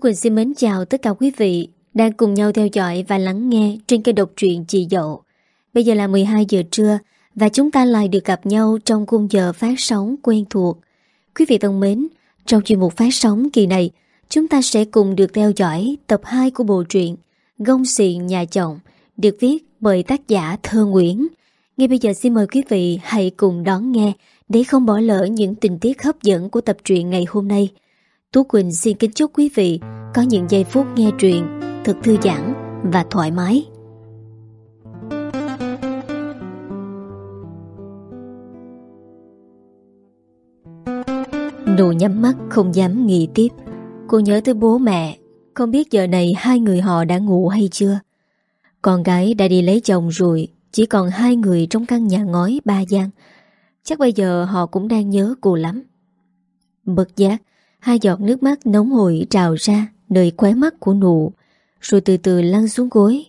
Quỳnh xin mến chào tất cả quý vị đang cùng nhau theo dõi và lắng nghe trên kênh độc truyện Chị Dậu. Bây giờ là 12 giờ trưa và chúng ta lại được gặp nhau trong khung giờ phát sóng quen thuộc. Quý vị thân mến, trong chuyên mục phát sóng kỳ này, chúng ta sẽ cùng được theo dõi tập 2 của bộ truyện Gông xịn nhà chồng được viết bởi tác giả Thơ Nguyễn. Ngay bây giờ xin mời quý vị hãy cùng đón nghe để không bỏ lỡ những tình tiết hấp dẫn của tập truyện ngày hôm nay. Tú Quỳnh xin kính chúc quý vị có những giây phút nghe truyện thật thư giãn và thoải mái. Nụ nhắm mắt không dám nghĩ tiếp. Cô nhớ tới bố mẹ, không biết giờ này hai người họ đã ngủ hay chưa. Con gái đã đi lấy chồng rồi, chỉ còn hai người trong căn nhà ngói ba gian. Chắc bây giờ họ cũng đang nhớ cô lắm. Bất giác, Hai giọt nước mắt nóng hổi trào ra nơi khóe mắt của nụ, rồi từ từ lăn xuống gối.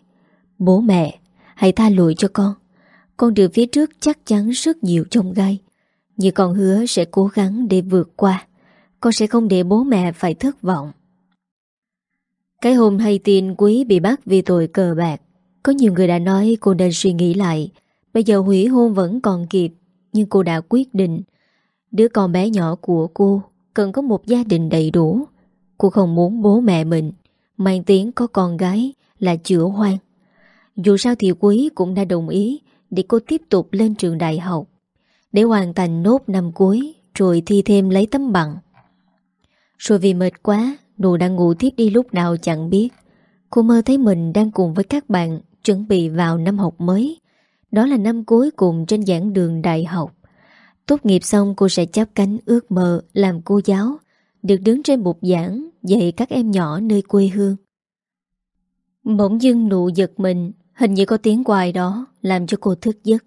Bố mẹ, hãy tha lỗi cho con. Con đường phía trước chắc chắn rất nhiều trông gai. Nhưng con hứa sẽ cố gắng để vượt qua. Con sẽ không để bố mẹ phải thất vọng. Cái hôm hay tin Quý bị bắt vì tội cờ bạc. Có nhiều người đã nói cô nên suy nghĩ lại. Bây giờ hủy hôn vẫn còn kịp. Nhưng cô đã quyết định. Đứa con bé nhỏ của cô cần có một gia đình đầy đủ. Cô không muốn bố mẹ mình mang tiếng có con gái là chữa hoang. Dù sao thì Quý cũng đã đồng ý để cô tiếp tục lên trường đại học để hoàn thành nốt năm cuối rồi thi thêm lấy tấm bằng. Rồi vì mệt quá, nụ đang ngủ tiếp đi lúc nào chẳng biết. Cô mơ thấy mình đang cùng với các bạn chuẩn bị vào năm học mới. Đó là năm cuối cùng trên giảng đường đại học. Tốt nghiệp xong cô sẽ chắp cánh ước mơ làm cô giáo, được đứng trên bục giảng dạy các em nhỏ nơi quê hương. Bỗng dưng nụ giật mình, hình như có tiếng quài đó làm cho cô thức giấc.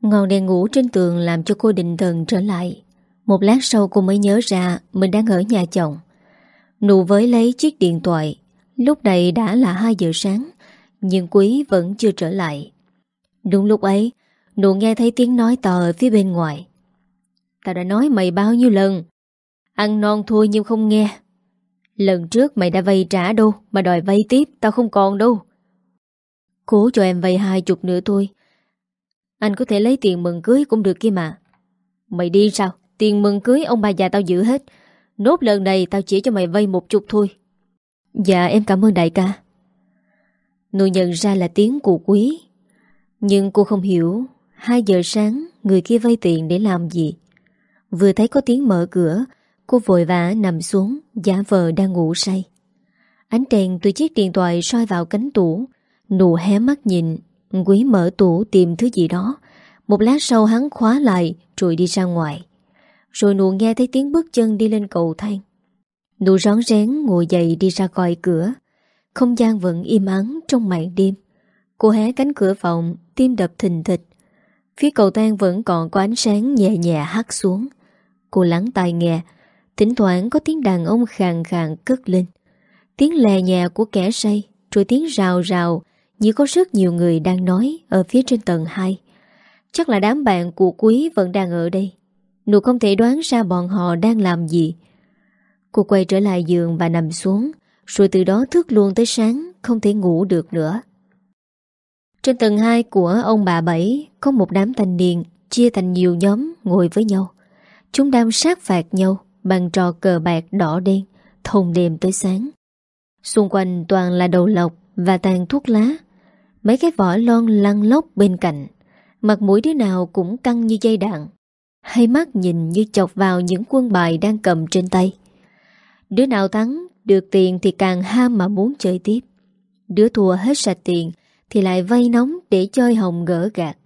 Ngọn đèn ngủ trên tường làm cho cô định thần trở lại. Một lát sau cô mới nhớ ra mình đang ở nhà chồng. Nụ với lấy chiếc điện thoại. Lúc này đã là 2 giờ sáng, nhưng Quý vẫn chưa trở lại. Đúng lúc ấy, Nụ nghe thấy tiếng nói to ở phía bên ngoài. Tao đã nói mày bao nhiêu lần. Ăn non thôi nhưng không nghe. Lần trước mày đã vay trả đâu, Mà đòi vay tiếp, tao không còn đâu. Cố cho em vay hai chục nữa thôi. Anh có thể lấy tiền mừng cưới cũng được kia mà. Mày đi sao? Tiền mừng cưới ông bà già tao giữ hết. Nốt lần này tao chỉ cho mày vay một chục thôi. Dạ em cảm ơn đại ca. Nụ nhận ra là tiếng của quý. Nhưng cô không hiểu, hai giờ sáng Người kia vay tiền để làm gì? Vừa thấy có tiếng mở cửa, Cô vội vã nằm xuống, Giả vờ đang ngủ say. Ánh đèn từ chiếc điện thoại soi vào cánh tủ, Nụ hé mắt nhìn, Quý mở tủ tìm thứ gì đó. Một lát sau hắn khóa lại, Rồi đi ra ngoài. Rồi nụ nghe thấy tiếng bước chân đi lên cầu thang. Nụ rón rén ngồi dậy đi ra coi cửa. Không gian vẫn im ắng trong màn đêm. Cô hé cánh cửa phòng, Tim đập thình thịch. Phía cầu thang vẫn còn có ánh sáng nhẹ nhẹ hắt xuống. Cô lắng tai nghe. Thỉnh thoảng có tiếng đàn ông khàn khàn cất lên. Tiếng lè nhà của kẻ say, Rồi tiếng rào rào Như có rất nhiều người đang nói Ở phía trên tầng 2 Chắc là đám bạn của quý vẫn đang ở đây. Nụ không thể đoán ra bọn họ đang làm gì. Cô quay trở lại giường và nằm xuống, Rồi từ đó thức luôn tới sáng, Không thể ngủ được nữa. Trên tầng 2 của ông bà Bảy, Có một đám thanh niên Chia thành nhiều nhóm ngồi với nhau. Chúng đang sát phạt nhau bằng trò cờ bạc đỏ đen, thùng đêm tới sáng. Xung quanh toàn là đầu lọc và tàn thuốc lá. Mấy cái vỏ lon lăn lóc bên cạnh. Mặt mũi đứa nào cũng căng như dây đạn. Hay mắt nhìn như chọc vào những quân bài đang cầm trên tay. Đứa nào thắng, được tiền thì càng ham mà muốn chơi tiếp. Đứa thua hết sạch tiền thì lại vay nóng để chơi hồng gỡ gạt.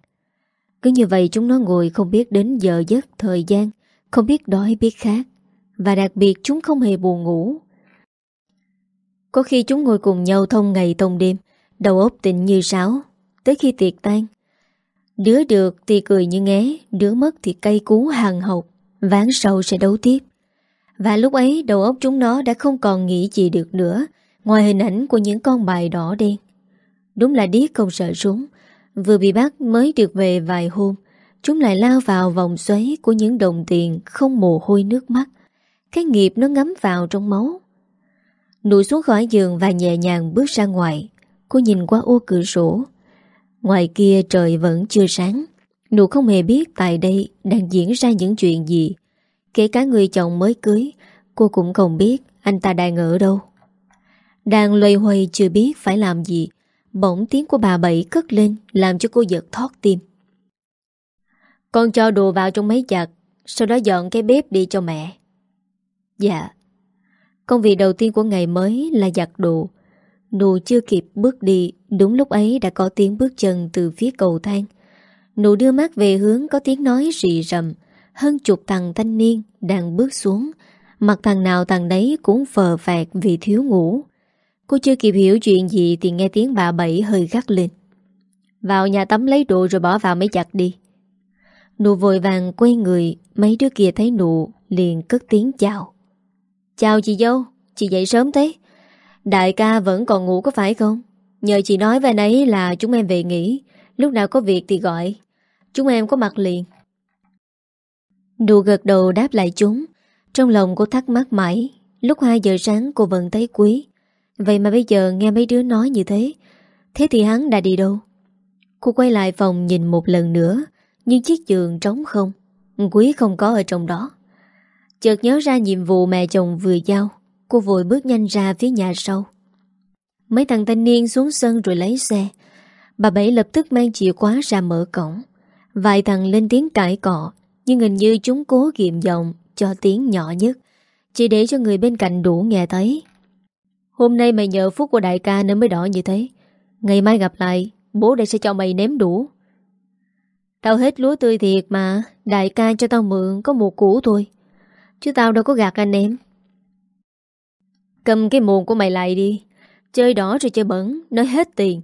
Cứ như vậy chúng nó ngồi không biết đến giờ giấc thời gian không biết đói biết khát, Và đặc biệt chúng không hề buồn ngủ. Có khi chúng ngồi cùng nhau thông ngày thông đêm, Đầu óc tịnh như sáo, Tới khi tiệc tan. Đứa được thì cười như nghé Đứa mất thì cay cú hàng hộc, Ván sau sẽ đấu tiếp. Và lúc ấy, đầu óc chúng nó đã không còn nghĩ gì được nữa, Ngoài hình ảnh của những con bài đỏ đen. Đúng là điếc không sợ súng, Vừa bị bắt mới được về vài hôm Chúng lại lao vào vòng xoáy của những đồng tiền không mồ hôi nước mắt. Cái nghiệp nó ngấm vào trong máu. Nụ xuống khỏi giường và nhẹ nhàng bước ra ngoài. Cô nhìn qua ô cửa sổ. Ngoài kia trời vẫn chưa sáng. Nụ không hề biết tại đây đang diễn ra những chuyện gì. Kể cả người chồng mới cưới, Cô cũng không biết anh ta đang ở đâu. Đang loay hoay chưa biết phải làm gì, Bỗng tiếng của bà Bảy cất lên, Làm cho cô giật thoát tim. Con cho đồ vào trong máy giặt, Sau đó dọn cái bếp đi cho mẹ. Dạ. Công việc đầu tiên của ngày mới là giặt đồ. Nụ chưa kịp bước đi, Đúng lúc ấy đã có tiếng bước chân từ phía cầu thang. Nụ đưa mắt về hướng có tiếng nói rì rầm. Hơn chục thằng thanh niên đang bước xuống. Mặt thằng nào thằng đấy cũng phờ phạt vì thiếu ngủ. Cô chưa kịp hiểu chuyện gì Thì nghe tiếng bà Bảy hơi gắt lên. Vào nhà tắm lấy đồ rồi bỏ vào mấy chặt đi. Nụ vội vàng quay người, Mấy đứa kia thấy nụ, Liền cất tiếng chào. Chào chị dâu, Chị dậy sớm thế. Đại ca vẫn còn ngủ có phải không? Nhờ chị nói về nấy là chúng em về nghỉ, Lúc nào có việc thì gọi. Chúng em có mặt liền. Nụ gật đầu đáp lại chúng. Trong lòng cô thắc mắc mãi, Lúc 2 giờ sáng cô vẫn thấy quý. Vậy mà bây giờ nghe mấy đứa nói như thế Thế thì hắn đã đi đâu? Cô quay lại phòng nhìn một lần nữa nhưng chiếc giường trống không, Quý không có ở trong đó. Chợt nhớ ra nhiệm vụ mẹ chồng vừa giao, Cô vội bước nhanh ra phía nhà sau. Mấy thằng thanh niên xuống sân rồi lấy xe. Bà Bảy lập tức mang chìa khóa ra mở cổng. Vài thằng lên tiếng cãi cọ, Nhưng hình như chúng cố kiệm giọng Cho tiếng nhỏ nhất, Chỉ để cho người bên cạnh đủ nghe thấy. Hôm nay mày nhờ phúc của đại ca Nên mới đỏ như thế. Ngày mai gặp lại, Bố đây sẽ cho mày ném đủ. Tao hết lúa tươi thiệt mà, Đại ca cho tao mượn có một củ thôi. Chứ tao đâu có gạt anh em. Cầm cái mồm của mày lại đi. Chơi đỏ rồi chơi bẩn Nói hết tiền.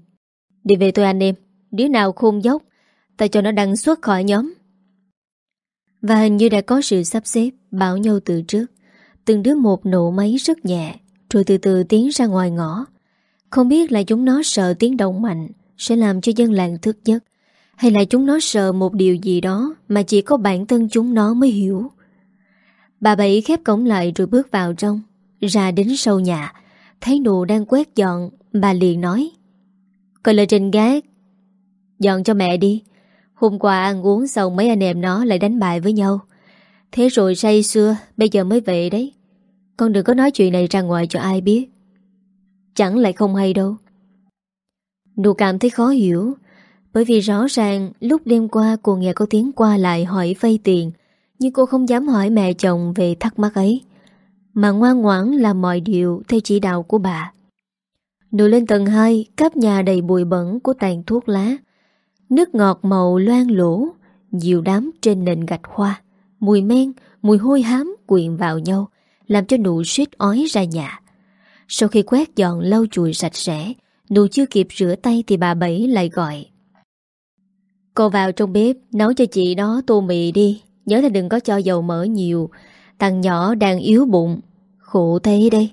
Đi về tôi anh em, Đứa nào khôn dốc, Tao cho nó đăng xuất khỏi nhóm. Và hình như đã có sự sắp xếp, Bảo nhau từ trước. Từng đứa một nổ máy rất nhẹ, Rồi từ từ tiến ra ngoài ngõ. Không biết là chúng nó sợ tiếng động mạnh, Sẽ làm cho dân làng thức giấc. Hay là chúng nó sợ một điều gì đó Mà chỉ có bản thân chúng nó mới hiểu? Bà Bảy khép cổng lại rồi bước vào trong, Ra đến sâu nhà. Thấy nụ đang quét dọn, Bà liền nói, Coi lời trên gác. Dọn cho mẹ đi. Hôm qua ăn uống xong mấy anh em nó lại đánh bài với nhau. Thế rồi say xưa Bây giờ mới về đấy. Con đừng có nói chuyện này ra ngoài cho ai biết. Chẳng lại không hay đâu. Nụ cảm thấy khó hiểu. Bởi vì rõ ràng Lúc đêm qua cô nghe có tiếng qua lại hỏi vay tiền Nhưng cô không dám hỏi mẹ chồng Về thắc mắc ấy. Mà ngoan ngoãn làm mọi điều Theo chỉ đạo của bà. Nụ lên tầng 2 Cáp nhà đầy bụi bẩn của tàn thuốc lá. Nước ngọt màu loan lỗ Dịu đám trên nền gạch hoa. Mùi men, mùi hôi hám quyện vào nhau Làm cho nụ suýt ói ra nhà. Sau khi quét dọn lau chùi sạch sẽ Nụ chưa kịp rửa tay Thì bà Bảy lại gọi. Cô vào trong bếp Nấu cho chị đó tô mì đi. Nhớ là đừng có cho dầu mỡ nhiều. Thằng nhỏ đang yếu bụng. Khổ thế đây.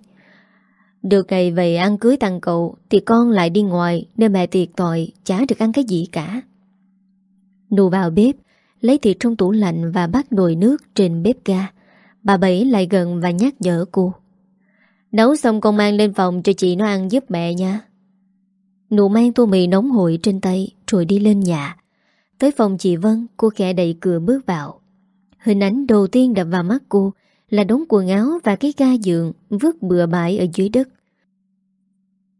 Được ngày về ăn cưới tăng cậu, Thì con lại đi ngoài Nên mẹ tiệt tội, chả được ăn cái gì cả. Nụ vào bếp, Lấy thịt trong tủ lạnh và bắt nồi nước trên bếp ga. Bà Bảy lại gần và nhắc nhở cô. Nấu xong con mang lên phòng cho chị nó ăn giúp mẹ nha. Nụ mang tô mì nóng hổi trên tay, Rồi đi lên nhà. Tới phòng chị Vân, Cô khẽ đẩy cửa bước vào. Hình ảnh đầu tiên đập vào mắt cô Là đống quần áo và cái ga giường Vứt bừa bãi ở dưới đất.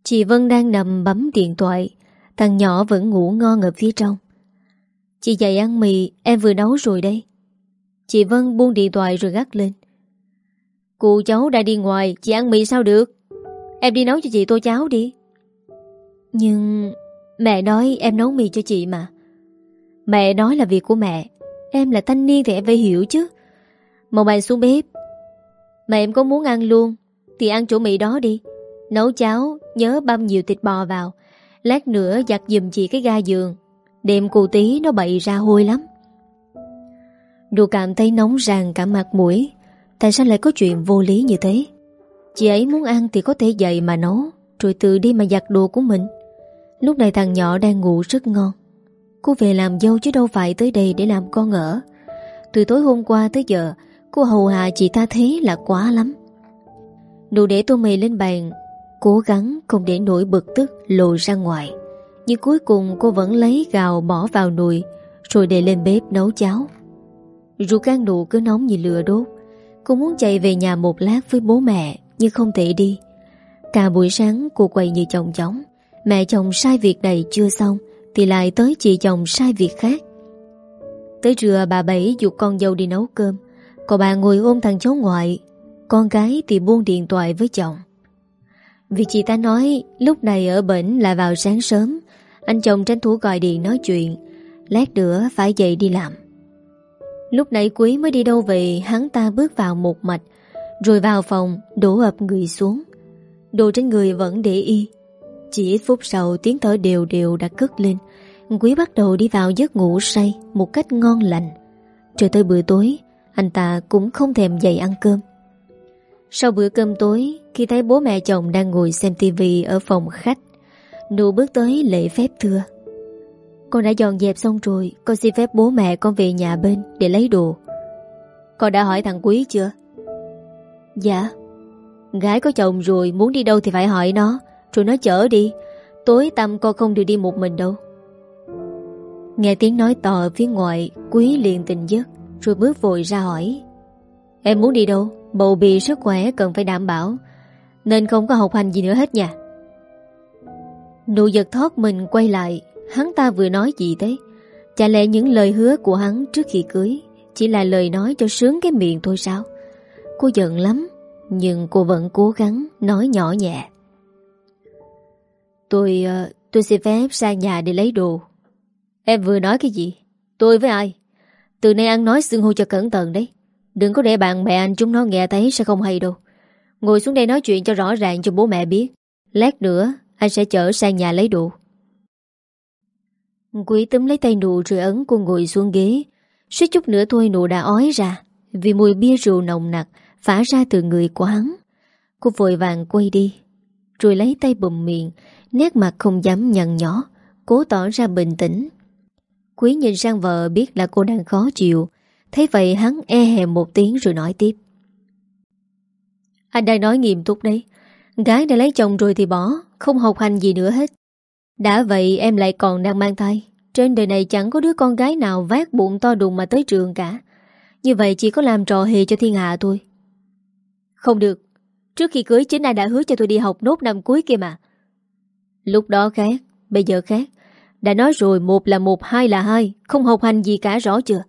Chị Vân đang nằm bấm điện thoại, Thằng nhỏ vẫn ngủ ngon ở phía trong. Chị dậy ăn mì, Em vừa nấu rồi đây. Chị Vân buông điện thoại rồi gắt lên. Cụ cháu đã đi ngoài, Chị ăn mì sao được? Em đi nấu cho chị tô cháo đi. Nhưng Mẹ nói em nấu mì cho chị mà. Mẹ nói là việc của mẹ. Em là thanh niên thì em phải hiểu chứ. Mau mày xuống bếp. Mà em có muốn ăn luôn, Thì ăn chỗ mì đó đi. Nấu cháo, nhớ băm nhiều thịt bò vào. Lát nữa giặt dùm chị cái ga giường. Đêm cụ tí nó bậy ra hôi lắm. Đồ cảm thấy nóng ràng cả mặt mũi. Tại sao lại có chuyện vô lý như thế? Chị ấy muốn ăn thì có thể dậy mà nấu, Rồi tự đi mà giặt đồ của mình. Lúc này thằng nhỏ đang ngủ rất ngon. Cô về làm dâu chứ đâu phải tới đây để làm con ở. Từ tối hôm qua tới giờ, Cô hầu hạ chị ta thế là quá lắm. Đủ để tô mì lên bàn, Cố gắng không để nổi bực tức lộ ra ngoài. Nhưng cuối cùng cô vẫn lấy gạo bỏ vào nồi, Rồi để lên bếp nấu cháo. Dù can nụ cứ nóng như lửa đốt, Cô muốn chạy về nhà một lát với bố mẹ, Nhưng không thể đi. Cả buổi sáng cô quay như chồng chóng. Mẹ chồng sai việc này chưa xong thì lại tới chị chồng sai việc khác. Tới trưa bà Bảy dục con dâu đi nấu cơm. Còn bà ngồi ôm thằng cháu ngoại, Con gái thì buông điện thoại với chồng. Vì chị ta nói Lúc này ở bệnh là vào sáng sớm, Anh chồng tranh thủ gọi điện nói chuyện, Lát nữa phải dậy đi làm. Lúc nãy Quý mới đi đâu về Hắn ta bước vào một mạch, Rồi vào phòng, đổ ập người xuống. Đồ trên người vẫn để y. Chỉ ít phút sau, tiếng thở đều đều đã cất lên. Quý bắt đầu đi vào giấc ngủ say Một cách ngon lành. Trở tới bữa tối, Anh ta cũng không thèm dậy ăn cơm. Sau bữa cơm tối, Khi thấy bố mẹ chồng đang ngồi xem tivi Ở phòng khách, Nụ bước tới lễ phép thưa. Con đã dọn dẹp xong rồi, Con xin phép bố mẹ con về nhà bên Để lấy đồ. Con đã hỏi thằng Quý chưa? Dạ. Gái có chồng rồi, muốn đi đâu thì phải hỏi nó. Rồi nó chở đi. Tối tăm con không được đi một mình đâu. Nghe tiếng nói to ở phía ngoài, Quý liền tình giấc, Rồi bước vội ra hỏi. Em muốn đi đâu? Bầu bì sức khỏe cần phải đảm bảo. Nên không có học hành gì nữa hết nha. Nụ giật thoát mình quay lại, Hắn ta vừa nói gì thế? Chả lẽ những lời hứa của hắn trước khi cưới Chỉ là lời nói cho sướng cái miệng thôi sao? Cô giận lắm, Nhưng cô vẫn cố gắng nói nhỏ nhẹ. Tôi ờ, tôi xin phép sang nhà để lấy đồ. Em vừa nói cái gì? Tôi với ai? Từ nay ăn nói xưng hô cho cẩn thận đấy. Đừng có để bạn bè anh chúng nó nghe thấy sẽ không hay đâu. Ngồi xuống đây nói chuyện cho rõ ràng cho bố mẹ biết. Lát nữa, anh sẽ chở sang nhà lấy đồ. Quý tấm lấy tay nụ rồi ấn cô ngồi xuống ghế. Suýt chút nữa thôi nụ đã ói ra, Vì mùi bia rượu nồng nặc Phả ra từ người của hắn. Cô vội vàng quay đi, Rồi lấy tay bùm miệng Nét mặt không dám nhăn nhỏ Cố tỏ ra bình tĩnh. Quý nhìn sang vợ biết là cô đang khó chịu, Thấy vậy hắn e hè một tiếng rồi nói tiếp. Anh đang nói nghiêm túc đấy, Gái đã lấy chồng rồi thì bỏ, Không học hành gì nữa hết. Đã vậy em lại còn đang mang thai, Trên đời này chẳng có đứa con gái nào Vác bụng to đùng mà tới trường cả. Như vậy chỉ có làm trò hề cho thiên hạ thôi. Không được, Trước khi cưới chính anh đã hứa cho tôi đi học nốt năm cuối kia mà. Lúc đó khác Bây giờ khác. Đã nói rồi một là một hai là hai Không học hành gì cả rõ chưa?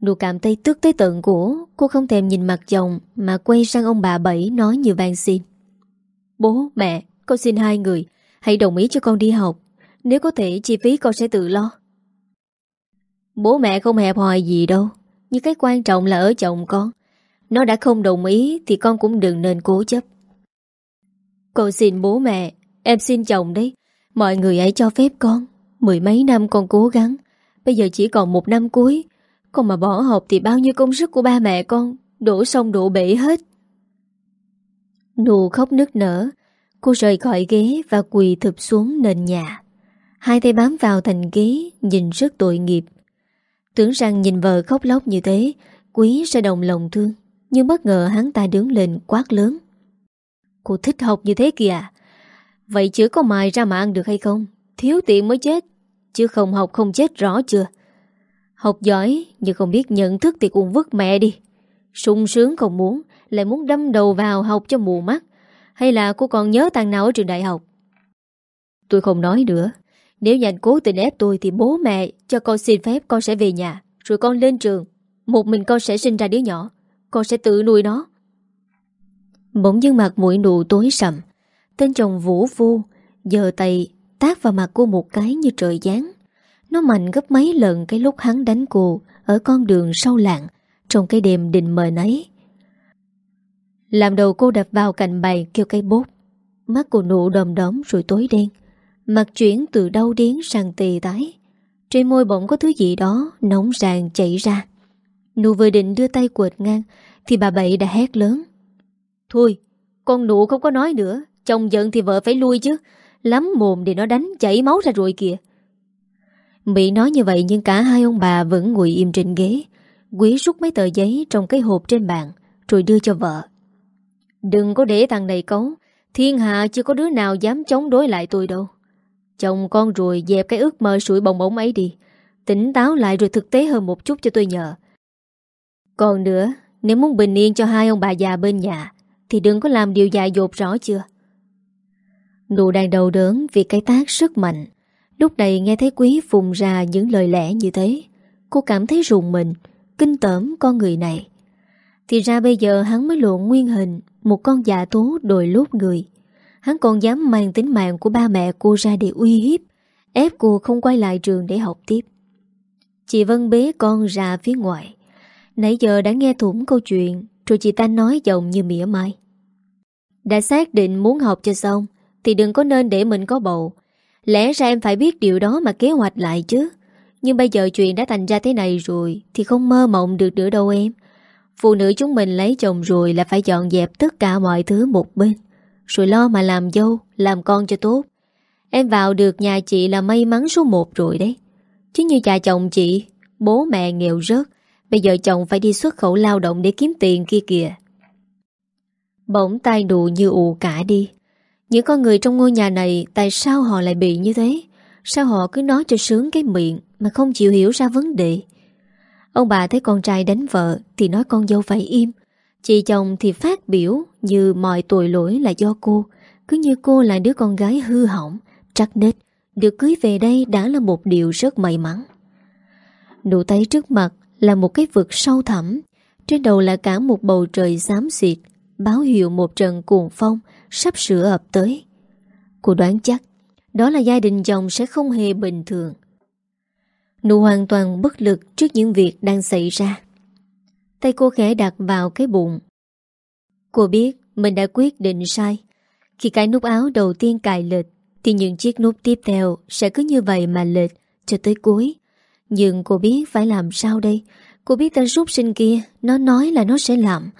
Nụ cảm thấy tức tới tận cổ Cô không thèm nhìn mặt chồng Mà quay sang ông bà Bảy nói như van xin. Bố, mẹ, con xin hai người Hãy đồng ý cho con đi học. Nếu có thể chi phí con sẽ tự lo. Bố mẹ không hẹp hòi gì đâu Nhưng cái quan trọng là ở chồng con. Nó đã không đồng ý Thì con cũng đừng nên cố chấp. Con xin bố mẹ Em xin chồng đấy. Mọi người hãy cho phép con. Mười mấy năm con cố gắng. Bây giờ chỉ còn một năm cuối. Con mà bỏ học thì bao nhiêu công sức của ba mẹ con? Đổ sông đổ bể hết. Nụ khóc nức nở. Cô rời khỏi ghế và quỳ thụp xuống nền nhà. Hai tay bám vào thành ghế, Nhìn rất tội nghiệp. Tưởng rằng nhìn vợ khóc lóc như thế, Quý sẽ đồng lòng thương. Nhưng bất ngờ hắn ta đứng lên quát lớn. Cô thích học như thế kìa. Vậy chứ có mài ra mà ăn được hay không? Thiếu tiền mới chết, Chứ không học không chết rõ chưa? Học giỏi, nhưng không biết nhận thức thì cũng vứt mẹ đi. Sung sướng không muốn, Lại muốn đâm đầu vào học cho mù mắt. Hay là cô còn nhớ thằng nào ở trường đại học? Tôi không nói nữa. Nếu nhà anh cố tình ép tôi Thì bố mẹ cho con xin phép con sẽ về nhà, Rồi con lên trường. Một mình con sẽ sinh ra đứa nhỏ, Con sẽ tự nuôi nó. Bỗng dưng mặt mũi nụ tối sầm. Tên chồng vũ vô Giờ tay tác vào mặt cô một cái như trời giáng. Nó mạnh gấp mấy lần cái lúc hắn đánh cô Ở con đường sâu lạng Trong cái đêm định mời nấy Làm đầu cô đập vào cạnh bày kêu cái bốt Mắt cô nụ đom đóm rồi tối đen. Mặt chuyển từ đau điến sang tì tái. Trên môi bỗng có thứ gì đó Nóng ràng chảy ra. Nụ vừa định đưa tay quệt ngang Thì bà Bảy đã hét lớn. Thôi, con nụ không có nói nữa. Chồng giận thì vợ phải lui chứ Lắm mồm để nó đánh chảy máu ra rồi kìa Bị nói như vậy nhưng cả hai ông bà vẫn ngồi im trên ghế Quý rút mấy tờ giấy trong cái hộp trên bàn Rồi đưa cho vợ Đừng có để thằng này cấu Thiên hạ chưa có đứa nào dám chống đối lại tôi đâu. Chồng con rồi dẹp cái ước mơ sủi bồng bóng ấy đi. Tỉnh táo lại rồi thực tế hơn một chút cho tôi nhờ. Còn nữa, nếu muốn bình yên cho hai ông bà già bên nhà, thì đừng có làm điều dại dột rõ chưa. Nụ đang đầu đớn vì cái tác rất mạnh. Lúc này nghe thấy quý phùng ra những lời lẽ như thế. Cô cảm thấy rùng mình, kinh tởm con người này. Thì ra bây giờ hắn mới lộ nguyên hình một con giả tố đồi lốt người. Hắn còn dám mang tính mạng của ba mẹ cô ra để uy hiếp, ép cô không quay lại trường để học tiếp. Chị Vân bế con ra phía ngoài. Nãy giờ đã nghe thủng câu chuyện, rồi chị ta nói giọng như mỉa mai. Đã xác định muốn học cho xong, thì đừng có nên để mình có bầu. Lẽ ra em phải biết điều đó mà kế hoạch lại chứ. Nhưng bây giờ chuyện đã thành ra thế này rồi, thì không mơ mộng được nữa đâu em. Phụ nữ chúng mình lấy chồng rồi là phải dọn dẹp tất cả mọi thứ một bên. Rồi lo mà làm dâu, làm con cho tốt. Em vào được nhà chị là may mắn số một rồi đấy. Chứ như cha chồng chị, bố mẹ nghèo rớt, bây giờ chồng phải đi xuất khẩu lao động để kiếm tiền kia kìa. Bỗng tay đụ như ù cả đi. Những con người trong ngôi nhà này tại sao họ lại bị như thế? Sao họ cứ nói cho sướng cái miệng mà không chịu hiểu ra vấn đề? Ông bà thấy con trai đánh vợ thì nói con dâu phải im. Chị chồng thì phát biểu như mọi tội lỗi là do cô. Cứ như cô là đứa con gái hư hỏng, trắc nết. Được cưới về đây đã là một điều rất may mắn. Nụ tay trước mặt là một cái vực sâu thẳm. Trên đầu là cả một bầu trời xám xịt, báo hiệu một trận cuồng phong sắp sửa ập tới. Cô đoán chắc đó là gia đình chồng sẽ không hề bình thường. Nụ hoàn toàn bất lực trước những việc đang xảy ra. Tay cô khẽ đặt vào cái bụng. Cô biết mình đã quyết định sai. Khi cái nút áo đầu tiên cài lệch, thì những chiếc nút tiếp theo sẽ cứ như vậy mà lệch cho tới cuối. Nhưng cô biết phải làm sao đây? Cô biết tên rút sinh kia, nó nói là nó sẽ làm.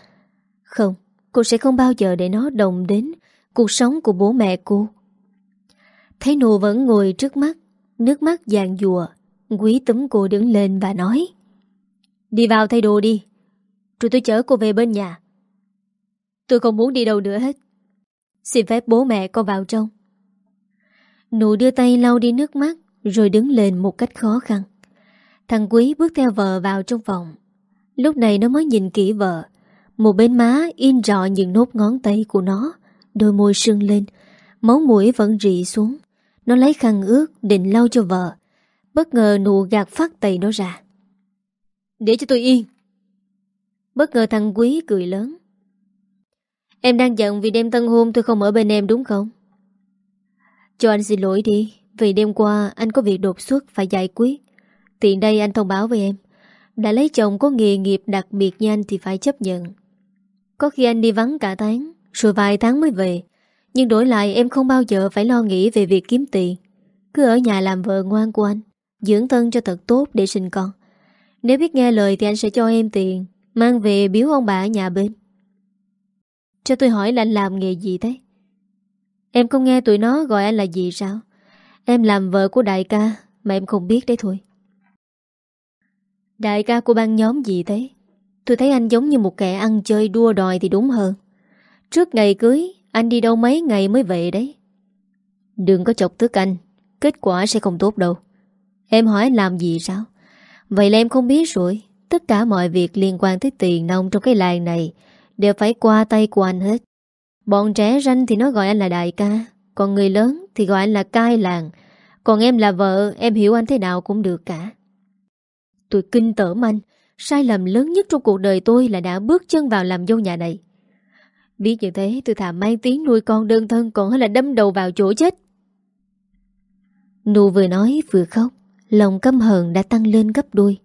Không, cô sẽ không bao giờ để nó đồng đến cuộc sống của bố mẹ cô. Thấy nụ vẫn ngồi trước mắt, nước mắt dàn dùa, Quý túm cô đứng lên và nói Đi vào thay đồ đi Rồi tôi chở cô về bên nhà. Tôi không muốn đi đâu nữa hết. Xin phép bố mẹ con vào trong. Nụ đưa tay lau đi nước mắt Rồi đứng lên một cách khó khăn. Thằng Quý bước theo vợ vào trong phòng. Lúc này nó mới nhìn kỹ vợ. Một bên má in rõ những nốt ngón tay của nó Đôi môi sưng lên. Máu mũi vẫn rị xuống. Nó lấy khăn ướt định lau cho vợ. Bất ngờ nụ gạt phát tay nó ra. Để cho tôi yên. Bất ngờ thằng Quý cười lớn. Em đang giận vì đêm tân hôn tôi không ở bên em đúng không? Cho anh xin lỗi đi. Vì đêm qua anh có việc đột xuất phải giải quyết. Tiện đây anh thông báo với em. Đã lấy chồng có nghề nghiệp đặc biệt như anh thì phải chấp nhận. Có khi anh đi vắng cả tháng rồi vài tháng mới về. Nhưng đổi lại, em không bao giờ phải lo nghĩ về việc kiếm tiền. Cứ ở nhà làm vợ ngoan của anh, Dưỡng thân cho thật tốt để sinh con. Nếu biết nghe lời thì anh sẽ cho em tiền, Mang về biếu ông bà ở nhà bên. Cho tôi hỏi là anh làm nghề gì thế? Em không nghe tụi nó gọi anh là gì sao? Em làm vợ của đại ca Mà em không biết đấy thôi. Đại ca của băng nhóm gì thế? Tôi thấy anh giống như một kẻ ăn chơi đua đòi thì đúng hơn. Trước ngày cưới Anh đi đâu mấy ngày mới về đấy Đừng có chọc tức anh Kết quả sẽ không tốt đâu Em hỏi anh làm gì sao? Vậy là em không biết rồi. Tất cả mọi việc liên quan tới tiền nông trong cái làng này đều phải qua tay của anh hết. Bọn trẻ ranh thì nó gọi anh là đại ca, còn người lớn thì gọi anh là cai làng. Còn em là vợ, em hiểu anh thế nào cũng được cả. Tôi kinh tởm anh, sai lầm lớn nhất trong cuộc đời tôi là đã bước chân vào làm dâu nhà này. Biết như thế, tôi thà mang tiếng nuôi con đơn thân còn hơn là đâm đầu vào chỗ chết. Nụ vừa nói vừa khóc. Lòng căm hờn đã tăng lên gấp đôi.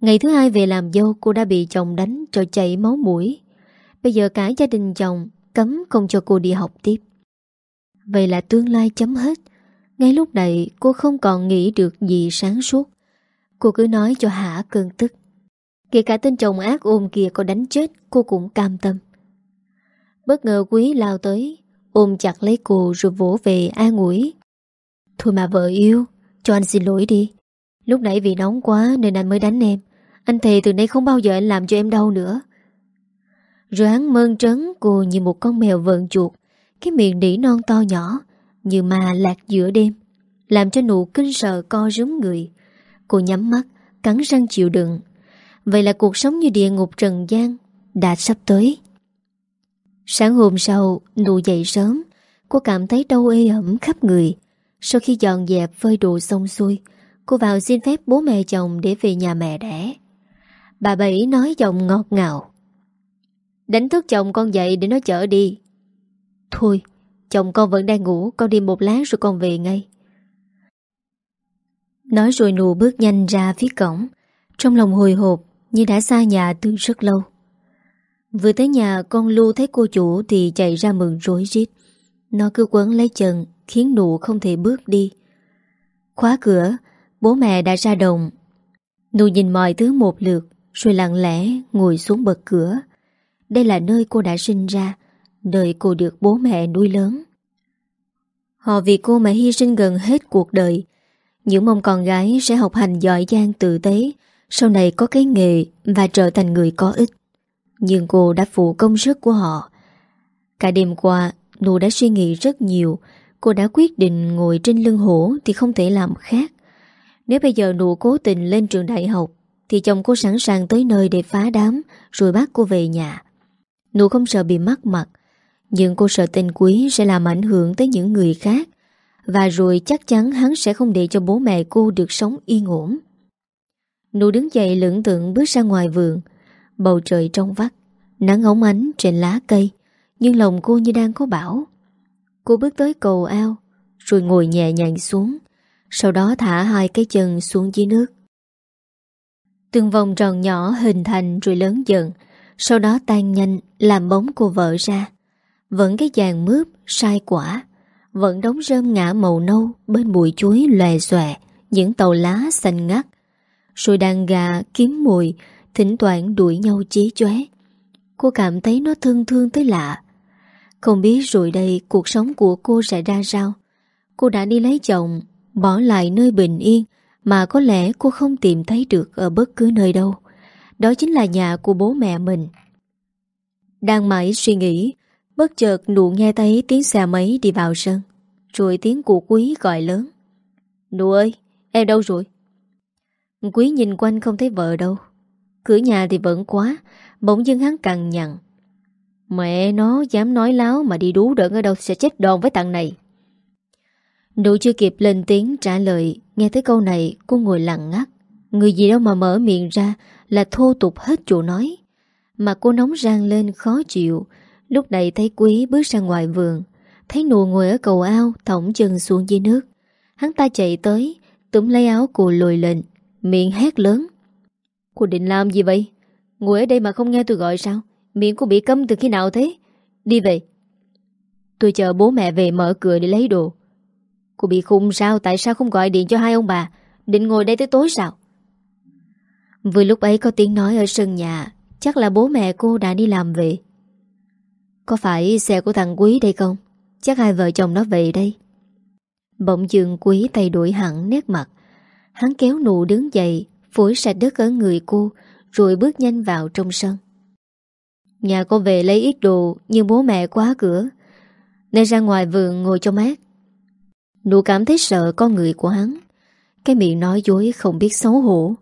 Ngày thứ hai về làm dâu, cô đã bị chồng đánh cho chảy máu mũi. Bây giờ cả gia đình chồng cấm không cho cô đi học tiếp. Vậy là tương lai chấm hết. Ngay lúc này, cô không còn nghĩ được gì sáng suốt. Cô cứ nói cho hả cơn tức. Kể cả tên chồng ác ôm kia có đánh chết, Cô cũng cam tâm. Bất ngờ quý lao tới, Ôm chặt lấy cô rồi vỗ về an ủi. Thôi mà vợ yêu, cho anh xin lỗi đi. Lúc nãy vì nóng quá nên anh mới đánh em. Anh thề từ nay không bao giờ anh làm cho em đau nữa. Rồi hắn mơn trấn cô như một con mèo vợn chuột. Cái miệng đỉ non to nhỏ, Như mà lạc giữa đêm, Làm cho nụ kinh sợ co rúm người. Cô nhắm mắt, Cắn răng chịu đựng. Vậy là cuộc sống như địa ngục trần gian Đã sắp tới. Sáng hôm sau, Nụ dậy sớm, Cô cảm thấy đau ê ẩm khắp người. Sau khi dọn dẹp phơi đồ xong xuôi, Cô vào xin phép bố mẹ chồng Để về nhà mẹ đẻ. Bà Bảy nói giọng ngọt ngào. Đánh thức chồng con dậy để nó chở đi. Thôi, Chồng con vẫn đang ngủ, Con đi một lát rồi con về ngay. Nói rồi nụ bước nhanh ra phía cổng. Trong lòng hồi hộp, Như đã xa nhà từ rất lâu. Vừa tới nhà, con lưu thấy cô chủ Thì chạy ra mừng rối rít. Nó cứ quấn lấy chân, Khiến nụ không thể bước đi. Khóa cửa, Bố mẹ đã ra đồng. Nụ nhìn mọi thứ một lượt, Rồi lặng lẽ ngồi xuống bật cửa. Đây là nơi cô đã sinh ra, Nơi cô được bố mẹ nuôi lớn. Họ vì cô mà hy sinh gần hết cuộc đời. Những mong con gái sẽ học hành giỏi giang tự tế, Sau này có cái nghề Và trở thành người có ích. Nhưng cô đã phụ công sức của họ. Cả đêm qua, Nụ đã suy nghĩ rất nhiều. Cô đã quyết định ngồi trên lưng hổ Thì không thể làm khác. Nếu bây giờ nụ cố tình lên trường đại học, Thì chồng cô sẵn sàng tới nơi để phá đám, Rồi bắt cô về nhà. Nụ không sợ bị mắc mặt, nhưng cô sợ tên quý sẽ làm ảnh hưởng tới những người khác, Và rồi chắc chắn hắn sẽ không để cho bố mẹ cô được sống yên ổn. Nụ đứng dậy lưỡng tượng bước ra ngoài vườn. Bầu trời trong vắt Nắng ống ánh trên lá cây Nhưng lòng cô như đang có bão. Cô bước tới cầu ao Rồi ngồi nhẹ nhàng xuống Sau đó thả hai cái chân xuống dưới nước. Từng vòng tròn nhỏ hình thành rồi lớn dần Sau đó tan nhanh Làm bóng cô vợ ra. Vẫn cái dàn mướp, sai quả Vẫn đống rơm ngã màu nâu Bên bụi chuối lòe xòe Những tàu lá xanh ngắt Rồi đàn gà kiếm mùi Thỉnh thoảng đuổi nhau chế chóe. Cô cảm thấy nó thương thương tới lạ. Không biết rồi đây Cuộc sống của cô sẽ ra sao. Cô đã đi lấy chồng Bỏ lại nơi bình yên Mà có lẽ cô không tìm thấy được Ở bất cứ nơi đâu. Đó chính là nhà của bố mẹ mình. Đang mãi suy nghĩ Bất chợt nụ nghe thấy tiếng xe máy đi vào sân Rồi tiếng của quý gọi lớn. Nụ ơi, em đâu rồi? Quý nhìn quanh không thấy vợ đâu. Cửa nhà thì vẫn quá, Bỗng dưng hắn cằn nhằn. Mẹ nó, dám nói láo Mà đi đú đợn ở đâu sẽ chết đòn với tặng này. Nụ chưa kịp lên tiếng trả lời, Nghe tới câu này, cô ngồi lặng ngắt. Người gì đâu mà mở miệng ra Là thô tục hết chỗ nói. Mà cô nóng rang lên khó chịu. Lúc này thấy Quý bước ra ngoài vườn, Thấy nụ ngồi ở cầu ao Thỏng chân xuống dưới nước. Hắn ta chạy tới Tụm lấy áo cô lùi lên, Miệng hét lớn. Cô định làm gì vậy? Ngồi ở đây mà không nghe tôi gọi sao? Miệng cô bị câm từ khi nào thế? Đi về. Tôi chờ bố mẹ về mở cửa để lấy đồ. Cô bị khùng sao? Tại sao không gọi điện cho hai ông bà? Định ngồi đây tới tối sao? Vừa lúc ấy có tiếng nói ở sân nhà. Chắc là bố mẹ cô đã đi làm về. Có phải xe của thằng Quý đây không? Chắc hai vợ chồng nó về đây. Bỗng dường Quý tay đuổi hẳn nét mặt. Hắn kéo nụ đứng dậy, phủi sạch đất ở người cô, rồi bước nhanh vào trong sân. Nhà cô về lấy ít đồ nhưng bố mẹ quá cửa, nên ra ngoài vườn ngồi cho mát. Nụ cảm thấy sợ con người của hắn. Cái miệng nói dối không biết xấu hổ.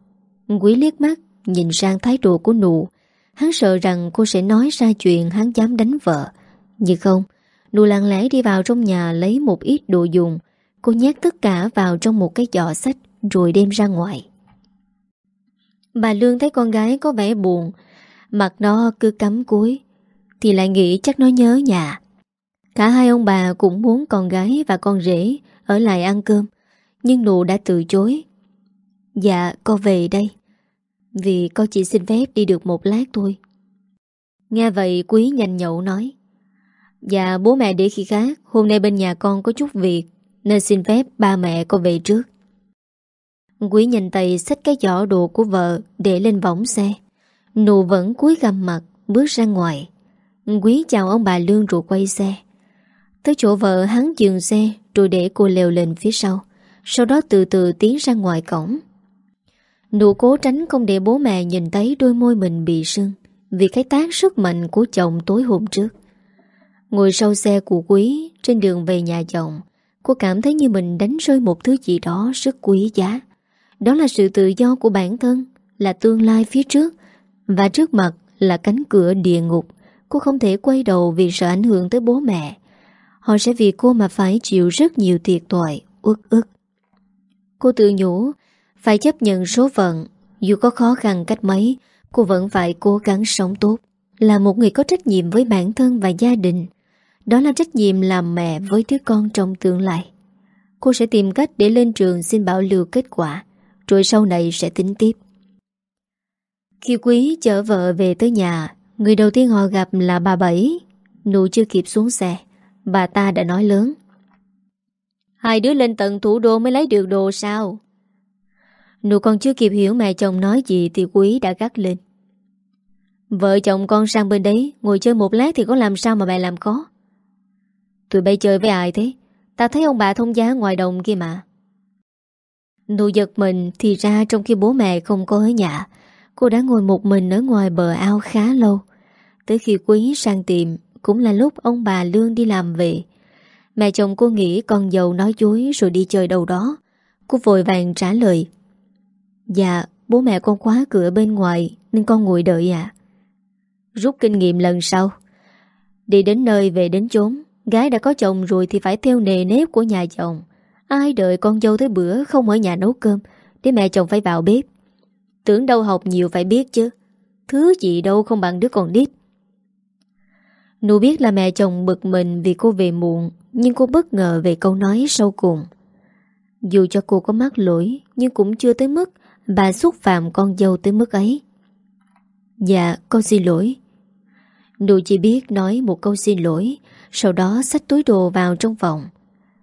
Quý liếc mắt, nhìn sang thái độ của nụ, Hắn sợ rằng cô sẽ nói ra chuyện hắn dám đánh vợ Nhưng không Nụ lặng lẽ đi vào trong nhà lấy một ít đồ dùng Cô nhét tất cả vào trong một cái giỏ sách Rồi đem ra ngoài Bà Lương thấy con gái có vẻ buồn. Mặt nó cứ cắm cúi, Thì lại nghĩ chắc nó nhớ nhà. Cả hai ông bà cũng muốn con gái và con rể Ở lại ăn cơm, Nhưng nụ đã từ chối. Dạ con về đây, vì con chỉ xin phép đi được một lát thôi. Nghe vậy, quý nhanh nhậu nói Dạ bố mẹ để khi khác, Hôm nay bên nhà con có chút việc, Nên xin phép ba mẹ con về trước. Quý nhìn tay xách cái giỏ đồ của vợ Để lên võng xe. Nụ vẫn cúi gầm mặt, Bước ra ngoài. Quý chào ông bà Lương rồi quay xe. Tới chỗ vợ hắn dừng xe Rồi để cô leo lên phía sau. Sau đó từ từ tiến ra ngoài cổng. Nụ cố tránh không để bố mẹ nhìn thấy đôi môi mình bị sưng Vì cái tác sức mạnh của chồng tối hôm trước. Ngồi sau xe của Quý, Trên đường về nhà chồng, Cô cảm thấy như mình đánh rơi một thứ gì đó Rất quý giá. Đó là sự tự do của bản thân, Là tương lai phía trước. Và trước mặt là cánh cửa địa ngục, Cô không thể quay đầu vì sợ ảnh hưởng tới bố mẹ. Họ sẽ vì cô mà phải chịu rất nhiều thiệt tội Uất ức. Cô tự nhủ, Phải chấp nhận số phận. Dù có khó khăn cách mấy, Cô vẫn phải cố gắng sống tốt. Là một người có trách nhiệm với bản thân và gia đình. Đó là trách nhiệm làm mẹ với đứa con trong tương lai. Cô sẽ tìm cách để lên trường xin bảo lưu kết quả. Rồi sau này sẽ tính tiếp. Khi Quý chở vợ về tới nhà, Người đầu tiên họ gặp là bà Bảy. Nụ chưa kịp xuống xe, Bà ta đã nói lớn. Hai đứa lên tận thủ đô mới lấy được đồ sao? Nụ còn chưa kịp hiểu mẹ chồng nói gì Thì quý đã gắt lên. Vợ chồng con sang bên đấy, Ngồi chơi một lát thì có làm sao mà mẹ làm khó? Tụi bay chơi với ai thế? Ta thấy ông bà thông giá ngoài đồng kia mà. Nụ giật mình Thì ra trong khi bố mẹ không có ở nhà, Cô đã ngồi một mình ở ngoài bờ ao khá lâu. Tới khi quý sang tìm, Cũng là lúc ông bà Lương đi làm về. Mẹ chồng cô nghĩ con dâu nói dối Rồi đi chơi đâu đó. Cô vội vàng trả lời Dạ bố mẹ con khóa cửa bên ngoài Nên con ngồi đợi ạ. Rút kinh nghiệm lần sau, Đi đến nơi về đến chốn, Gái đã có chồng rồi thì phải theo nề nếp của nhà chồng. Ai đợi con dâu tới bữa Không ở nhà nấu cơm, Để mẹ chồng phải vào bếp. Tưởng đâu học nhiều phải biết chứ, Thứ gì đâu không bằng đứa con đít Nụ biết là mẹ chồng bực mình vì cô về muộn, Nhưng cô bất ngờ về câu nói sau cùng. Dù cho cô có mắc lỗi, Nhưng cũng chưa tới mức Bà xúc phạm con dâu tới mức ấy. Dạ con xin lỗi. Nụ chỉ biết nói một câu xin lỗi, Sau đó xách túi đồ vào trong phòng.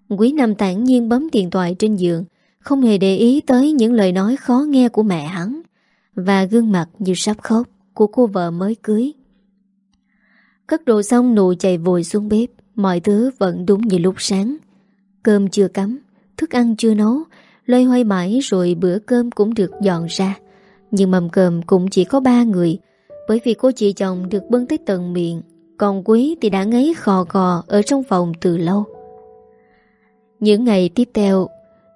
Quý Nam tản nhiên bấm điện thoại trên giường, Không hề để ý tới những lời nói khó nghe của mẹ hắn. Và gương mặt như sắp khóc Của cô vợ mới cưới. Cất đồ xong nụ chạy vội xuống bếp, Mọi thứ vẫn đúng như lúc sáng. Cơm chưa cắm, Thức ăn chưa nấu lơi hoay mãi rồi bữa cơm cũng được dọn ra. Nhưng mầm cơm cũng chỉ có ba người, Bởi vì cô chị chồng được bưng tới tận miệng. Còn quý thì đã ngấy khò khò Ở trong phòng từ lâu. Những ngày tiếp theo,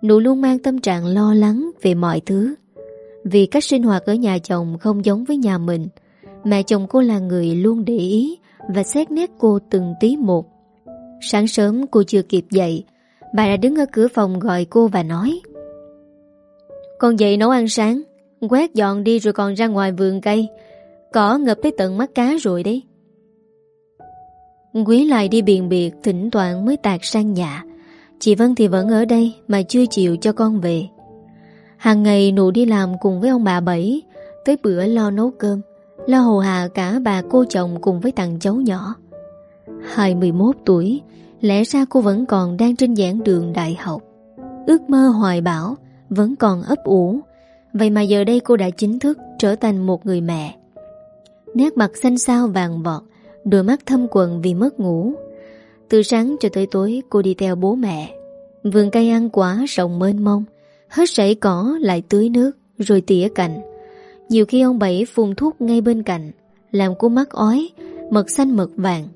Nụ luôn mang tâm trạng lo lắng Về mọi thứ. Vì cách sinh hoạt ở nhà chồng không giống với nhà mình Mẹ chồng cô là người luôn để ý Và xét nét cô từng tí một. Sáng sớm cô chưa kịp dậy, Bà đã đứng ở cửa phòng gọi cô và nói, Con dậy nấu ăn sáng, Quét dọn đi rồi còn ra ngoài vườn cây, Cỏ ngập tới tận mắt cá rồi đấy. Quý lại đi biền biệt Thỉnh thoảng mới tạc sang nhà. Chị Vân thì vẫn ở đây Mà chưa chịu cho con về. Hàng ngày nụ đi làm cùng với ông bà Bảy, Tới bữa lo nấu cơm, Lo hồ hạ cả bà cô chồng cùng với thằng cháu nhỏ. 21 tuổi, Lẽ ra cô vẫn còn đang trên giảng đường đại học. Ước mơ hoài bão, Vẫn còn ấp ủ. Vậy mà giờ đây cô đã chính thức Trở thành một người mẹ. Nét mặt xanh xao vàng vọt, Đôi mắt thâm quần vì mất ngủ. Từ sáng cho tới tối, cô đi theo bố mẹ. Vườn cây ăn quả rộng mênh mông, Hết sảy cỏ lại tưới nước, Rồi tỉa cành. Nhiều khi ông Bảy phun thuốc ngay bên cạnh, Làm cô mắt ói, Mật xanh mật vàng.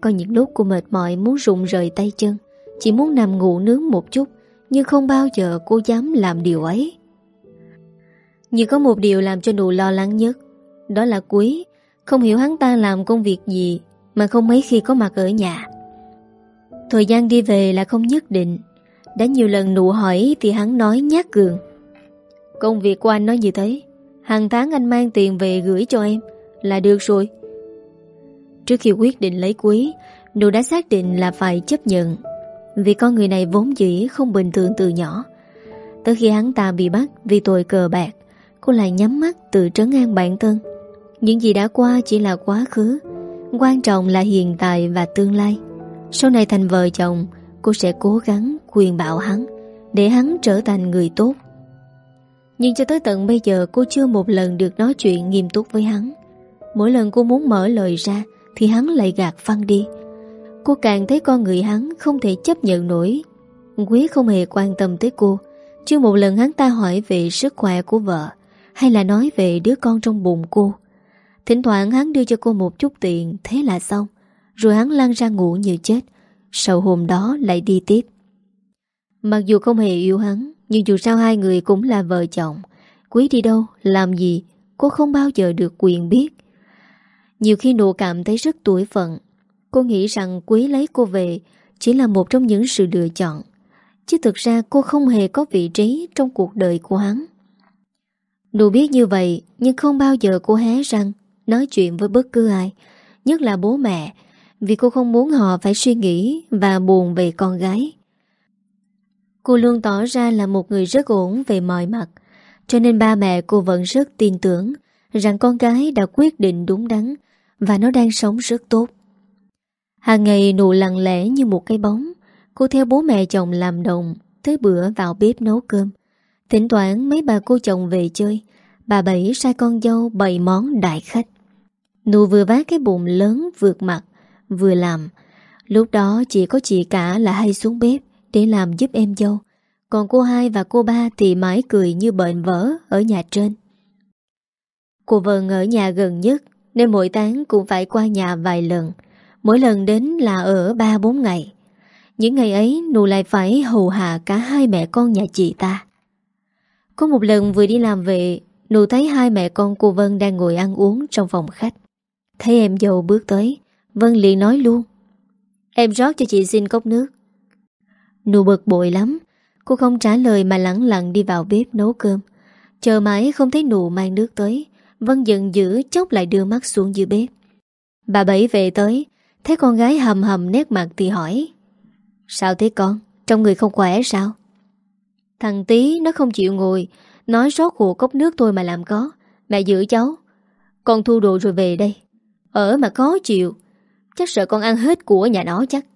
Có những lúc cô mệt mỏi muốn rụng rời tay chân, Chỉ muốn nằm ngủ nướng một chút, Nhưng không bao giờ cô dám làm điều ấy. Nhưng có một điều làm cho nụ lo lắng nhất, Đó là Quý, Không hiểu hắn ta làm công việc gì Mà không mấy khi có mặt ở nhà. Thời gian đi về là không nhất định. Đã nhiều lần nụ hỏi Thì hắn nói nhát cường. Công việc của anh nói như thế. Hàng tháng anh mang tiền về gửi cho em Là được rồi. Trước khi quyết định lấy quý, Nụ đã xác định là phải chấp nhận. Vì con người này vốn dĩ không bình thường từ nhỏ. Tới khi hắn ta bị bắt vì tội cờ bạc, Cô lại nhắm mắt tự trấn an bản thân. Những gì đã qua chỉ là quá khứ, Quan trọng là hiện tại và tương lai. Sau này thành vợ chồng, Cô sẽ cố gắng khuyên bảo hắn Để hắn trở thành người tốt. Nhưng cho tới tận bây giờ, Cô chưa một lần được nói chuyện nghiêm túc với hắn. Mỗi lần cô muốn mở lời ra, thì hắn lại gạt phăng đi. Cô càng thấy con người hắn không thể chấp nhận nổi. Quý không hề quan tâm tới cô. Chưa một lần hắn ta hỏi về sức khỏe của vợ, Hay là nói về đứa con trong bụng cô. Thỉnh thoảng hắn đưa cho cô một chút tiền, Thế là xong. Rồi hắn lăn ra ngủ như chết. Sau hôm đó lại đi tiếp. Mặc dù không hề yêu hắn Nhưng dù sao hai người cũng là vợ chồng. Quý đi đâu, làm gì Cô không bao giờ được quyền biết. Nhiều khi nụ cảm thấy rất tuổi phận. Cô nghĩ rằng Quý lấy cô về Chỉ là một trong những sự lựa chọn. Chứ thực ra cô không hề có vị trí Trong cuộc đời của hắn. Nụ biết như vậy Nhưng không bao giờ cô hé răng Nói chuyện với bất cứ ai Nhất là bố mẹ vì cô không muốn họ phải suy nghĩ Và buồn về con gái. Cô luôn tỏ ra là một người rất ổn về mọi mặt, Cho nên ba mẹ cô vẫn rất tin tưởng Rằng con gái đã quyết định đúng đắn Và nó đang sống rất tốt. Hàng ngày nụ lặng lẽ như một cái bóng, Cô theo bố mẹ chồng làm đồng Tới bữa vào bếp nấu cơm. Thỉnh thoảng mấy bà cô chồng về chơi, Bà Bảy sai con dâu bày món đại khách. Nụ vừa vác cái bụng lớn vượt mặt Vừa làm. Lúc đó chỉ có chị cả là hay xuống bếp Để làm giúp em dâu. Còn cô hai và cô ba thì mãi cười như bệnh vỡ Ở nhà trên. Cô Vân ở nhà gần nhất, Nên mỗi tháng cũng phải qua nhà vài lần. Mỗi lần đến là ở 3-4 ngày. Những ngày ấy, Nụ lại phải hầu hạ cả hai mẹ con nhà chị ta. Có một lần vừa đi làm về, Nụ thấy hai mẹ con cô Vân đang ngồi ăn uống trong phòng khách. Thấy em dâu bước tới Vân liền nói luôn. Em rót cho chị xin cốc nước. Nụ bực bội lắm. Cô không trả lời mà lặng lặng đi vào bếp nấu cơm. Chờ mãi không thấy nụ mang nước tới, Vân giận dữ chốc lại đưa mắt xuống dưới bếp. Bà Bảy về tới, Thấy con gái hầm hầm nét mặt thì hỏi, Sao thế con? Trong người không khỏe sao? Thằng tí nó không chịu ngồi, Nói rót hộ cốc nước thôi mà làm có. Mẹ giữ cháu, Con thu đồ rồi về đây. Ở mà có chịu. Chắc sợ con ăn hết của nhà nó chắc.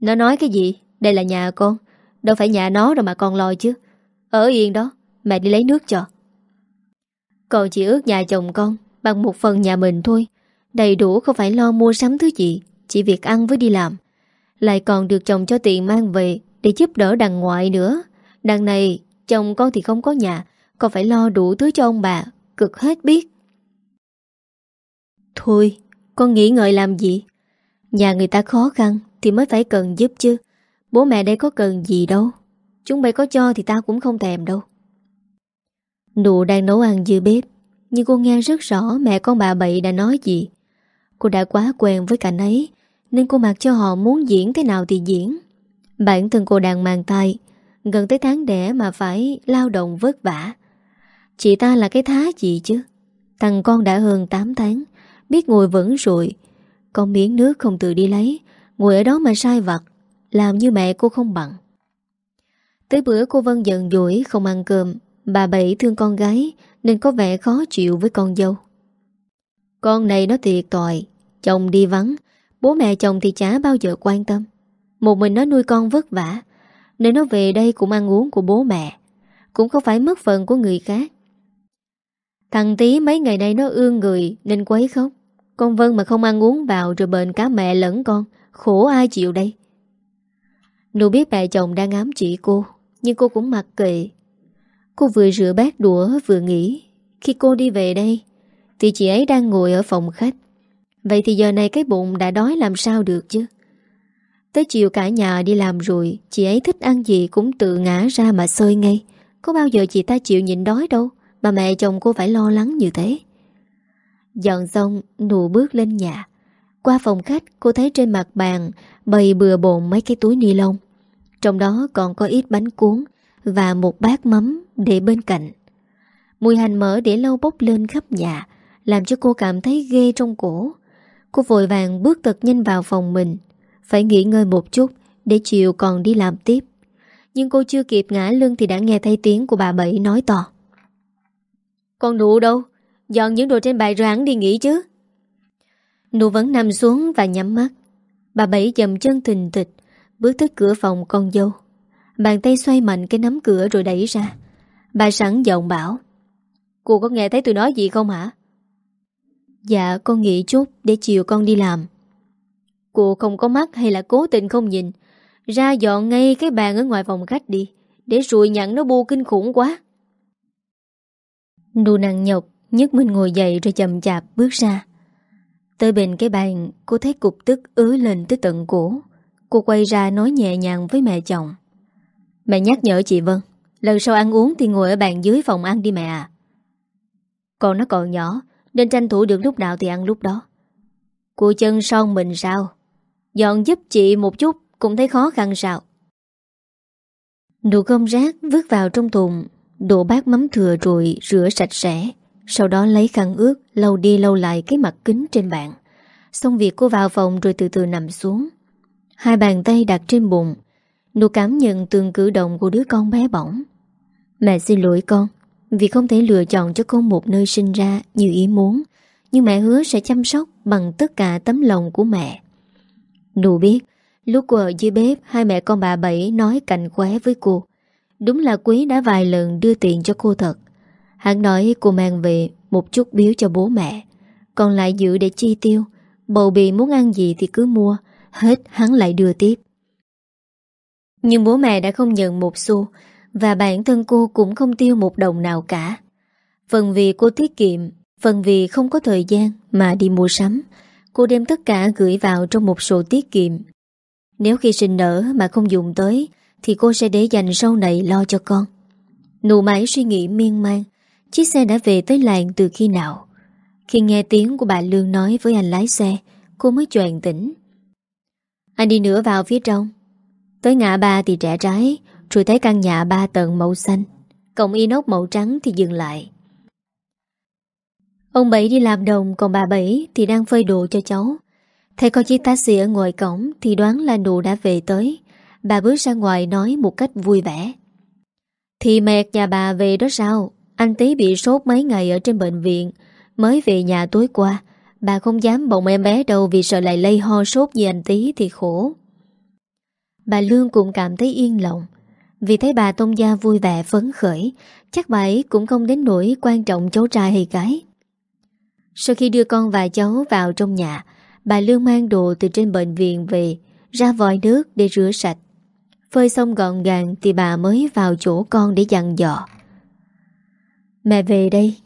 Nó nói cái gì? Đây là nhà con. Đâu phải nhà nó đâu mà con lo chứ. Ở yên đó, Mẹ đi lấy nước cho. Con chỉ ước nhà chồng con Bằng một phần nhà mình thôi. Đầy đủ không phải lo mua sắm thứ gì, Chỉ việc ăn với đi làm. Lại còn được chồng cho tiền mang về Để giúp đỡ đằng ngoại nữa. Đằng này, chồng con thì không có nhà Con phải lo đủ thứ cho ông bà, Cực hết biết. Thôi con nghĩ ngợi làm gì? Nhà người ta khó khăn Thì mới phải cần giúp chứ. Bố mẹ đây có cần gì đâu. Chúng mày có cho thì ta cũng không thèm đâu. Nụ đang nấu ăn dưới bếp, Nhưng cô nghe rất rõ mẹ con bà bậy đã nói gì. Cô đã quá quen với cảnh ấy, Nên cô mặc cho họ muốn diễn thế nào thì diễn. Bản thân cô đang mang tay Gần tới tháng đẻ mà phải lao động vất vả. Chị ta là cái thá gì chứ? Thằng con đã hơn 8 tháng Biết ngồi vẫn rồi. Con miếng nước không tự đi lấy. Ngồi ở đó mà sai vặt. Làm như mẹ cô không bằng. Tới bữa cô Vân giận dỗi không ăn cơm. Bà Bảy thương con gái, Nên có vẻ khó chịu với con dâu. Con này nó thiệt tòi. Chồng đi vắng. Bố mẹ chồng thì chả bao giờ quan tâm. Một mình nó nuôi con vất vả, Nên nó về đây cũng ăn uống của bố mẹ. Cũng không phải mất phần của người khác. Thằng tí mấy ngày nay nó ương người, Nên quấy khóc. Con Vân mà không ăn uống vào Rồi bệnh cả mẹ lẫn con. Khổ ai chịu đây? Nụ biết mẹ chồng đang ám chỉ cô, Nhưng cô cũng mặc kệ. Cô vừa rửa bát đũa, vừa nghĩ Khi cô đi về đây, Thì chị ấy đang ngồi ở phòng khách. Vậy thì giờ này cái bụng đã đói làm sao được chứ? Tới chiều cả nhà đi làm rồi, Chị ấy thích ăn gì cũng tự ngã ra mà xơi ngay. Có bao giờ chị ta chịu nhịn đói đâu, Mà mẹ chồng cô phải lo lắng như thế? Dọn xong, Nụ bước lên nhà. Qua phòng khách, cô thấy trên mặt bàn Bày bừa bộn mấy cái túi ni lông. Trong đó còn có ít bánh cuốn Và một bát mắm để bên cạnh. Mùi hành mỡ để lâu bốc lên khắp nhà, Làm cho cô cảm thấy ghê trong cổ. Cô vội vàng bước thật nhanh vào phòng mình, Phải nghỉ ngơi một chút Để chiều còn đi làm tiếp. Nhưng cô chưa kịp ngã lưng Thì đã nghe thấy tiếng của bà Bảy nói to. Con nụ đâu? Dọn những đồ trên bài rồi đi nghỉ chứ. Nụ vẫn nằm xuống và nhắm mắt. Bà Bảy dầm chân thình tịch Bước tới cửa phòng con dâu. Bàn tay xoay mạnh cái nắm cửa rồi đẩy ra. Bà sẵn giọng bảo, Cô có nghe thấy tôi nói gì không hả? Dạ con nghỉ chút, Để chiều con đi làm. Cô không có mắt hay là cố tình không nhìn? Ra dọn ngay cái bàn ở ngoài phòng khách đi, Để rùi nhận nó bu kinh khủng quá. Nụ nặng nhọc nhất mình ngồi dậy rồi chậm chạp bước ra. Tới bên cái bàn, Cô thấy cục tức ứ lên tới tận cổ. Cô quay ra nói nhẹ nhàng với mẹ chồng. Mẹ nhắc nhở chị Vân, Lần sau ăn uống thì ngồi ở bàn dưới phòng ăn đi mẹ à còn nó còn nhỏ, Nên tranh thủ được lúc nào thì ăn lúc đó. Cô chân son mình sao? Dọn giúp chị một chút, Cũng thấy khó khăn sao? Đồ cơm rác vứt vào trong thùng Đổ bát mắm thừa rồi rửa sạch sẽ. Sau đó lấy khăn ướt, Lau đi lau lại cái mặt kính trên bàn. Xong việc cô vào phòng rồi từ từ nằm xuống. Hai bàn tay đặt trên bụng, Nụ cảm nhận từng cử động của đứa con bé bỏng. Mẹ xin lỗi con, Vì không thể lựa chọn cho con một nơi sinh ra như ý muốn, Nhưng mẹ hứa sẽ chăm sóc bằng tất cả tấm lòng của mẹ. Nụ biết, Lúc cô ở dưới bếp Hai mẹ con bà Bảy nói cạnh khóe với cô, Đúng là Quý đã vài lần đưa tiền cho cô thật Hắn nói cô mang về Một chút biếu cho bố mẹ. Còn lại giữ để chi tiêu. Bầu bì muốn ăn gì thì cứ mua. Hết, hắn lại đưa tiếp. Nhưng bố mẹ đã không nhận một xu Và bản thân cô cũng không tiêu một đồng nào cả. Phần vì cô tiết kiệm, Phần vì không có thời gian Mà đi mua sắm, Cô đem tất cả gửi vào trong một sổ tiết kiệm. Nếu khi sinh nở mà không dùng tới, Thì cô sẽ để dành sau này lo cho con. Nụ mãi suy nghĩ miên man Chiếc xe đã về tới làng từ khi nào? Khi nghe tiếng của bà Lương nói với anh lái xe, Cô mới choàng tỉnh. Anh đi nữa vào phía trong. Tới ngã ba thì trẻ trái, Rồi thấy căn nhà ba tầng màu xanh. Cộng inox màu trắng thì dừng lại. Ông Bảy đi làm đồng, Còn bà Bảy thì đang phơi đồ cho cháu. Thấy có chiếc taxi ở ngoài cổng Thì đoán là nụ đã về tới. Bà bước ra ngoài nói một cách vui vẻ. Thì mẹ nhà bà về đó sao? Anh tí bị sốt mấy ngày ở trên bệnh viện. Mới về nhà tối qua, Bà không dám bồng em bé đâu Vì sợ lại lây ho sốt như anh tí thì khổ. Bà Lương cũng cảm thấy yên lòng. Vì thấy bà Tôn Gia vui vẻ, phấn khởi, Chắc bà ấy cũng không đến nỗi quan trọng cháu trai hay gái. Sau khi đưa con và cháu vào trong nhà, Bà Lương mang đồ từ trên bệnh viện về, Ra vòi nước để rửa sạch. Phơi xong gọn gàng Thì bà mới vào chỗ con để dặn dò. Mẹ về đây.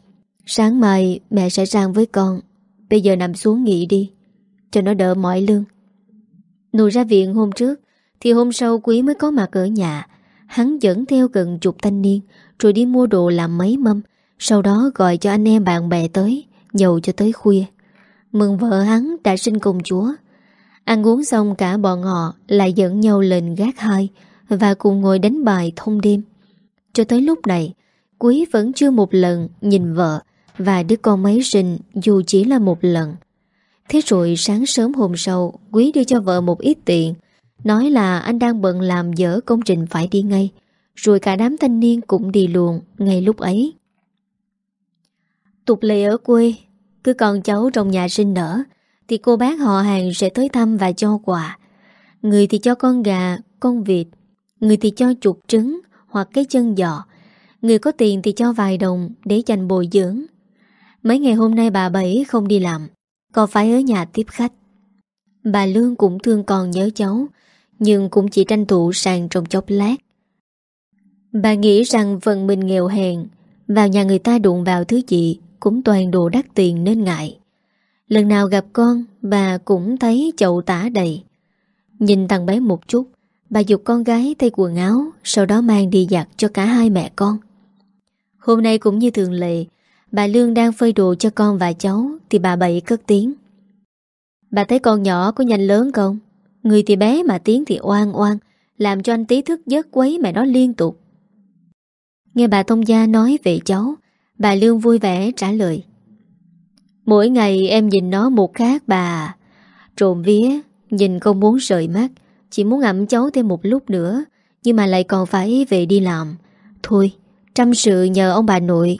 Sáng mai mẹ sẽ sang với con. Bây giờ nằm xuống nghỉ đi, Cho nó đỡ mỏi lương Nụ ra viện hôm trước, Thì hôm sau quý mới có mặt ở nhà. Hắn dẫn theo gần chục thanh niên, Rồi đi mua đồ làm mấy mâm. Sau đó gọi cho anh em bạn bè tới Nhậu cho tới khuya. Mừng vợ hắn đã sinh công chúa. Ăn uống xong cả bọn họ Lại dẫn nhau lên gác hai Và cùng ngồi đánh bài thông đêm. Cho tới lúc này Quý vẫn chưa một lần nhìn vợ và đứa con mấy sinh dù chỉ là một lần. Thế rồi sáng sớm hôm sau, Quý đưa cho vợ một ít tiền, nói là anh đang bận làm dở công trình phải đi ngay, rồi cả đám thanh niên cũng đi luôn ngay lúc ấy. Tục lệ ở quê, cứ con cháu trong nhà sinh nở, thì cô bác họ hàng sẽ tới thăm và cho quà. Người thì cho con gà, con vịt, người thì cho chuột trứng hoặc cái chân giò, người có tiền thì cho vài đồng để dành bồi dưỡng. Mấy ngày hôm nay bà Bảy không đi làm Còn phải ở nhà tiếp khách? Bà Lương cũng thương còn nhớ cháu, Nhưng cũng chỉ tranh thủ sàn trong chốc lát. Bà nghĩ rằng phần mình nghèo hèn, Vào nhà người ta đụng vào thứ gì Cũng toàn đồ đắt tiền nên ngại. Lần nào gặp con, Bà cũng thấy chậu tả đầy. Nhìn thằng bé một chút, Bà dục con gái thay quần áo, Sau đó mang đi giặt cho cả hai mẹ con. Hôm nay cũng như thường lệ, Bà Lương đang phơi đồ cho con và cháu Thì bà Bảy cất tiếng. Bà thấy con nhỏ có nhanh lớn không? Người thì bé mà tiếng thì oan oan, Làm cho anh tí thức giấc quấy mẹ nó liên tục. Nghe bà Thông Gia nói về cháu, Bà Lương vui vẻ trả lời. Mỗi ngày em nhìn nó một khác bà. Trộm vía, Nhìn không muốn rời mắt, Chỉ muốn ẩm cháu thêm một lúc nữa, Nhưng mà lại còn phải về đi làm. Thôi Trăm sự nhờ ông bà nội.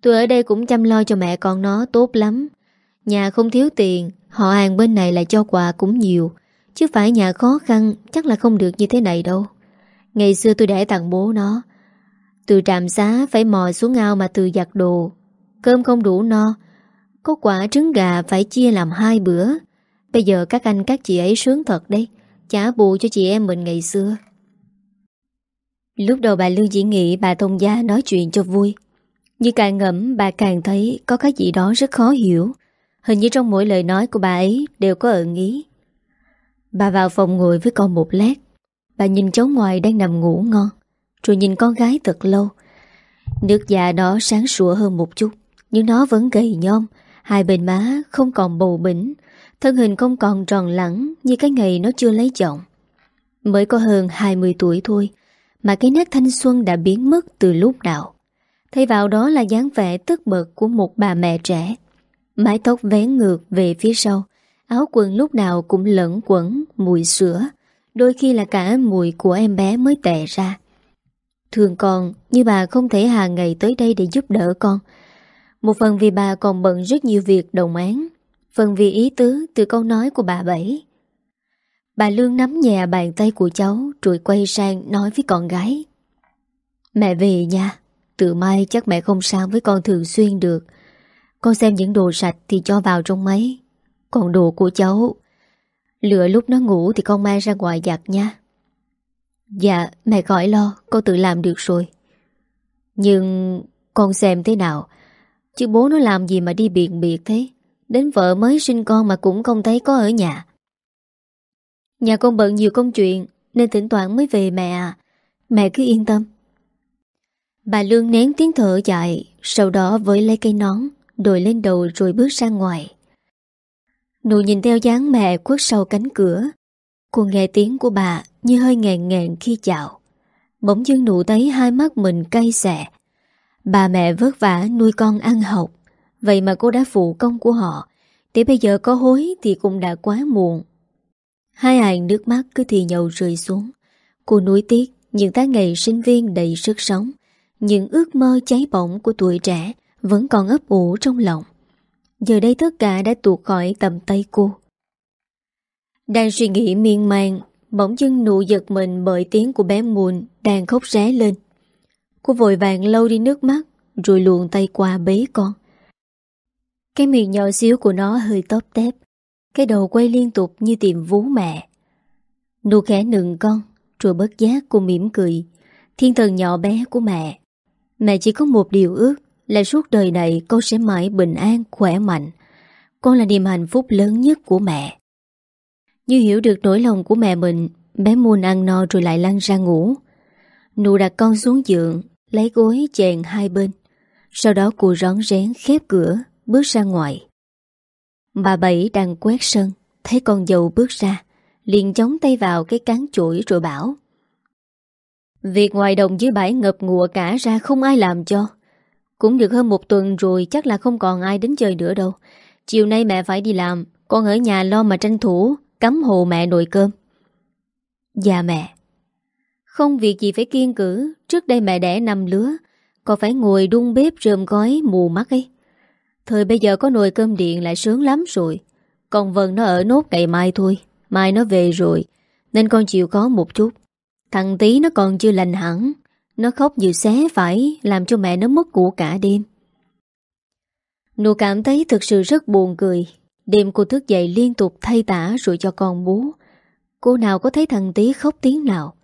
Tôi ở đây cũng chăm lo cho mẹ con nó tốt lắm. Nhà không thiếu tiền, Họ hàng bên này lại cho quà cũng nhiều. Chứ phải nhà khó khăn, Chắc là không được như thế này đâu. Ngày xưa tôi để tặng bố nó. Từ trạm xá phải mò xuống ao mà từ giặt đồ. Cơm không đủ no. Có quả trứng gà phải chia làm hai bữa. Bây giờ các anh các chị ấy sướng thật đấy. Trả bù cho chị em mình ngày xưa. Lúc đầu bà Lương chỉ nghĩ bà thông gia nói chuyện cho vui nhưng càng ngẫm, bà càng thấy có cái gì đó rất khó hiểu. Hình như trong mỗi lời nói của bà ấy đều có ẩn ý. Bà vào phòng ngồi với con một lát. Bà nhìn cháu ngoài đang nằm ngủ ngon. Rồi nhìn con gái thật lâu. Nước da đó sáng sủa hơn một chút. Nhưng nó vẫn gầy nhom. Hai bên má không còn bầu bỉnh. Thân hình không còn tròn lẳng như cái ngày nó chưa lấy chồng. Mới có hơn 20 tuổi thôi. Mà cái nét thanh xuân đã biến mất từ lúc nào. Thay vào đó là dáng vẻ tức bật của một bà mẹ trẻ. Mái tóc vén ngược về phía sau, áo quần lúc nào cũng lẫn quẩn mùi sữa, đôi khi là cả mùi của em bé mới tệ ra. Thường còn, như bà không thể hàng ngày tới đây để giúp đỡ con. Một phần vì bà còn bận rất nhiều việc đồng án, phần vì ý tứ từ câu nói của bà Bảy. Bà Lương nắm nhẹ bàn tay của cháu rồi quay sang nói với con gái. Mẹ về nha, từ mai chắc mẹ không sang với con thường xuyên được. Con xem những đồ sạch thì cho vào trong máy. Còn đồ của cháu, lựa lúc nó ngủ thì con mang ra ngoài giặt nha. Dạ, mẹ khỏi lo, con tự làm được rồi. Nhưng con xem thế nào, chứ bố nó làm gì mà đi biện biệt thế. Đến vợ mới sinh con mà cũng không thấy có ở nhà. Nhà con bận nhiều công chuyện, Nên thỉnh thoảng mới về mẹ à. Mẹ cứ yên tâm. Bà Lương nén tiếng thở dài, Sau đó với lấy cây nón, Đội lên đầu rồi bước ra ngoài. Nụ nhìn theo dáng mẹ quất sau cánh cửa. Cô nghe tiếng của bà Như hơi ngàn ngàn khi chào. Bỗng dưng nụ thấy hai mắt mình cay xẻ Bà mẹ vất vả nuôi con ăn học. Vậy mà cô đã phụ công của họ. Để bây giờ có hối thì cũng đã quá muộn. Hai hàng nước mắt cứ thì nhầu rơi xuống. Cô nuối tiếc những tháng ngày sinh viên đầy sức sống. Những ước mơ cháy bỏng của tuổi trẻ vẫn còn ấp ủ trong lòng. Giờ đây tất cả đã tuột khỏi tầm tay cô. Đang suy nghĩ miên man, bỗng dưng nụ giật mình bởi tiếng của bé Mùn đang khóc ré lên. Cô vội vàng lâu đi nước mắt, rồi luồn tay qua bế con. Cái miệng nhỏ xíu của nó hơi tóp tép, cái đầu quay liên tục như tìm vú mẹ. Nụ khẽ nựng con Rồi bớt giác cô mỉm cười. Thiên thần nhỏ bé của mẹ. Mẹ chỉ có một điều ước Là suốt đời này con sẽ mãi bình an, khỏe mạnh. Con là niềm hạnh phúc lớn nhất của mẹ. Như hiểu được nỗi lòng của mẹ mình Bé muôn ăn no rồi lại lăn ra ngủ. Nụ đặt con xuống giường Lấy gối chèn hai bên. Sau đó cô rón rén khép cửa Bước ra ngoài. Bà Bảy đang quét sân, Thấy con dâu bước ra, liền chống tay vào cái cán chuỗi rồi bảo. Việc ngoài đồng dưới bãi ngập ngùa cả ra không ai làm cho. Cũng được hơn một tuần rồi chắc là không còn ai đến chơi nữa đâu. Chiều nay mẹ phải đi làm, Con ở nhà lo mà tranh thủ, Cắm hồ mẹ nồi cơm. Dạ mẹ. Không việc gì phải kiên cử, Trước đây mẹ đẻ nằm lứa, Còn phải ngồi đun bếp rơm gói mù mắt ấy. Thời bây giờ có nồi cơm điện lại sướng lắm rồi. Còn Vân nó ở nốt ngày mai thôi. Mai nó về rồi. Nên con chịu có một chút. Thằng tí nó còn chưa lành hẳn. Nó khóc như xé phải Làm cho mẹ nó mất của cả đêm. Nụ cảm thấy thực sự rất buồn cười. Đêm cô thức dậy liên tục thay tả Rồi cho con bú. Cô nào có thấy thằng tí khóc tiếng nào?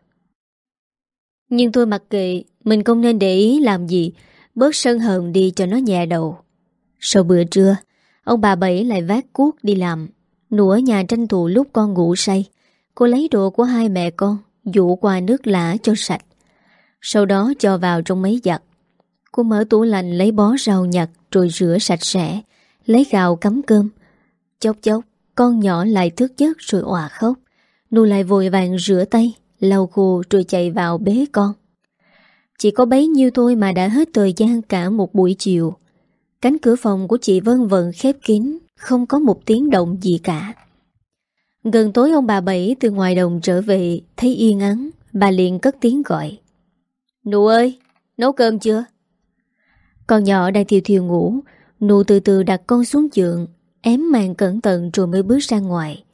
Nhưng tôi mặc kệ, Mình không nên để ý làm gì. Bớt sân hờn đi cho nó nhẹ đầu sau bữa trưa, ông bà Bảy lại vác cuốc đi làm. nửa nhà tranh thủ lúc con ngủ say. Cô lấy đồ của hai mẹ con, dụ qua nước lã cho sạch. Sau đó cho vào trong máy giặt. Cô mở tủ lạnh lấy bó rau nhặt rồi rửa sạch sẽ, lấy gạo cắm cơm. Chốc chốc, con nhỏ lại thức giấc rồi òa khóc. Nụ lại vội vàng rửa tay, lau khô rồi chạy vào bế con. Chỉ có bấy nhiêu thôi mà đã hết thời gian cả một buổi chiều. Cánh cửa phòng của chị Vân vẫn khép kín, không có một tiếng động gì cả. Gần tối ông bà Bảy từ ngoài đồng trở về, thấy yên ắng, bà liền cất tiếng gọi. Nụ ơi, nấu cơm chưa? Con nhỏ đang thiều thiều ngủ, nụ từ từ đặt con xuống giường, ém màn cẩn thận rồi mới bước ra ngoài.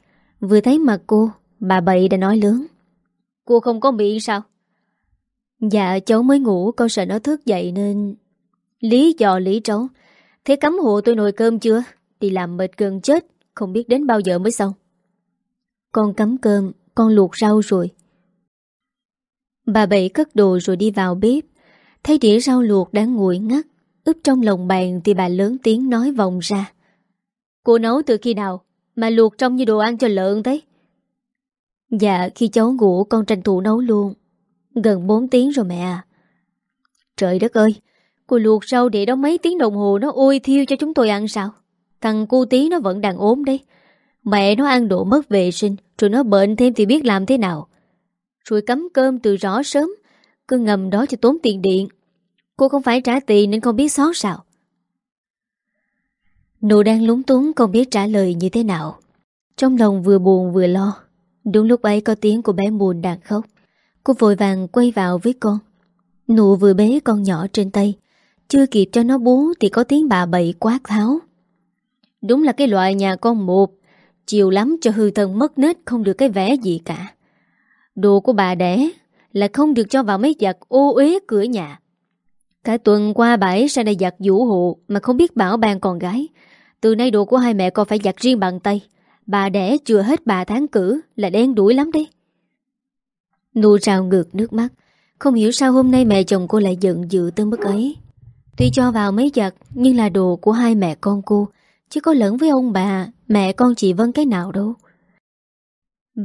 Vừa thấy mặt cô, bà Bảy đã nói lớn. Cô không có miệng sao? Dạ cháu mới ngủ con sợ nó thức dậy nên... Lý do lý trấu Thế cắm hộ tôi nồi cơm chưa? Đi làm mệt gần chết, không biết đến bao giờ mới xong. Con cắm cơm, con luộc rau rồi. Bà Bảy cất đồ rồi đi vào bếp. Thấy đĩa rau luộc đang nguội ngắt, ướp trong lồng bàn thì bà lớn tiếng nói vòng ra. Cô nấu từ khi nào Mà luộc trong như đồ ăn cho lợn thế Dạ khi cháu ngủ con tranh thủ nấu luôn Gần 4 tiếng rồi mẹ à Trời đất ơi Cô luộc rau để đó mấy tiếng đồng hồ Nó ôi thiêu cho chúng tôi ăn sao? Thằng cu tí nó vẫn đang ốm đấy. Mẹ nó ăn độ mất vệ sinh, Rồi nó bệnh thêm thì biết làm thế nào. Rồi cấm cơm từ rõ sớm, Cứ ngầm đó cho tốn tiền điện. Cô không phải trả tiền nên không biết xót sao. Nụ đang lúng túng không biết trả lời như thế nào. Trong lòng vừa buồn vừa lo, Đúng lúc ấy có tiếng của bé buồn đang khóc. Cô vội vàng quay vào với con. Nụ vừa bế con nhỏ trên tay chưa kịp cho nó bú Thì có tiếng bà bậy quát tháo. Đúng là cái loại nhà con một Chiều lắm cho hư thân mất nết, Không được cái vẻ gì cả. Đồ của bà đẻ Là không được cho vào mấy giặt ô uế cửa nhà. Cả tuần qua bà ấy sang đây giặt vũ hộ Mà không biết bảo ban con gái. Từ nay đồ của hai mẹ con phải giặt riêng bằng tay. Bà đẻ chưa hết bà tháng cử Là đen đuổi lắm đấy. Nụ trào ngược nước mắt. Không hiểu sao hôm nay mẹ chồng cô lại giận dữ tới mức ấy. Tuy cho vào mấy giặt Nhưng là đồ của hai mẹ con cô. Chứ có lẫn với ông bà, Mẹ con chị Vân cái nào đâu.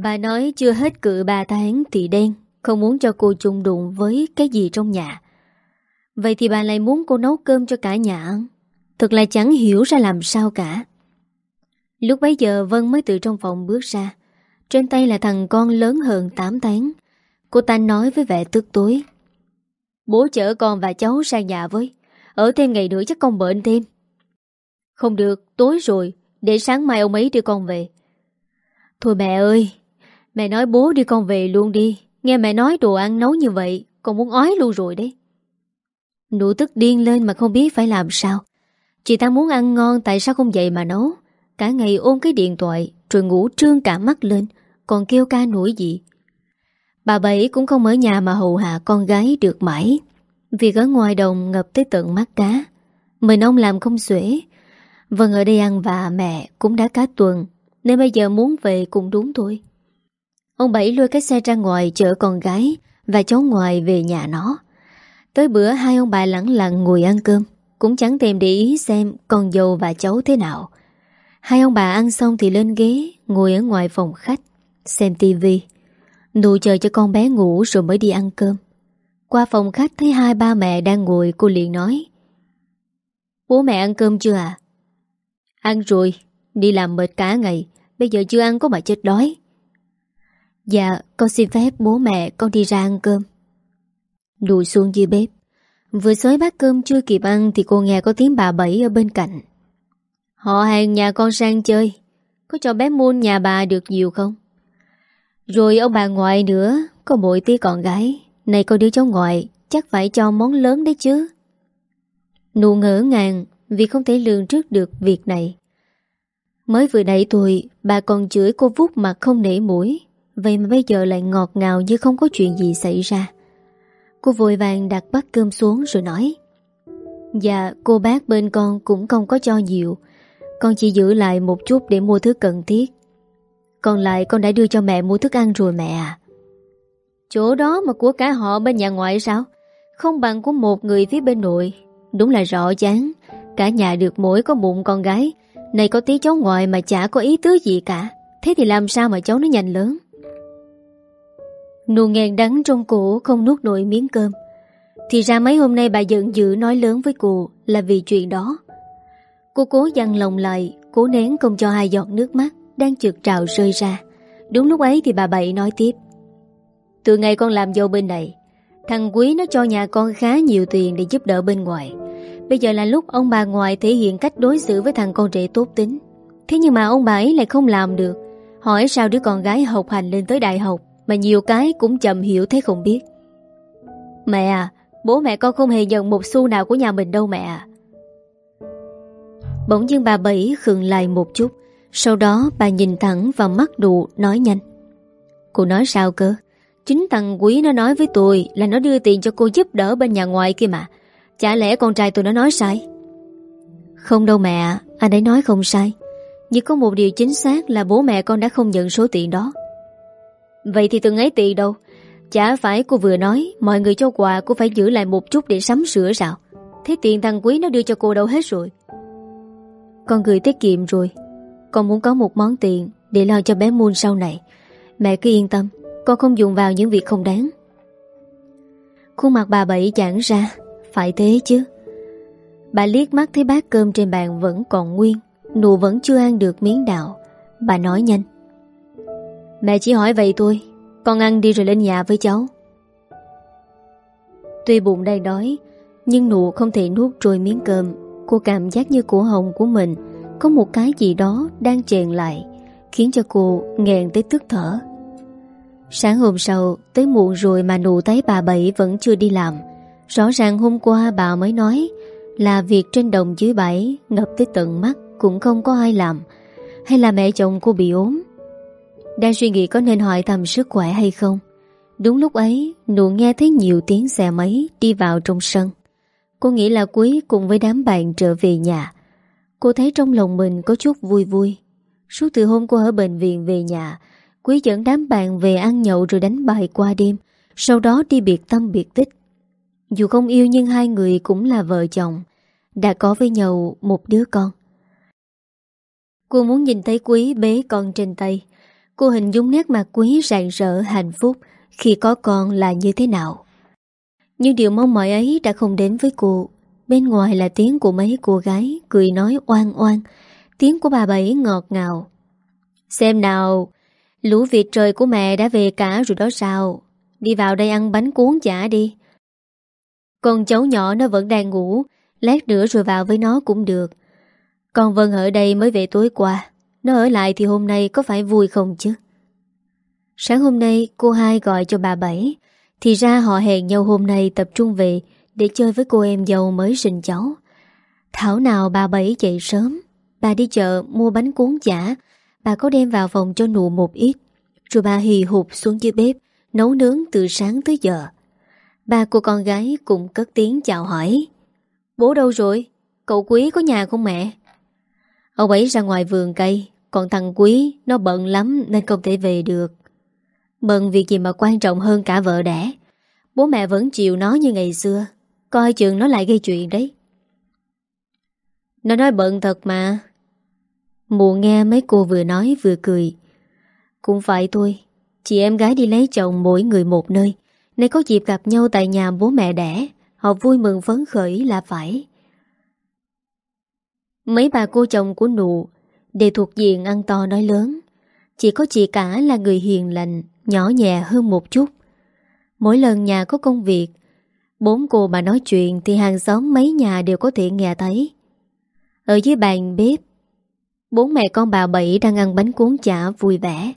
Bà nói chưa hết cự ba tháng thì đen, Không muốn cho cô chung đụng với cái gì trong nhà. Vậy thì bà lại muốn cô nấu cơm cho cả nhà ăn. Thật là chẳng hiểu ra làm sao cả. Lúc bấy giờ Vân mới từ trong phòng bước ra. Trên tay là thằng con lớn hơn 8 tháng. Cô ta nói với vẻ tức tối. Bố chở con và cháu sang nhà với. Ở thêm ngày nữa chắc con bệnh thêm. Không được, tối rồi Để sáng mai ông ấy đưa con về. Thôi mẹ ơi Mẹ nói bố đưa con về luôn đi. Nghe mẹ nói đồ ăn nấu như vậy Con muốn ói luôn rồi đấy. Nụ tức điên lên mà không biết phải làm sao. Chị ta muốn ăn ngon Tại sao không dậy mà nấu? Cả ngày ôm cái điện thoại Rồi ngủ trương cả mắt lên Còn kêu ca nổi gì. Bà Bảy cũng không ở nhà mà hầu hạ con gái được mãi. Việc ở ngoài đồng ngập tới tận mắt cá. Mình ông làm không xuể. Vâng ở đây ăn và mẹ cũng đã cá tuần, Nên bây giờ muốn về cũng đúng thôi. Ông Bảy lôi cái xe ra ngoài chở con gái Và cháu ngoài về nhà nó. Tới bữa, hai ông bà lặng lặng ngồi ăn cơm, Cũng chẳng thèm để ý xem con dâu và cháu thế nào. Hai ông bà ăn xong thì lên ghế, Ngồi ở ngoài phòng khách, Xem tivi, Nụ chờ cho con bé ngủ rồi mới đi ăn cơm. Qua phòng khách thấy hai ba mẹ đang ngồi, Cô liền nói. Bố mẹ ăn cơm chưa à Ăn rồi, Đi làm mệt cả ngày, Bây giờ chưa ăn có mà chết đói. Dạ con xin phép bố mẹ con đi ra ăn cơm. Đùi xuống dưới bếp. Vừa xới bát cơm chưa kịp ăn Thì cô nghe có tiếng bà Bảy ở bên cạnh. Họ hàng nhà con sang chơi. Có cho bé Moon nhà bà được nhiều không? Rồi ông bà ngoại nữa, Có mỗi tí con gái. Này con đứa cháu ngoại, Chắc phải cho món lớn đấy chứ. Nụ ngỡ ngàng Vì không thể lường trước được việc này. Mới vừa nãy tôi, Bà còn chửi cô vút mặt không nể mũi. Vậy mà bây giờ lại ngọt ngào Như không có chuyện gì xảy ra. Cô vội vàng đặt bát cơm xuống rồi nói Dạ cô bác bên con cũng không có cho nhiều. Con chỉ giữ lại một chút để mua thứ cần thiết. Còn lại con đã đưa cho mẹ mua thức ăn rồi mẹ à. Chỗ đó mà của cả họ bên nhà ngoại sao? Không bằng của một người phía bên nội. Đúng là rõ chán. Cả nhà được mỗi có bụng con gái. Này có tí cháu ngoại mà chả có ý tứ gì cả. Thế thì làm sao mà cháu nó nhanh lớn? Nụ ngàn đắng trong cổ, không nuốt nổi miếng cơm. Thì ra mấy hôm nay bà giận dữ nói lớn với cụ là vì chuyện đó. Cô cố dằn lòng lại, Cố nén không cho hai giọt nước mắt Đang trượt trào rơi ra. Đúng lúc ấy thì bà Bảy nói tiếp. Từ ngày con làm dâu bên này, Thằng Quý nó cho nhà con khá nhiều tiền Để giúp đỡ bên ngoài. Bây giờ là lúc ông bà ngoại thể hiện cách đối xử Với thằng con trẻ tốt tính. Thế nhưng mà ông bà ấy lại không làm được. Hỏi sao đứa con gái học hành lên tới đại học Mà nhiều cái cũng chậm hiểu thế không biết. Mẹ à Bố mẹ con không hề nhận một xu nào của nhà mình đâu mẹ à. Bỗng dưng bà Bảy khựng lại một chút. Sau đó bà nhìn thẳng vào mắt đụ, Nói nhanh. Cô nói sao cơ? Chính thằng quý nó nói với tôi Là nó đưa tiền cho cô giúp đỡ bên nhà ngoài kia mà. Chả lẽ con trai tôi nó nói sai? Không đâu mẹ, Anh ấy nói không sai. Nhưng có một điều chính xác là bố mẹ con đã không nhận số tiền đó. Vậy thì từng ấy tiền đâu? Chả phải cô vừa nói, Mọi người cho quà cô phải giữ lại một chút để sắm sửa sao? Thế tiền thằng quý nó đưa cho cô đâu hết rồi? Con gửi tiết kiệm rồi. Con muốn có một món tiền Để lo cho bé Moon sau này. Mẹ cứ yên tâm. Con không dùng vào những việc không đáng. Khuôn mặt bà Bảy giãn ra, Phải thế chứ. Bà liếc mắt thấy bát cơm trên bàn vẫn còn nguyên, Nụ vẫn chưa ăn được miếng đạo Bà nói nhanh. Mẹ chỉ hỏi vậy thôi, Con ăn đi rồi lên nhà với cháu. Tuy bụng đang đói, Nhưng nụ không thể nuốt trôi miếng cơm. Cô cảm giác như cổ hồng của mình Có một cái gì đó đang chèn lại, Khiến cho cô nghẹn tới tức thở. Sáng hôm sau, Tới muộn rồi mà nụ thấy bà Bảy vẫn chưa đi làm. Rõ ràng hôm qua bà mới nói Là việc trên đồng dưới bãi Ngập tới tận mắt Cũng không có ai làm. Hay là mẹ chồng cô bị ốm? Đang suy nghĩ có nên hỏi thăm sức khỏe hay không? Đúng lúc ấy, Nụ nghe thấy nhiều tiếng xe máy Đi vào trong sân. Cô nghĩ là Quý cùng với đám bạn trở về nhà. Cô thấy trong lòng mình có chút vui vui. Suốt từ hôm cô ở bệnh viện về nhà Quý dẫn đám bạn về ăn nhậu rồi đánh bài qua đêm, Sau đó đi biệt tâm biệt tích. Dù không yêu nhưng hai người cũng là vợ chồng, Đã có với nhau một đứa con. Cô muốn nhìn thấy Quý bế con trên tay. Cô hình dung nét mặt Quý rạng rỡ, hạnh phúc Khi có con là như thế nào. Nhưng điều mong mỏi ấy đã không đến với cô. Bên ngoài là tiếng của mấy cô gái Cười nói oan oan, Tiếng của bà Bảy ngọt ngào. Xem nào Lũ vịt trời của mẹ đã về cả rồi đó sao? Đi vào đây ăn bánh cuốn chả đi. Con cháu nhỏ nó vẫn đang ngủ, Lát nữa rồi vào với nó cũng được. Con Vân ở đây mới về tối qua, Nó ở lại thì hôm nay có phải vui không chứ? Sáng hôm nay, cô hai gọi cho bà Bảy, Thì ra họ hẹn nhau hôm nay tập trung về Để chơi với cô em dâu mới sinh cháu. Thảo nào bà Bảy dậy sớm, Bà đi chợ mua bánh cuốn chả Bà có đem vào phòng cho nụ một ít. Rồi bà hì hụt xuống dưới bếp, Nấu nướng từ sáng tới giờ. Bà của con gái cũng cất tiếng chào hỏi. Bố đâu rồi? Cậu Quý có nhà không mẹ? Ông ấy ra ngoài vườn cây, Còn thằng Quý nó bận lắm Nên không thể về được. Bận việc gì mà quan trọng hơn cả vợ đẻ. Bố mẹ vẫn chịu nó như ngày xưa, Coi chừng nó lại gây chuyện đấy. Nó nói bận thật mà Mụ nghe mấy cô vừa nói vừa cười. Cũng phải thôi, Chị em gái đi lấy chồng mỗi người một nơi. Nên có dịp gặp nhau tại nhà bố mẹ đẻ, Họ vui mừng phấn khởi là phải. Mấy bà cô chồng của nụ, Đều thuộc diện ăn to nói lớn. Chỉ có chị cả là người hiền lành, Nhỏ nhẹ hơn một chút. Mỗi lần nhà có công việc, Bốn cô mà nói chuyện Thì hàng xóm mấy nhà đều có thể nghe thấy. Ở dưới bàn bếp Bốn mẹ con bà Bảy đang ăn bánh cuốn chả vui vẻ.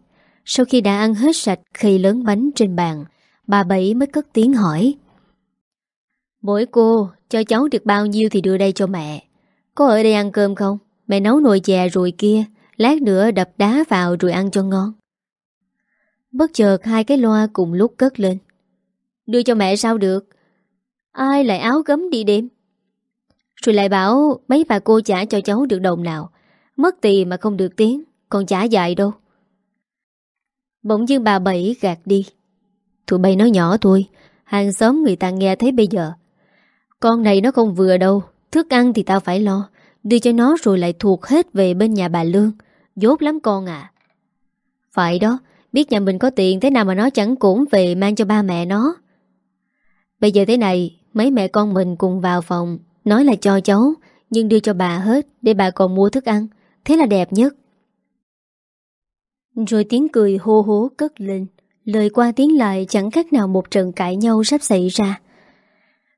Sau khi đã ăn hết sạch khi lớn bánh trên bàn, bà Bảy mới cất tiếng hỏi. Mỗi cô, cho cháu được bao nhiêu thì đưa đây cho mẹ. Có ở đây ăn cơm không? Mẹ nấu nồi chè rồi kia, lát nữa đập đá vào rồi ăn cho ngon. Bất chợt hai cái loa cùng lúc cất lên. Đưa cho mẹ sao được? Ai lại áo gấm đi đêm? Rồi lại bảo mấy bà cô trả cho cháu được đồng nào. Mất tiền mà không được tiếng Còn trả dài đâu. Bỗng dưng bà Bảy gạt đi. Tụi bay nói nhỏ thôi, Hàng xóm người ta nghe thấy bây giờ. Con này nó không vừa đâu, Thức ăn thì tao phải lo, Đưa cho nó rồi lại thuộc hết về bên nhà bà Lương. Dốt lắm con à. Phải đó, Biết nhà mình có tiền thế nào mà nó chẳng cũng về mang cho ba mẹ nó. Bây giờ thế này, Mấy mẹ con mình cùng vào phòng, Nói là cho cháu, Nhưng đưa cho bà hết Để bà còn mua thức ăn. Thế là đẹp nhất. Rồi tiếng cười hô hố cất lên. Lời qua tiếng lại chẳng khác nào một trận cãi nhau sắp xảy ra.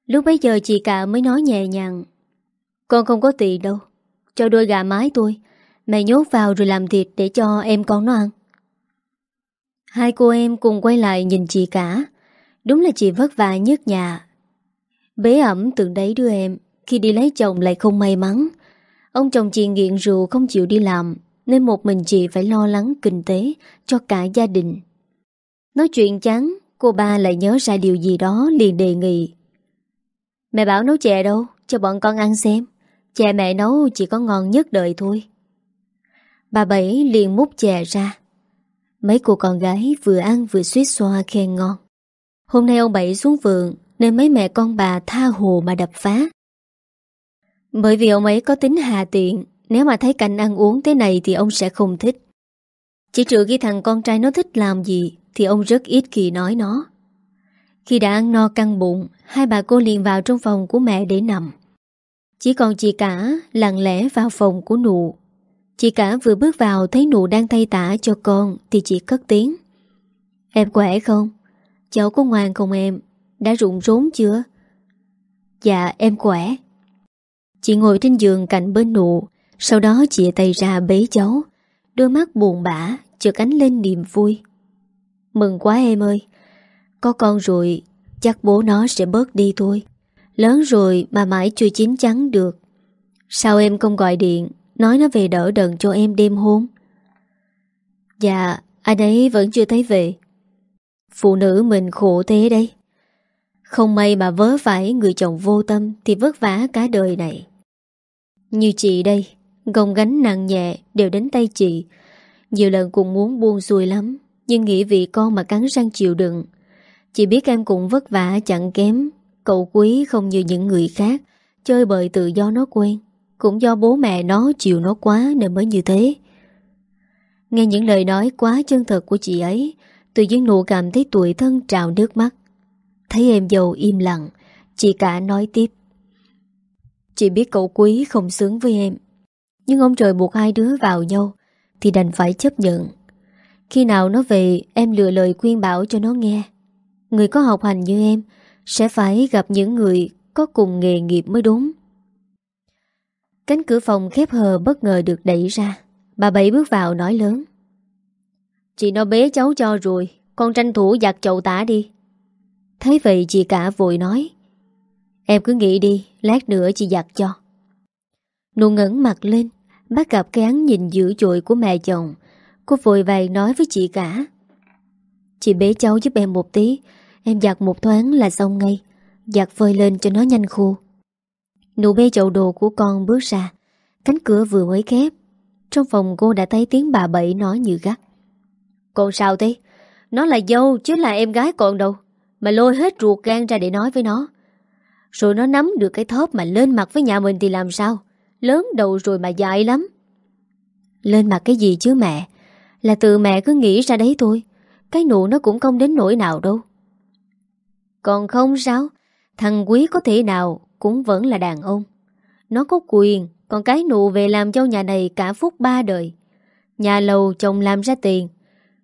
Lúc bấy giờ chị cả mới nói nhẹ nhàng. Con không có tiền đâu. Cho đôi gà mái tôi Mẹ nhốt vào rồi làm thịt để cho em con nó ăn. Hai cô em cùng quay lại nhìn chị cả. Đúng là chị vất vả nhất nhà. Bế ẩm từng đấy đứa em. Khi đi lấy chồng lại không may mắn. Ông chồng chị nghiện rượu không chịu đi làm, Nên một mình chị phải lo lắng kinh tế Cho cả gia đình. Nói chuyện chán, Cô ba lại nhớ ra điều gì đó liền đề nghị. Mẹ bảo nấu chè đâu, Cho bọn con ăn xem. Chè mẹ nấu chỉ có ngon nhất đời thôi. Bà Bảy liền múc chè ra. Mấy cô con gái vừa ăn vừa suýt xoa khen ngon. Hôm nay ông Bảy xuống vườn, Nên mấy mẹ con bà tha hồ mà đập phá bởi vì ông ấy có tính hà tiện, Nếu mà thấy cảnh ăn uống thế này Thì ông sẽ không thích Chỉ trừ khi thằng con trai nó thích làm gì, Thì ông rất ít khi nói nó Khi đã ăn no căng bụng, Hai bà cô liền vào trong phòng của mẹ để nằm Chỉ còn chị cả lặng lẽ vào phòng của nụ Chị cả vừa bước vào thấy nụ đang thay tả cho con Thì chị cất tiếng Em khỏe không? Cháu có ngoan không em? Đã rụng rốn chưa? Dạ em khỏe Chị ngồi trên giường cạnh bên nụ, Sau đó chị tay ra bế cháu. Đôi mắt buồn bã, Chợt ánh lên niềm vui. Mừng quá em ơi, Có con rồi, Chắc bố nó sẽ bớt đi thôi. Lớn rồi mà mãi chưa chín chắn được. Sao em không gọi điện, Nói nó về đỡ đần cho em đêm hôm? Dạ Anh ấy vẫn chưa thấy về. Phụ nữ mình khổ thế đây Không may mà vớ phải người chồng vô tâm Thì vất vả cả đời này. Như chị đây, Gồng gánh nặng nhẹ đều đến tay chị. Nhiều lần cũng muốn buông xuôi lắm, Nhưng nghĩ vì con mà cắn răng chịu đựng. Chị biết em cũng vất vả, chẳng kém. Cậu quý không như những người khác, Chơi bời tự do nó quen. Cũng do bố mẹ nó chịu nó quá Nên mới như thế. Nghe những lời nói quá chân thật của chị ấy, Tự nhiên nụ cảm thấy tuổi thân trào nước mắt. Thấy em dâu im lặng, Chị cả nói tiếp. Chị biết cậu quý không sướng với em. Nhưng ông trời buộc hai đứa vào nhau, Thì đành phải chấp nhận. Khi nào nó về, Em lựa lời khuyên bảo cho nó nghe. Người có học hành như em, Sẽ phải gặp những người Có cùng nghề nghiệp mới đúng. Cánh cửa phòng khép hờ bất ngờ được đẩy ra. Bà Bảy bước vào nói lớn. Chị nó bế cháu cho rồi, Con tranh thủ giặt chậu tả đi. Thấy vậy chị cả vội nói. Em cứ nghĩ đi, Lát nữa chị giặt cho. Nụ ngẩn mặt lên Bắt gặp cái án nhìn dữ dội của mẹ chồng. Cô vội vàng nói với chị cả. Chị bế cháu giúp em một tí, Em giặt một thoáng là xong ngay. Giặt phơi lên cho nó nhanh khô. Nụ bê chậu đồ của con bước ra, Cánh cửa vừa mới khép. Trong phòng cô đã thấy tiếng bà Bảy nói như gắt. Còn sao thế? Nó là dâu chứ là em gái còn đâu. Mà lôi hết ruột gan ra để nói với nó. Rồi nó nắm được cái thóp mà lên mặt với nhà mình thì làm sao? Lớn đầu rồi mà dại lắm. Lên mặt cái gì chứ mẹ? Là từ mẹ cứ nghĩ ra đấy thôi. Cái nụ nó cũng không đến nỗi nào đâu. Còn không sao. Thằng quý có thể nào Cũng vẫn là đàn ông. Nó có quyền, Còn cái nụ về làm cho nhà này cả phút ba đời. Nhà lầu chồng làm ra tiền.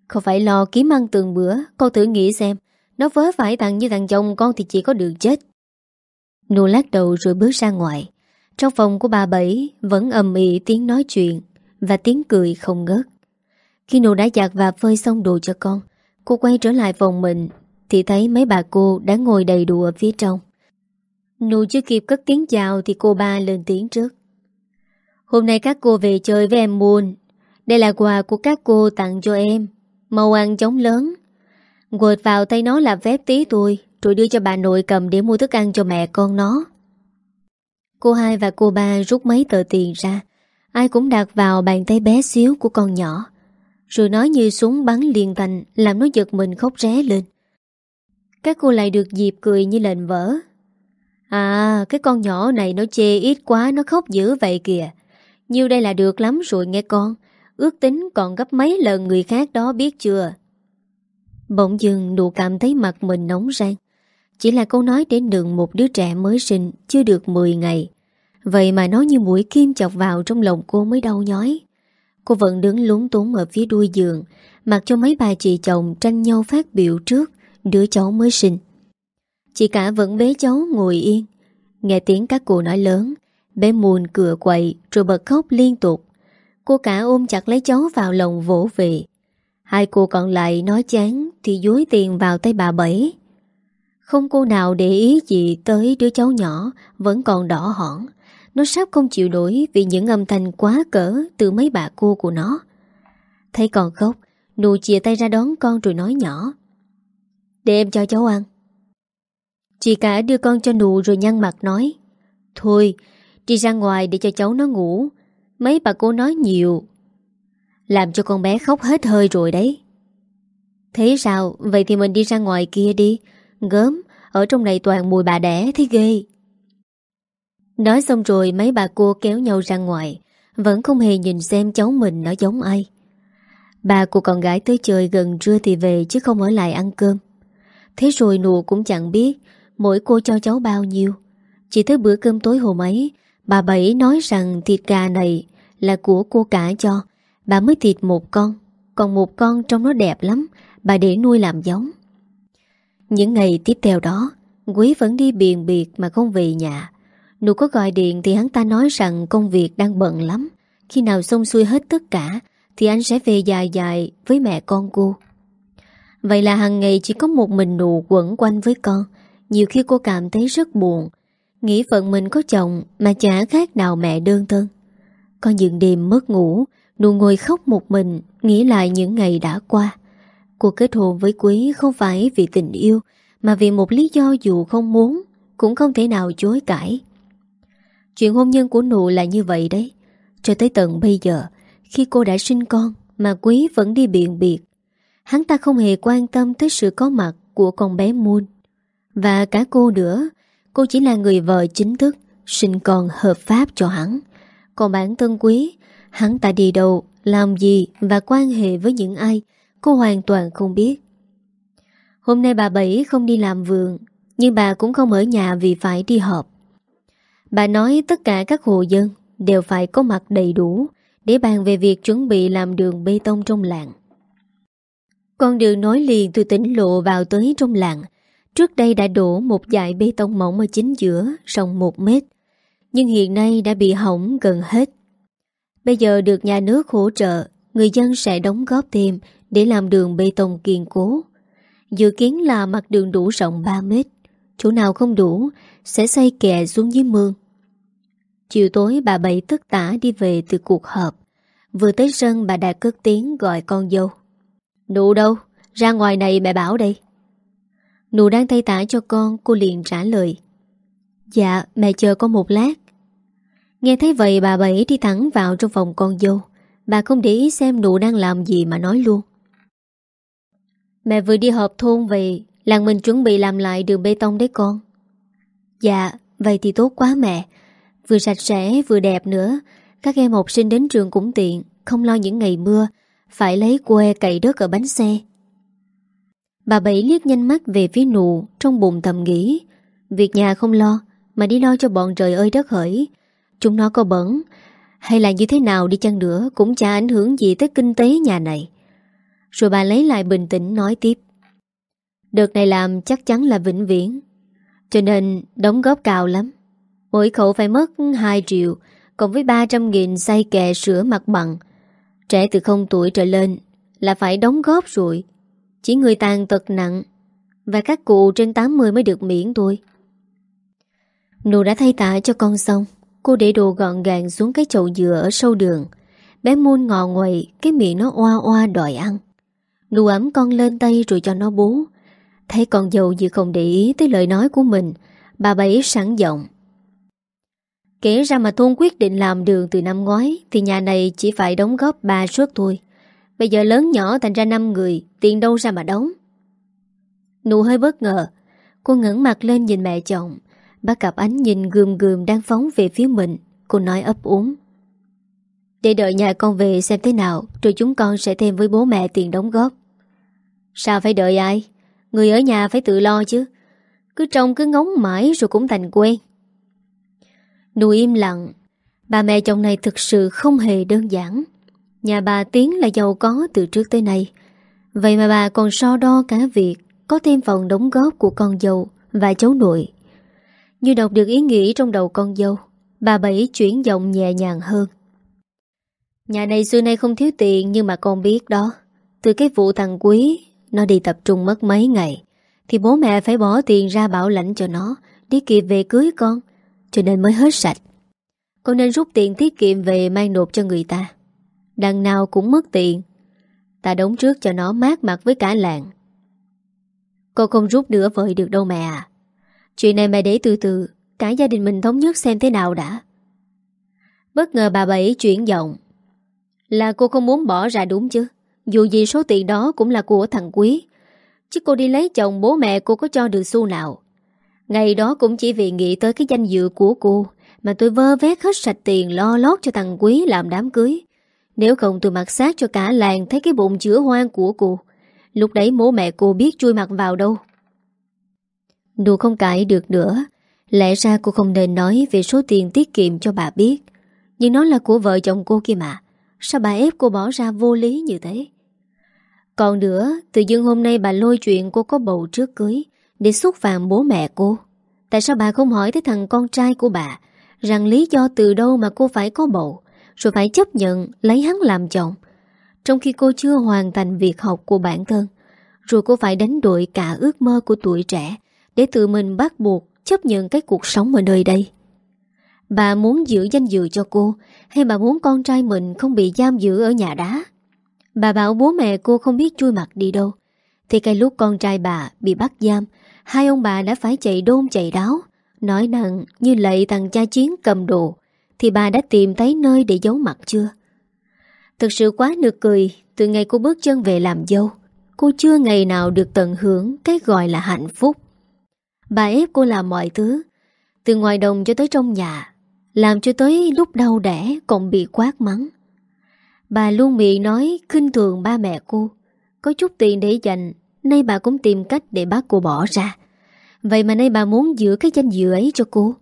Không phải lo kiếm ăn từng bữa, Con thử nghĩ xem. Nó vớ phải thằng như thằng chồng con thì chỉ có đường chết. Nụ lát đầu rồi bước ra ngoài. Trong phòng của bà Bảy Vẫn ầm ĩ tiếng nói chuyện Và tiếng cười không ngớt. Khi nụ đã giặt và phơi xong đồ cho con, Cô quay trở lại phòng mình Thì thấy mấy bà cô đã ngồi đầy đủ ở phía trong. Nụ chưa kịp cất tiếng chào Thì cô ba lên tiếng trước. Hôm nay các cô về chơi với em Moon. Đây là quà của các cô tặng cho em. Màu ăn chống lớn. Quệt vào tay nó là phép tí tôi rồi đưa cho bà nội cầm để mua thức ăn cho mẹ con nó. Cô hai và cô ba rút mấy tờ tiền ra. Ai cũng đặt vào bàn tay bé xíu của con nhỏ. Rồi nói như súng bắn liền thành, Làm nó giật mình khóc ré lên. Các cô lại được dịp cười như lệnh vỡ. À cái con nhỏ này nó chê ít quá, Nó khóc dữ vậy kìa. Nhiêu đây là được lắm rồi nghe con. Ước tính còn gấp mấy lần người khác đó biết chưa? Bỗng dừng đủ cảm thấy mặt mình nóng rang. Chỉ là câu nói đến đường một đứa trẻ mới sinh Chưa được 10 ngày. Vậy mà nó như mũi kim chọc vào trong lòng cô mới đau nhói. Cô vẫn đứng lúng túng ở phía đuôi giường, Mặc cho mấy bà chị chồng tranh nhau phát biểu trước Đứa cháu mới sinh. Chị cả vẫn bế cháu ngồi yên, Nghe tiếng các cô nói lớn, Bé mùn cửa quậy Rồi bật khóc liên tục. Cô cả ôm chặt lấy cháu vào lòng vỗ về. Hai cô còn lại nói chán Thì dối tiền vào tay bà Bảy. Không cô nào để ý gì Tới đứa cháu nhỏ, Vẫn còn đỏ hỏn. Nó sắp không chịu nổi Vì những âm thanh quá cỡ Từ mấy bà cô của nó. Thấy còn khóc, Nụ chìa tay ra đón con rồi nói nhỏ. Để em cho cháu ăn. Chị cả đưa con cho nụ rồi nhăn mặt nói. Thôi, Đi ra ngoài để cho cháu nó ngủ. Mấy bà cô nói nhiều. Làm cho con bé khóc hết hơi rồi đấy. Thế sao? Vậy thì mình đi ra ngoài kia đi. Gớm, Ở trong này toàn mùi bà đẻ thế ghê. Nói xong rồi, mấy bà cô kéo nhau ra ngoài, Vẫn không hề nhìn xem cháu mình nó giống ai. Bà của con gái tới chơi gần trưa thì về Chứ không ở lại ăn cơm. Thế rồi nụ cũng chẳng biết Mỗi cô cho cháu bao nhiêu. Chỉ tới bữa cơm tối hôm ấy, Bà Bảy nói rằng thịt gà này Là của cô cả cho. Bà mới thịt một con, Còn một con trong nó đẹp lắm, Bà để nuôi làm giống. Những ngày tiếp theo đó Quý vẫn đi biền biệt mà không về nhà Nụ có gọi điện thì hắn ta nói rằng công việc đang bận lắm. Khi nào xong xuôi hết tất cả thì anh sẽ về dài dài với mẹ con cô. Vậy là hàng ngày chỉ có một mình nụ quẩn quanh với con. Nhiều khi cô cảm thấy rất buồn. Nghĩ phận mình có chồng mà chả khác nào mẹ đơn thân. Con những đêm mất ngủ, nụ ngồi khóc một mình, nghĩ lại những ngày đã qua. Cô kết hôn với Quý không phải vì tình yêu, mà vì một lý do dù không muốn, cũng không thể nào chối cãi. Chuyện hôn nhân của nụ là như vậy đấy. Cho tới tận bây giờ Khi cô đã sinh con Mà Quý vẫn đi biện biệt Hắn ta không hề quan tâm tới sự có mặt Của con bé Moon. Và cả cô nữa Cô chỉ là người vợ chính thức Sinh con hợp pháp cho hắn. Còn bản thân Quý Hắn ta đi đâu, làm gì Và quan hệ với những ai Cô hoàn toàn không biết Hôm nay bà Bảy không đi làm vườn Nhưng bà cũng không ở nhà vì phải đi họp Bà nói tất cả các hộ dân đều phải có mặt đầy đủ để bàn về việc chuẩn bị làm đường bê tông trong làng. Con đường nối liền từ tỉnh lộ vào tới trong làng. Trước đây đã đổ một dải bê tông mỏng ở chính giữa, rộng một mét. Nhưng hiện nay đã bị hỏng gần hết. Bây giờ được nhà nước hỗ trợ, người dân sẽ đóng góp thêm để làm đường bê tông kiên cố. Dự kiến là mặt đường đủ rộng 3 mét. Chỗ nào không đủ Sẽ xây kè xuống dưới mương. Chiều tối bà Bảy tức tả đi về từ cuộc họp. Vừa tới sân, bà đã cất tiếng gọi con dâu. Nụ đâu? Ra ngoài này mẹ bảo đây. Nụ đang thay tả cho con, Cô liền trả lời. Dạ mẹ chờ con một lát. Nghe thấy vậy bà Bảy đi thẳng vào trong phòng con dâu. Bà không để ý xem nụ đang làm gì mà nói luôn. Mẹ vừa đi họp thôn về Làng mình chuẩn bị làm lại đường bê tông đấy con. Dạ Vậy thì tốt quá mẹ. Vừa sạch sẽ, vừa đẹp nữa. Các em học sinh đến trường cũng tiện, Không lo những ngày mưa. Phải lấy que cậy đất ở bánh xe. Bà Bảy liếc nhanh mắt về phía nụ, Trong bụng thầm nghĩ. Việc nhà không lo, Mà đi lo cho bọn trời ơi đất hỡi. Chúng nó có bẩn, Hay là như thế nào đi chăng nữa Cũng chả ảnh hưởng gì tới kinh tế nhà này. Rồi bà lấy lại bình tĩnh nói tiếp. Đợt này làm chắc chắn là vĩnh viễn. Cho nên đóng góp cao lắm. Mỗi khẩu phải mất 2 triệu, Cộng với 300 nghìn xây kè sửa mặt bằng. Trẻ từ không tuổi trở lên Là phải đóng góp rồi. Chỉ người tàn tật nặng Và các cụ trên 80 mới được miễn thôi. Nụ đã thay tả cho con xong. Cô để đồ gọn gàng xuống cái chậu dừa ở sâu đường. Bé muôn ngò ngoầy Cái miệng nó oa oa đòi ăn. Nụ ấm con lên tay rồi cho nó bú. Thấy con dâu như không để ý tới lời nói của mình, Bà Bảy sẵn giọng. Kể ra mà Thôn quyết định làm đường từ năm ngoái, Thì nhà này chỉ phải đóng góp 3 suất thôi. Bây giờ lớn nhỏ thành ra 5 người, Tiền đâu ra mà đóng. Nụ hơi bất ngờ, Cô ngẩng mặt lên nhìn mẹ chồng. Bắt cặp ánh nhìn gườm gườm đang phóng về phía mình, Cô nói ấp úng. Để đợi nhà con về xem thế nào, Rồi chúng con sẽ thêm với bố mẹ tiền đóng góp. Sao phải đợi ai? Người ở nhà phải tự lo chứ. Cứ trông cứ ngóng mãi rồi cũng thành quen. Nụ im lặng. Bà mẹ chồng này thực sự không hề đơn giản. Nhà bà Tiến là giàu có từ trước tới nay. Vậy mà bà còn so đo cả việc Có thêm phần đóng góp của con dâu Và cháu nội. Như đọc được ý nghĩ trong đầu con dâu, Bà Bảy chuyển giọng nhẹ nhàng hơn. Nhà này xưa nay không thiếu tiền Nhưng mà con biết đó. Từ cái vụ thằng Quý nó đi tập trung mất mấy ngày. Thì bố mẹ phải bỏ tiền ra bảo lãnh cho nó, Đi kịp về cưới con. Cho nên mới hết sạch. Con nên rút tiền tiết kiệm về mang nộp cho người ta. Đằng nào cũng mất tiền. Ta đóng trước cho nó mát mặt với cả làng. Con không rút nữa vợi được đâu mẹ à. Chuyện này mẹ để từ từ. Cả gia đình mình thống nhất xem thế nào đã. Bất ngờ bà Bảy chuyển giọng. Là cô không muốn bỏ ra đúng chứ? Dù gì số tiền đó cũng là của thằng Quý. Chứ cô đi lấy chồng bố mẹ cô có cho được xu nào. Ngày đó cũng chỉ vì nghĩ tới cái danh dự của cô Mà tôi vơ vét hết sạch tiền lo lót cho thằng Quý làm đám cưới. Nếu không tôi mặc sát cho cả làng Thấy cái bụng chữa hoang của cô. Lúc đấy bố mẹ cô biết chui mặt vào đâu. Đùa không cãi được nữa. Lẽ ra cô không nên nói Về số tiền tiết kiệm cho bà biết. Nhưng nó là của vợ chồng cô kia mà. Sao bà ép cô bỏ ra vô lý như thế? Còn nữa, Tự dưng hôm nay bà lôi chuyện cô có bầu trước cưới, Để xúc phạm bố mẹ cô. Tại sao bà không hỏi tới thằng con trai của bà, Rằng lý do từ đâu mà cô phải có bầu, Rồi phải chấp nhận lấy hắn làm chồng? Trong khi cô chưa hoàn thành việc học của bản thân, Rồi cô phải đánh đổi cả ước mơ của tuổi trẻ, Để tự mình bắt buộc chấp nhận cái cuộc sống ở nơi đây. Bà muốn giữ danh dự cho cô, Hay bà muốn con trai mình không bị giam giữ ở nhà đá? Bà bảo bố mẹ cô không biết chui mặt đi đâu. Thì cái lúc con trai bà bị bắt giam, Hai ông bà đã phải chạy đôn chạy đáo. Nói nặng như lệ thằng cha chiến cầm đồ, Thì bà đã tìm thấy nơi để giấu mặt chưa? Thực sự quá nực cười, Từ ngày cô bước chân về làm dâu, Cô chưa ngày nào được tận hưởng Cái gọi là hạnh phúc. Bà ép cô làm mọi thứ, Từ ngoài đồng cho tới trong nhà, Làm cho tới lúc đau đẻ Còn bị quát mắng. Bà luôn miệng nói khinh thường ba mẹ cô. Có chút tiền để dành, Nay bà cũng tìm cách để bác cô bỏ ra. Vậy mà nay bà muốn giữ cái danh dự ấy cho cô.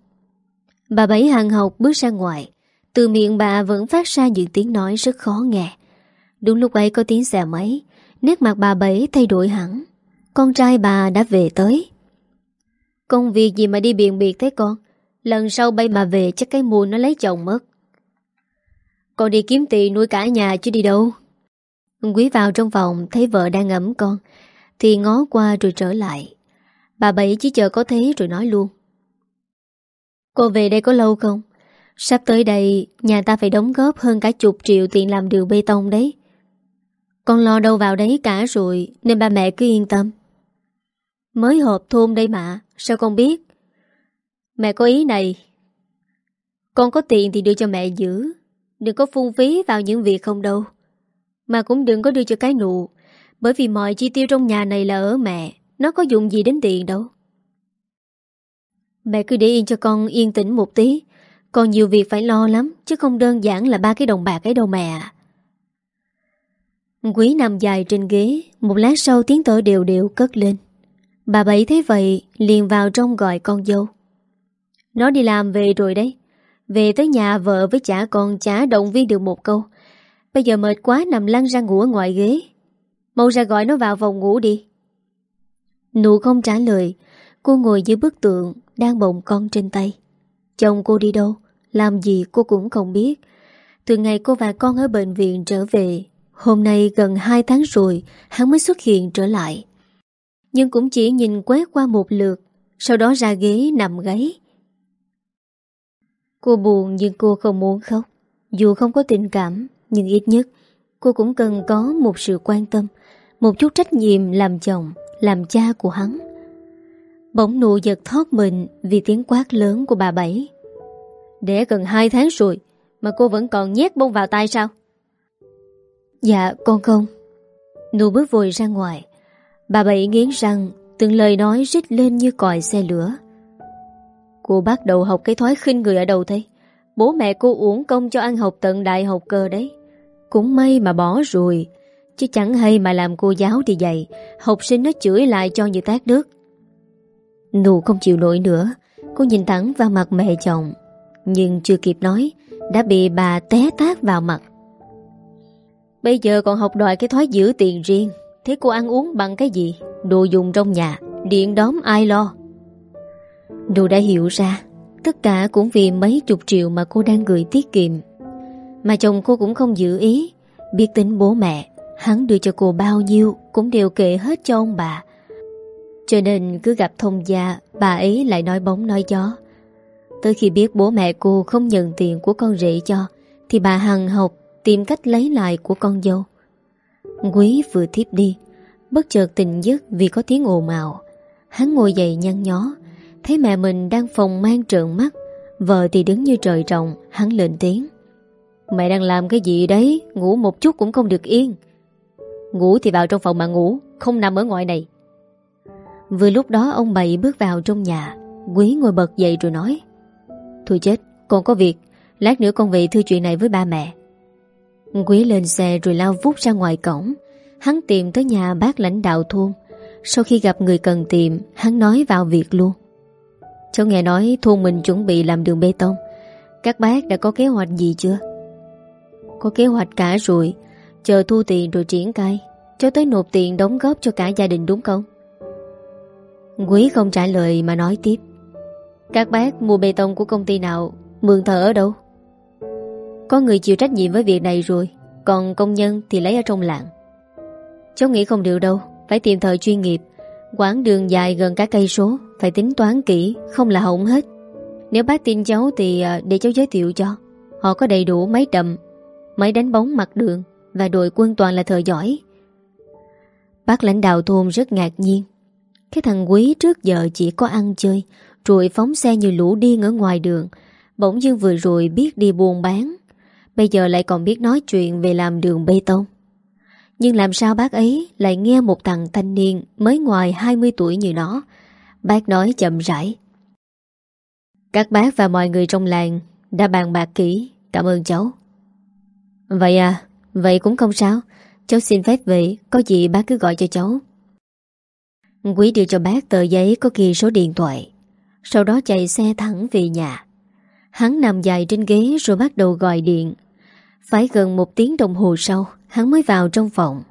Bà Bảy hàng học bước ra ngoài. Từ miệng bà vẫn phát ra những tiếng nói rất khó nghe. Đúng lúc ấy có tiếng xe máy. Nét mặt bà Bảy thay đổi hẳn. Con trai bà đã về tới. Công việc gì mà đi biện biệt thế con? Lần sau bay mà về chắc cái mùa nó lấy chồng mất. Con đi kiếm tiền nuôi cả nhà chứ đi đâu? Quý vào trong phòng, Thấy vợ đang ngẫm con, Thì ngó qua rồi trở lại. Bà Bảy chỉ chờ có thế rồi nói luôn. Cô về đây có lâu không? Sắp tới đây, Nhà ta phải đóng góp hơn cả chục triệu tiền làm đường bê tông đấy. Con lo đâu vào đấy cả rồi, Nên ba mẹ cứ yên tâm. Mới hộp thôn đây mà, Sao con biết? Mẹ có ý này. Con có tiền thì đưa cho mẹ giữ. Đừng có phung phí vào những việc không đâu. Mà cũng đừng có đưa cho cái nụ, Bởi vì mọi chi tiêu trong nhà này là ở mẹ, Nó có dùng gì đến tiền đâu. Mẹ cứ để yên cho con yên tĩnh một tí. Còn nhiều việc phải lo lắm, Chứ không đơn giản là ba cái đồng bạc ấy đâu mẹ Quý nằm dài trên ghế, Một lát sau tiếng thở đều đều cất lên. Bà Bảy thấy vậy, liền vào trong gọi con dâu. Nó đi làm về rồi đấy. Về tới nhà vợ với chả con chả động viên được một câu. Bây giờ mệt quá nằm lăn ra ngủ ở ngoài ghế. Mau ra gọi nó vào phòng ngủ đi. Nụ không trả lời Cô ngồi dưới bức tượng Đang bồng con trên tay. Chồng cô đi đâu? Làm gì cô cũng không biết. Từ ngày cô và con ở bệnh viện trở về Hôm nay gần 2 tháng rồi Hắn mới xuất hiện trở lại. Nhưng cũng chỉ nhìn quét qua một lượt, sau đó ra ghế nằm gáy. Cô buồn nhưng cô không muốn khóc. Dù không có tình cảm, nhưng ít nhất cô cũng cần có một sự quan tâm, một chút trách nhiệm làm chồng, làm cha của hắn. Bỗng nụ giật thoát mình vì tiếng quát lớn của bà Bảy. Để gần 2 tháng rồi mà cô vẫn còn nhét bông vào tay sao? Dạ con không. Nụ bước vội ra ngoài Bà Bảy nghiến răng Từng lời nói rít lên như còi xe lửa Cô bắt đầu học cái thói khinh người ở đâu thế. Bố mẹ cô uổng công cho ăn học tận đại học cơ đấy. Cũng may mà bỏ rồi, Chứ chẳng hay mà làm cô giáo thì dạy, Học sinh nó chửi lại cho như tác đức Nụ không chịu nổi nữa, Cô nhìn thẳng vào mặt mẹ chồng, Nhưng chưa kịp nói, Đã bị bà té tát vào mặt. Bây giờ còn học đòi cái thói giữ tiền riêng, Thế cô ăn uống bằng cái gì? Đồ dùng trong nhà, Điện đóm ai lo? Đồ đã hiểu ra, Tất cả cũng vì mấy chục triệu mà cô đang gửi tiết kiệm. Mà chồng cô cũng không giữ ý, Biết tính bố mẹ, Hắn đưa cho cô bao nhiêu Cũng đều kể hết cho ông bà. Cho nên cứ gặp thông gia, Bà ấy lại nói bóng nói gió. Tới khi biết bố mẹ cô không nhận tiền của con rể cho, Thì bà hằng học Tìm cách lấy lại của con dâu. Quý vừa thiếp đi, Bất chợt tình giấc vì có tiếng ồn ào. Hắn ngồi dậy nhăn nhó Thấy mẹ mình đang phòng mang trợn mắt, Vợ thì đứng như trời trồng, Hắn lên tiếng. Mẹ đang làm cái gì đấy, Ngủ một chút cũng không được yên. Ngủ thì vào trong phòng mà ngủ, Không nằm ở ngoài này. Vừa lúc đó ông bậy bước vào trong nhà, Quý ngồi bật dậy rồi nói, Thôi chết Con có việc, Lát nữa con về thư chuyện này với ba mẹ. Quý lên xe rồi lao vút ra ngoài cổng. Hắn tìm tới nhà bác lãnh đạo thôn. Sau khi gặp người cần tìm, Hắn nói vào việc luôn. Cháu nghe nói thôn mình chuẩn bị làm đường bê tông. Các bác đã có kế hoạch gì chưa? Có kế hoạch cả rồi. Chờ thu tiền rồi triển khai. Cháu tới nộp tiền đóng góp cho cả gia đình đúng không? Quý không trả lời mà nói tiếp. Các bác mua bê tông của công ty nào? Mượn thợ ở đâu? Có người chịu trách nhiệm với việc này rồi. Còn công nhân thì lấy ở trong làng. Cháu nghĩ không được đâu. Phải tìm thợ chuyên nghiệp. Quãng đường dài gần cả cây số. Phải tính toán kỹ, Không là hỏng hết. Nếu bác tin cháu thì à, để cháu giới thiệu cho. Họ có đầy đủ máy đầm, Máy đánh bóng mặt đường Và đội quân toàn là thợ giỏi. Bác lãnh đạo thôn rất ngạc nhiên. Cái thằng quý trước giờ chỉ có ăn chơi, Rồi phóng xe như lũ điên ở ngoài đường. Bỗng dưng vừa rồi biết đi buôn bán, Bây giờ lại còn biết nói chuyện về làm đường bê tông. Nhưng làm sao bác ấy lại nghe một thằng thanh niên mới ngoài 20 tuổi như nó? Bác nói chậm rãi. Các bác và mọi người trong làng đã bàn bạc kỹ. Cảm ơn cháu. Vậy à, vậy cũng không sao. Cháu xin phép về Có gì bác cứ gọi cho cháu. Quý đưa cho bác tờ giấy có ghi số điện thoại. Sau đó chạy xe thẳng về nhà. Hắn nằm dài trên ghế rồi bắt đầu gọi điện. Phải gần một tiếng đồng hồ sau Hắn mới vào trong phòng.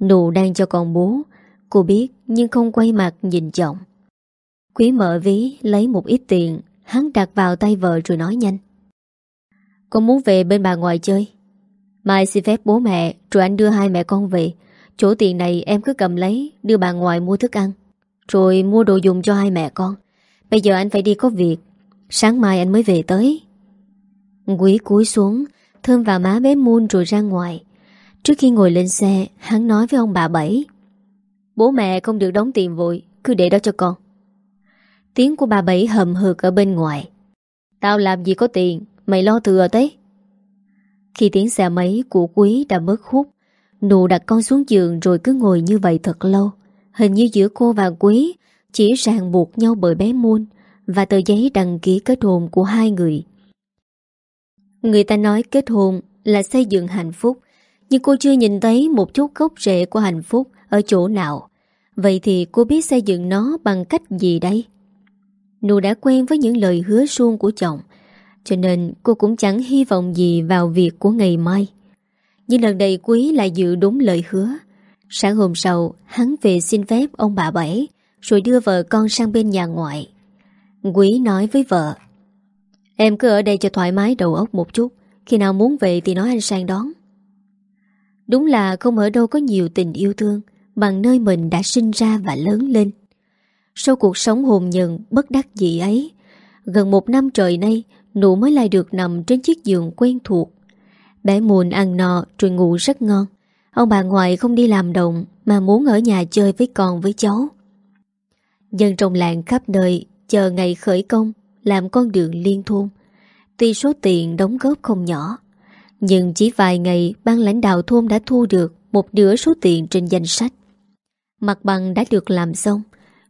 Nụ đang cho con bố Cô biết nhưng không quay mặt nhìn chồng. Quý mở ví, Lấy một ít tiền. Hắn đặt vào tay vợ rồi nói nhanh. Con muốn về bên bà ngoại chơi. Mai xin phép bố mẹ, Rồi anh đưa hai mẹ con về. Chỗ tiền này em cứ cầm lấy, Đưa bà ngoại mua thức ăn. Rồi mua đồ dùng cho hai mẹ con. Bây giờ anh phải đi có việc. Sáng mai anh mới về tới. Quý cúi xuống, Thơm vào má bé Moon rồi ra ngoài. Trước khi ngồi lên xe, Hắn nói với ông bà Bảy. Bố mẹ không được đóng tiền vội, Cứ để đó cho con. Tiếng của bà Bảy hầm hực ở bên ngoài. Tao làm gì có tiền, Mày lo thừa thế Khi tiếng xe máy của quý đã mất hút, Nụ đặt con xuống giường Rồi cứ ngồi như vậy thật lâu. Hình như giữa cô và quý Chỉ ràng buộc nhau bởi bé Môn Và tờ giấy đăng ký kết hôn của hai người. Người ta nói kết hôn là xây dựng hạnh phúc, Nhưng cô chưa nhìn thấy một chút gốc rễ của hạnh phúc ở chỗ nào. Vậy thì cô biết xây dựng nó bằng cách gì đây? Nụ đã quen với những lời hứa suông của chồng, Cho nên cô cũng chẳng hy vọng gì vào việc của ngày mai. Nhưng lần này Quý lại giữ đúng lời hứa. Sáng hôm sau, Hắn về xin phép ông bà Bảy, Rồi đưa vợ con sang bên nhà ngoại. Quý nói với vợ, Em cứ ở đây cho thoải mái đầu óc một chút, Khi nào muốn về thì nói anh sang đón. Đúng là không ở đâu có nhiều tình yêu thương, Bằng nơi mình đã sinh ra và lớn lên. Sau cuộc sống hồn nhận bất đắc dĩ ấy Gần một năm trời nay Nụ mới lại được nằm trên chiếc giường quen thuộc Bé muộn ăn nọ rồi ngủ rất ngon Ông bà ngoại không đi làm động Mà muốn ở nhà chơi với con với cháu Dân trong làng khắp nơi Chờ ngày khởi công làm con đường liên thôn. Tuy số tiền đóng góp không nhỏ, nhưng chỉ vài ngày ban lãnh đạo thôn đã thu được một nửa số tiền trên danh sách. Mặt bằng đã được làm xong.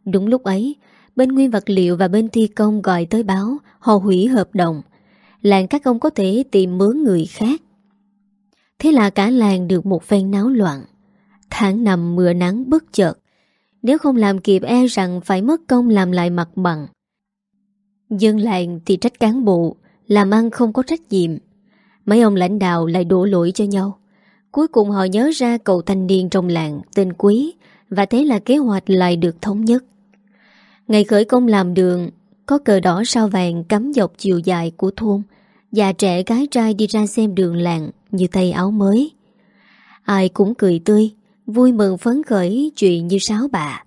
Đúng lúc ấy, bên nguyên vật liệu và bên thi công gọi tới báo họ hủy hợp đồng. Làng các ông có thể tìm mướn người khác. Thế là cả làng được một phen náo loạn. Tháng nằm mưa nắng bất chợt. Nếu không làm kịp e rằng phải mất công làm lại mặt bằng. Dân làng thì trách cán bộ Làm ăn không có trách nhiệm Mấy ông lãnh đạo lại đổ lỗi cho nhau Cuối cùng họ nhớ ra cậu thanh niên trong làng Tên Quý Và thế là kế hoạch lại được thống nhất Ngày khởi công làm đường, Có cờ đỏ sao vàng cắm dọc chiều dài của thôn Già trẻ gái trai đi ra xem đường làng Như tay áo mới. Ai cũng cười tươi, Vui mừng phấn khởi chuyện như sáo bạ.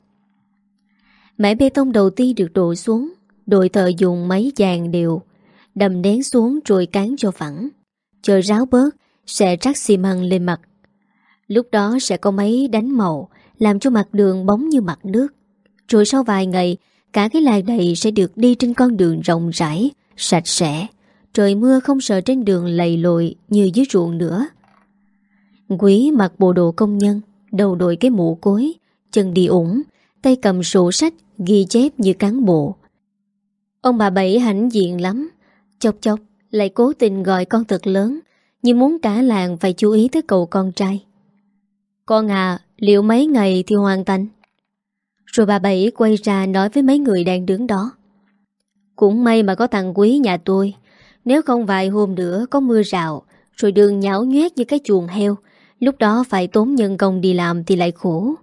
Mẻ bê tông đầu tiên được đổ xuống, Đội thợ dùng máy dàn đều, Đầm nén xuống rồi cán cho phẳng. Chờ ráo bớt, Sẽ rắc xi măng lên mặt. Lúc đó sẽ có máy đánh màu, Làm cho mặt đường bóng như mặt nước. Rồi sau vài ngày, Cả cái làng này sẽ được đi trên con đường rộng rãi, Sạch sẽ. Trời mưa không sợ trên đường lầy lội Như dưới ruộng nữa. Quý mặc bộ đồ công nhân, Đầu đội cái mũ cối, Chân đi ủng, Tay cầm sổ sách, Ghi chép như cán bộ. Ông bà Bảy hãnh diện lắm. Chốc chốc, lại cố tình gọi con thật lớn, Như muốn cả làng phải chú ý tới cậu con trai. Con à Liệu mấy ngày thì hoàn thành? Rồi bà Bảy quay ra nói với mấy người đang đứng đó. Cũng may mà có thằng quý nhà tôi. Nếu không vài hôm nữa có mưa rào, Rồi đường nhão nhoét như cái chuồng heo, Lúc đó phải tốn nhân công đi làm thì lại khổ.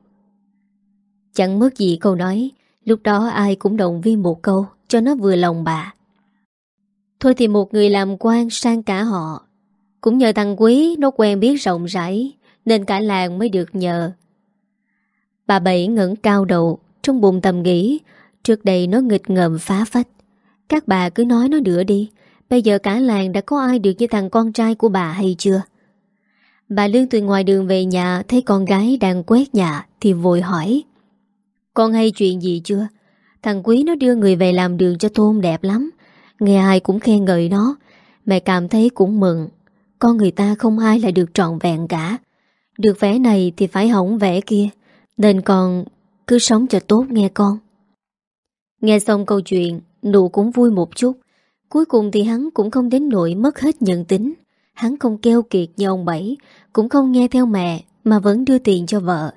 Chẳng mất gì câu nói, Lúc đó ai cũng động viên một câu, Cho nó vừa lòng bà. Thôi thì một người làm quan sang cả họ. Cũng nhờ thằng Quý Nó quen biết rộng rãi, Nên cả làng mới được nhờ. Bà Bảy ngẩng cao đầu trong bụng tầm nghĩ, Trước đây nó nghịch ngợm phá phách. Các bà cứ nói nó nữa đi, Bây giờ cả làng đã có ai được như thằng con trai của bà hay chưa? Bà Lương từ ngoài đường về nhà, Thấy con gái đang quét nhà, Thì vội hỏi, Con hay chuyện gì chưa? Thằng Quý nó đưa người về làm đường cho Tôn đẹp lắm, Nghe ai cũng khen ngợi nó Mẹ cảm thấy cũng mừng. Con người ta không ai lại được trọn vẹn cả. Được vẽ này thì phải hỏng vẽ kia, Nên con cứ sống cho tốt nghe con. Nghe xong câu chuyện, Nụ cũng vui một chút. Cuối cùng thì hắn cũng không đến nỗi mất hết nhận tính. Hắn không keo kiệt như ông Bảy, Cũng không nghe theo mẹ, Mà vẫn đưa tiền cho vợ.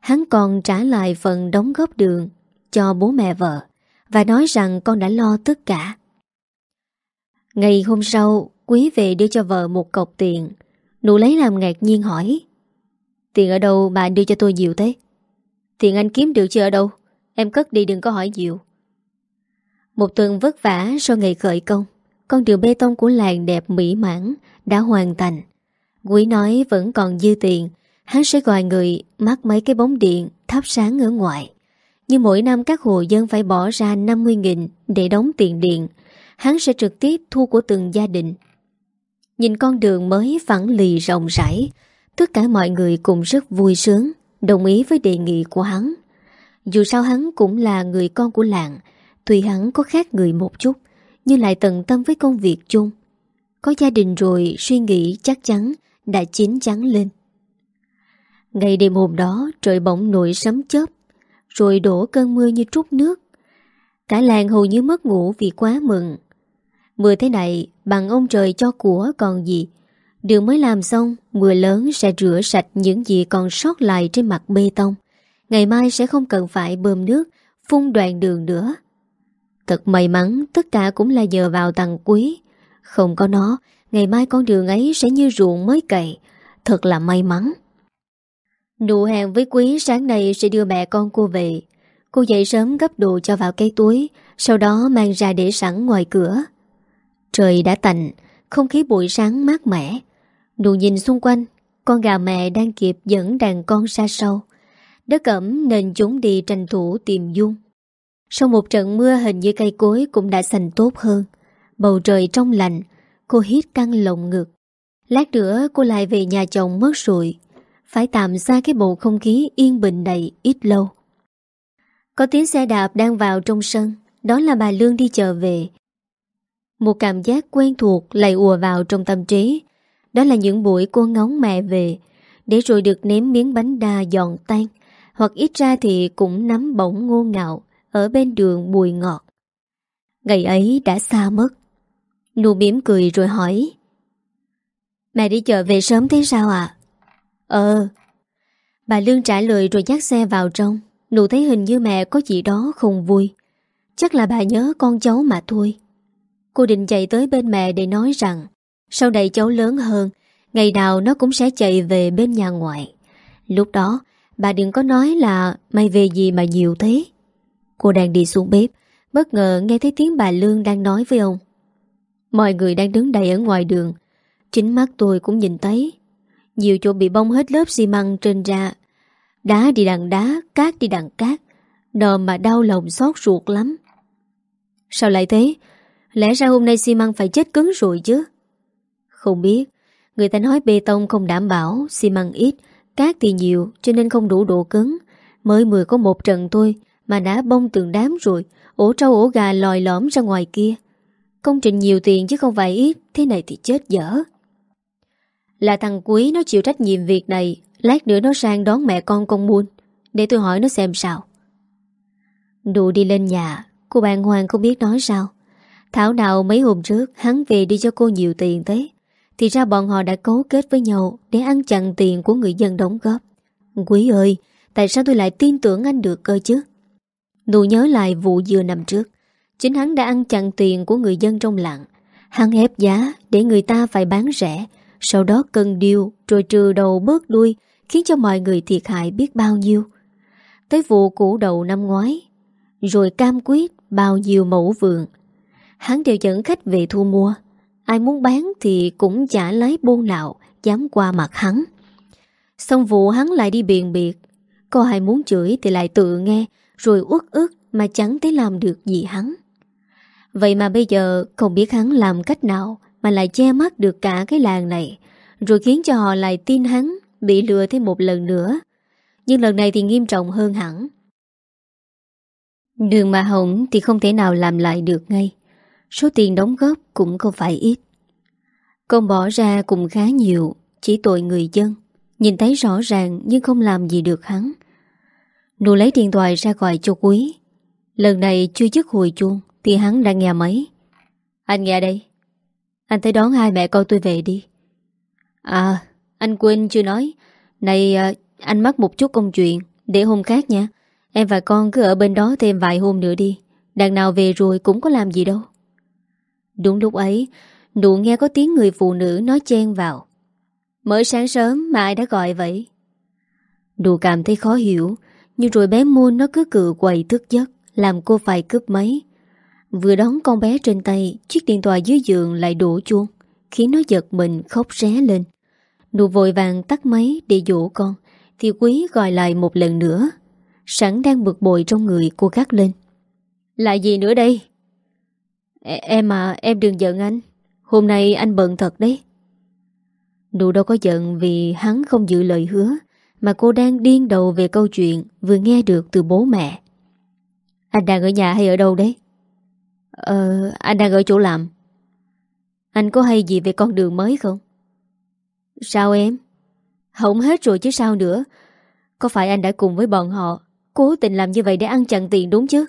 Hắn còn trả lại phần đóng góp đường Cho bố mẹ vợ, Và nói rằng con đã lo tất cả. Ngày hôm sau, Quý về đưa cho vợ một cọc tiền. Nụ lấy làm ngạc nhiên hỏi, Tiền ở đâu bà đưa cho tôi nhiều thế? Tiền anh kiếm được chưa ở đâu? Em cất đi, đừng có hỏi nhiều. Một tuần vất vả sau ngày khởi công, Con đường bê tông của làng đẹp mỹ mãn, Đã hoàn thành. Quý nói vẫn còn dư tiền, Hắn sẽ gọi người mắc mấy cái bóng điện Thắp sáng ở ngoài. Nhưng mỗi năm các hộ dân phải bỏ ra 50.000 Để đóng tiền điện, Hắn sẽ trực tiếp thu của từng gia đình. Nhìn con đường mới phẳng lì rộng rãi, Tất cả mọi người cũng rất vui sướng. Đồng ý với đề nghị của hắn. Dù sao hắn cũng là người con của làng, Tuy hắn có khác người một chút, Nhưng lại tận tâm với công việc chung. Có gia đình rồi suy nghĩ chắc chắn Đã chín chắn lên. Ngày đêm hôm đó, Trời bỗng nổi sấm chớp, Rồi đổ cơn mưa như trút nước. Cả làng hầu như mất ngủ vì quá mừng. Mưa thế này, bằng ông trời cho của còn gì Đường mới làm xong, Mưa lớn sẽ rửa sạch những gì còn sót lại trên mặt bê tông. Ngày mai sẽ không cần phải bơm nước, Phun đoạn đường nữa. Thật may mắn, Tất cả cũng là nhờ vào tầng quý Không có nó, Ngày mai con đường ấy sẽ như ruộng mới cày. Thật là may mắn. Nụ hẹn với quý sáng nay sẽ đưa mẹ con cô về. Cô dậy sớm gấp đồ cho vào cái túi, Sau đó mang ra để sẵn ngoài cửa. Trời đã tạnh, Không khí buổi sáng mát mẻ. Nụ nhìn xung quanh, Con gà mẹ đang kịp dẫn đàn con ra sau. Đất ẩm nên chúng đi tranh thủ tìm dung Sau một trận mưa, hình như cây cối cũng đã xanh tốt hơn. Bầu trời trong lạnh Cô hít căng lồng ngực. Lát nữa, cô lại về nhà chồng mất rồi. Phải tạm xa cái bầu không khí yên bình này ít lâu. Có tiếng xe đạp đang vào trong sân. Đó là bà Lương đi chờ về. Một cảm giác quen thuộc lại ùa vào trong tâm trí. Đó là những buổi cô ngóng mẹ về. Để rồi được nếm miếng bánh đa giòn tan, Hoặc ít ra thì cũng nắm bổng ngô ngạo Ở bên đường bùi ngọt. Ngày ấy đã xa mất. Nụ mỉm cười rồi hỏi, Mẹ đi chợ về sớm thế sao ạ? Ờ. Bà Lương trả lời rồi dắt xe vào trong. Nụ thấy hình như mẹ có gì đó không vui. Chắc là bà nhớ con cháu mà thôi. Cô định chạy tới bên mẹ để nói rằng sau này cháu lớn hơn, ngày nào nó cũng sẽ chạy về bên nhà ngoại. Lúc đó, bà đừng có nói là mày về gì mà nhiều thế. Cô đang đi xuống bếp, bất ngờ nghe thấy tiếng bà Lương đang nói với ông. Mọi người đang đứng đầy ở ngoài đường, chính mắt tôi cũng nhìn thấy. Nhiều chỗ bị bong hết lớp xi măng trên ra, đá đi đằng đá, cát đi đằng cát, nờ mà đau lòng xót ruột lắm. Sao lại thế? Lẽ ra hôm nay xi măng phải chết cứng rồi chứ không biết. Người ta nói bê tông không đảm bảo, xi măng ít, Cát thì nhiều, cho nên không đủ độ cứng. Mới mười có một trận thôi, Mà đã bông từng đám rồi, Ổ trâu ổ gà lòi lõm ra ngoài kia. Công trình nhiều tiền chứ không phải ít, Thế này thì chết dở. Là thằng Quý nó chịu trách nhiệm việc này, Lát nữa nó sang đón mẹ con con buôn Để tôi hỏi nó xem sao. Đủ đi lên nhà, Cô bạn Hoàng không biết nói sao. Thảo nào mấy hôm trước, hắn về đi cho cô nhiều tiền thế. Thì ra bọn họ đã cấu kết với nhau Để ăn chặn tiền của người dân đóng góp. Quý ơi, Tại sao tôi lại tin tưởng anh được cơ chứ? Nụ nhớ lại vụ vừa năm trước. Chính hắn đã ăn chặn tiền của người dân trong làng. Hắn ép giá để người ta phải bán rẻ. Sau đó cân điêu Rồi trừ đầu bớt đuôi, Khiến cho mọi người thiệt hại biết bao nhiêu. Tới vụ cũ đầu năm ngoái, Rồi cam quyết bao nhiêu mẫu vườn. Hắn đều dẫn khách về thu mua. Ai muốn bán thì cũng chả lấy buôn nào, Dám qua mặt hắn. Xong vụ hắn lại đi biền biệt. Có ai muốn chửi thì lại tự nghe, Rồi uất ức mà chẳng thấy làm được gì hắn. Vậy mà bây giờ không biết hắn làm cách nào Mà lại che mắt được cả cái làng này, Rồi khiến cho họ lại tin hắn Bị lừa thêm một lần nữa. Nhưng lần này thì nghiêm trọng hơn hẳn. Đường mà hỏng thì không thể nào làm lại được ngay. Số tiền đóng góp cũng không phải ít. Công bỏ ra cũng khá nhiều Chỉ tội người dân. Nhìn thấy rõ ràng nhưng không làm gì được hắn. Nụ lấy điện thoại ra gọi cho quý. Lần này chưa dứt hồi chuông Thì hắn đã nghe máy. Anh nghe đây. Anh tới đón hai mẹ con tôi về đi. À anh quên chưa nói. Này à, anh mắc một chút công chuyện Để hôm khác nha. Em và con cứ ở bên đó thêm vài hôm nữa đi. Đằng nào về rồi cũng có làm gì đâu. Đúng lúc ấy, Nụ nghe có tiếng người phụ nữ nói chen vào. Mới sáng sớm mà ai đã gọi vậy? Nụ cảm thấy khó hiểu, Nhưng rồi bé Moon nó cứ cự quầy thức giấc, Làm cô phải cướp máy. Vừa đón con bé trên tay, Chiếc điện thoại dưới giường lại đổ chuông, Khiến nó giật mình khóc ré lên. Nụ vội vàng tắt máy để dỗ con, Thì quý gọi lại một lần nữa. Sẵn đang bực bội trong người cô gắt lên. Là gì nữa đây? Em à em đừng giận anh. Hôm nay anh bận thật đấy. Nụ đâu có giận vì hắn không giữ lời hứa, Mà cô đang điên đầu về câu chuyện Vừa nghe được từ bố mẹ. Anh đang ở nhà hay ở đâu đấy? Ờ anh đang ở chỗ làm. Anh có hay gì về con đường mới không? Sao em? Không hết rồi chứ sao nữa. Có phải anh đã cùng với bọn họ Cố tình làm như vậy để ăn chặn tiền đúng chứ?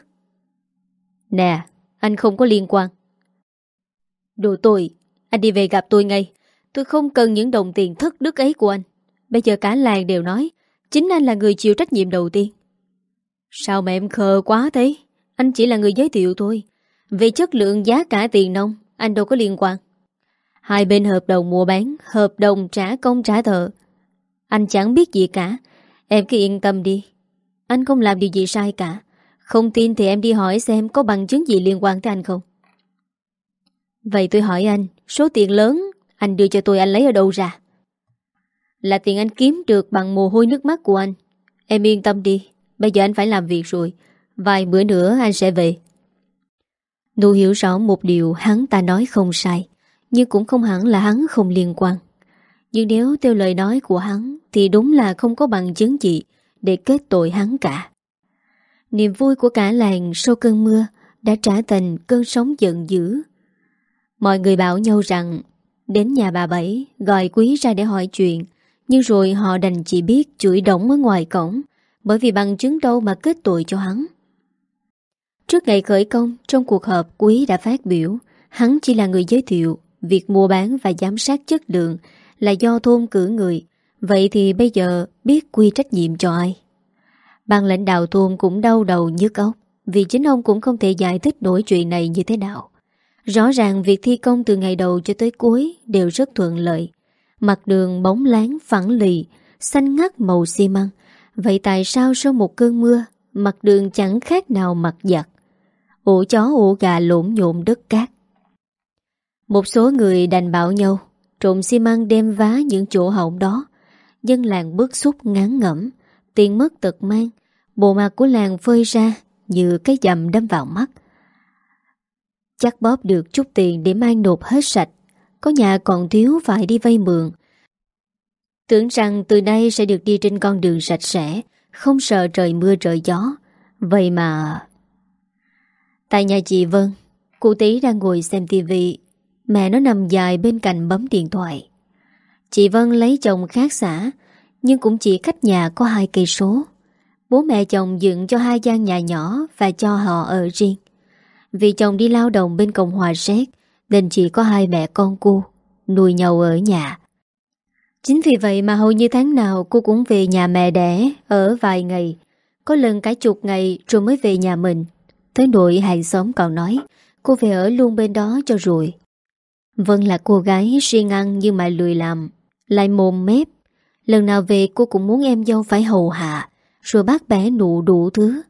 Nè anh không có liên quan. Đồ tội, Anh đi về gặp tôi ngay. Tôi không cần những đồng tiền thất đức ấy của anh. Bây giờ cả làng đều nói, Chính anh là người chịu trách nhiệm đầu tiên. Sao mà em khờ quá thế? Anh chỉ là người giới thiệu thôi. Về chất lượng giá cả tiền nông, Anh đâu có liên quan. Hai bên hợp đồng mua bán, Hợp đồng trả công trả thợ. Anh chẳng biết gì cả. Em cứ yên tâm đi. Anh không làm điều gì sai cả. Không tin thì em đi hỏi xem Có bằng chứng gì liên quan tới anh không? Vậy tôi hỏi anh, Số tiền lớn anh đưa cho tôi anh lấy ở đâu ra? Là tiền anh kiếm được bằng mồ hôi nước mắt của anh. Em yên tâm đi, Bây giờ anh phải làm việc rồi. Vài bữa nữa anh sẽ về. Nụ hiểu rõ một điều hắn ta nói không sai, Nhưng cũng không hẳn là hắn không liên quan. Nhưng nếu theo lời nói của hắn Thì đúng là không có bằng chứng gì Để kết tội hắn cả. Niềm vui của cả làng sau cơn mưa Đã trả thành cơn sóng giận dữ. Mọi người bảo nhau rằng, Đến nhà bà Bảy, Gọi quý ra để hỏi chuyện. Nhưng rồi họ đành chỉ biết chửi đổng ở ngoài cổng, Bởi vì bằng chứng đâu mà kết tội cho hắn. Trước ngày khởi công, Trong cuộc họp quý đã phát biểu, Hắn chỉ là người giới thiệu, Việc mua bán và giám sát chất lượng Là do thôn cử người. Vậy thì bây giờ biết quy trách nhiệm cho ai? Ban lãnh đạo thôn cũng đau đầu nhức ốc Vì chính ông cũng không thể giải thích nổi chuyện này như thế nào Rõ ràng việc thi công từ ngày đầu cho tới cuối đều rất thuận lợi. Mặt đường bóng láng phẳng lì, xanh ngắt màu xi măng. Vậy tại sao sau một cơn mưa, mặt đường chẳng khác nào mặt giặt? Ổ chó ổ gà lộn nhộn đất cát. Một số người đành bảo nhau, trộn xi măng đem vá những chỗ hỏng đó. Dân làng bức xúc ngán ngẩm, tiền mất tật mang, bộ mặt của làng phơi ra như cái dầm đâm vào mắt. Chắc bóp được chút tiền để mang nộp hết sạch Có nhà còn thiếu phải đi vay mượn. Tưởng rằng từ nay sẽ được đi trên con đường sạch sẽ Không sợ trời mưa trời gió. Vậy mà Tại nhà chị Vân Cụ tí đang ngồi xem tivi Mẹ nó nằm dài bên cạnh bấm điện thoại. Chị Vân lấy chồng khác xã nhưng cũng chỉ cách nhà có hai cây số. Bố mẹ chồng dựng cho hai gian nhà nhỏ Và cho họ ở riêng. Vì chồng đi lao động bên Cộng hòa Séc, Nên chỉ có hai mẹ con cô, Nuôi nhau ở nhà. Chính vì vậy mà hầu như tháng nào Cô cũng về nhà mẹ đẻ Ở vài ngày. Có lần cả chục ngày rồi mới về nhà mình. Tới nội hàng xóm còn nói, Cô về ở luôn bên đó cho rồi. Vân là cô gái siêng ăn Nhưng mà lười làm, Lại mồm mép Lần nào về cô cũng muốn em dâu phải hầu hạ Rồi bác bé nụ đủ thứ.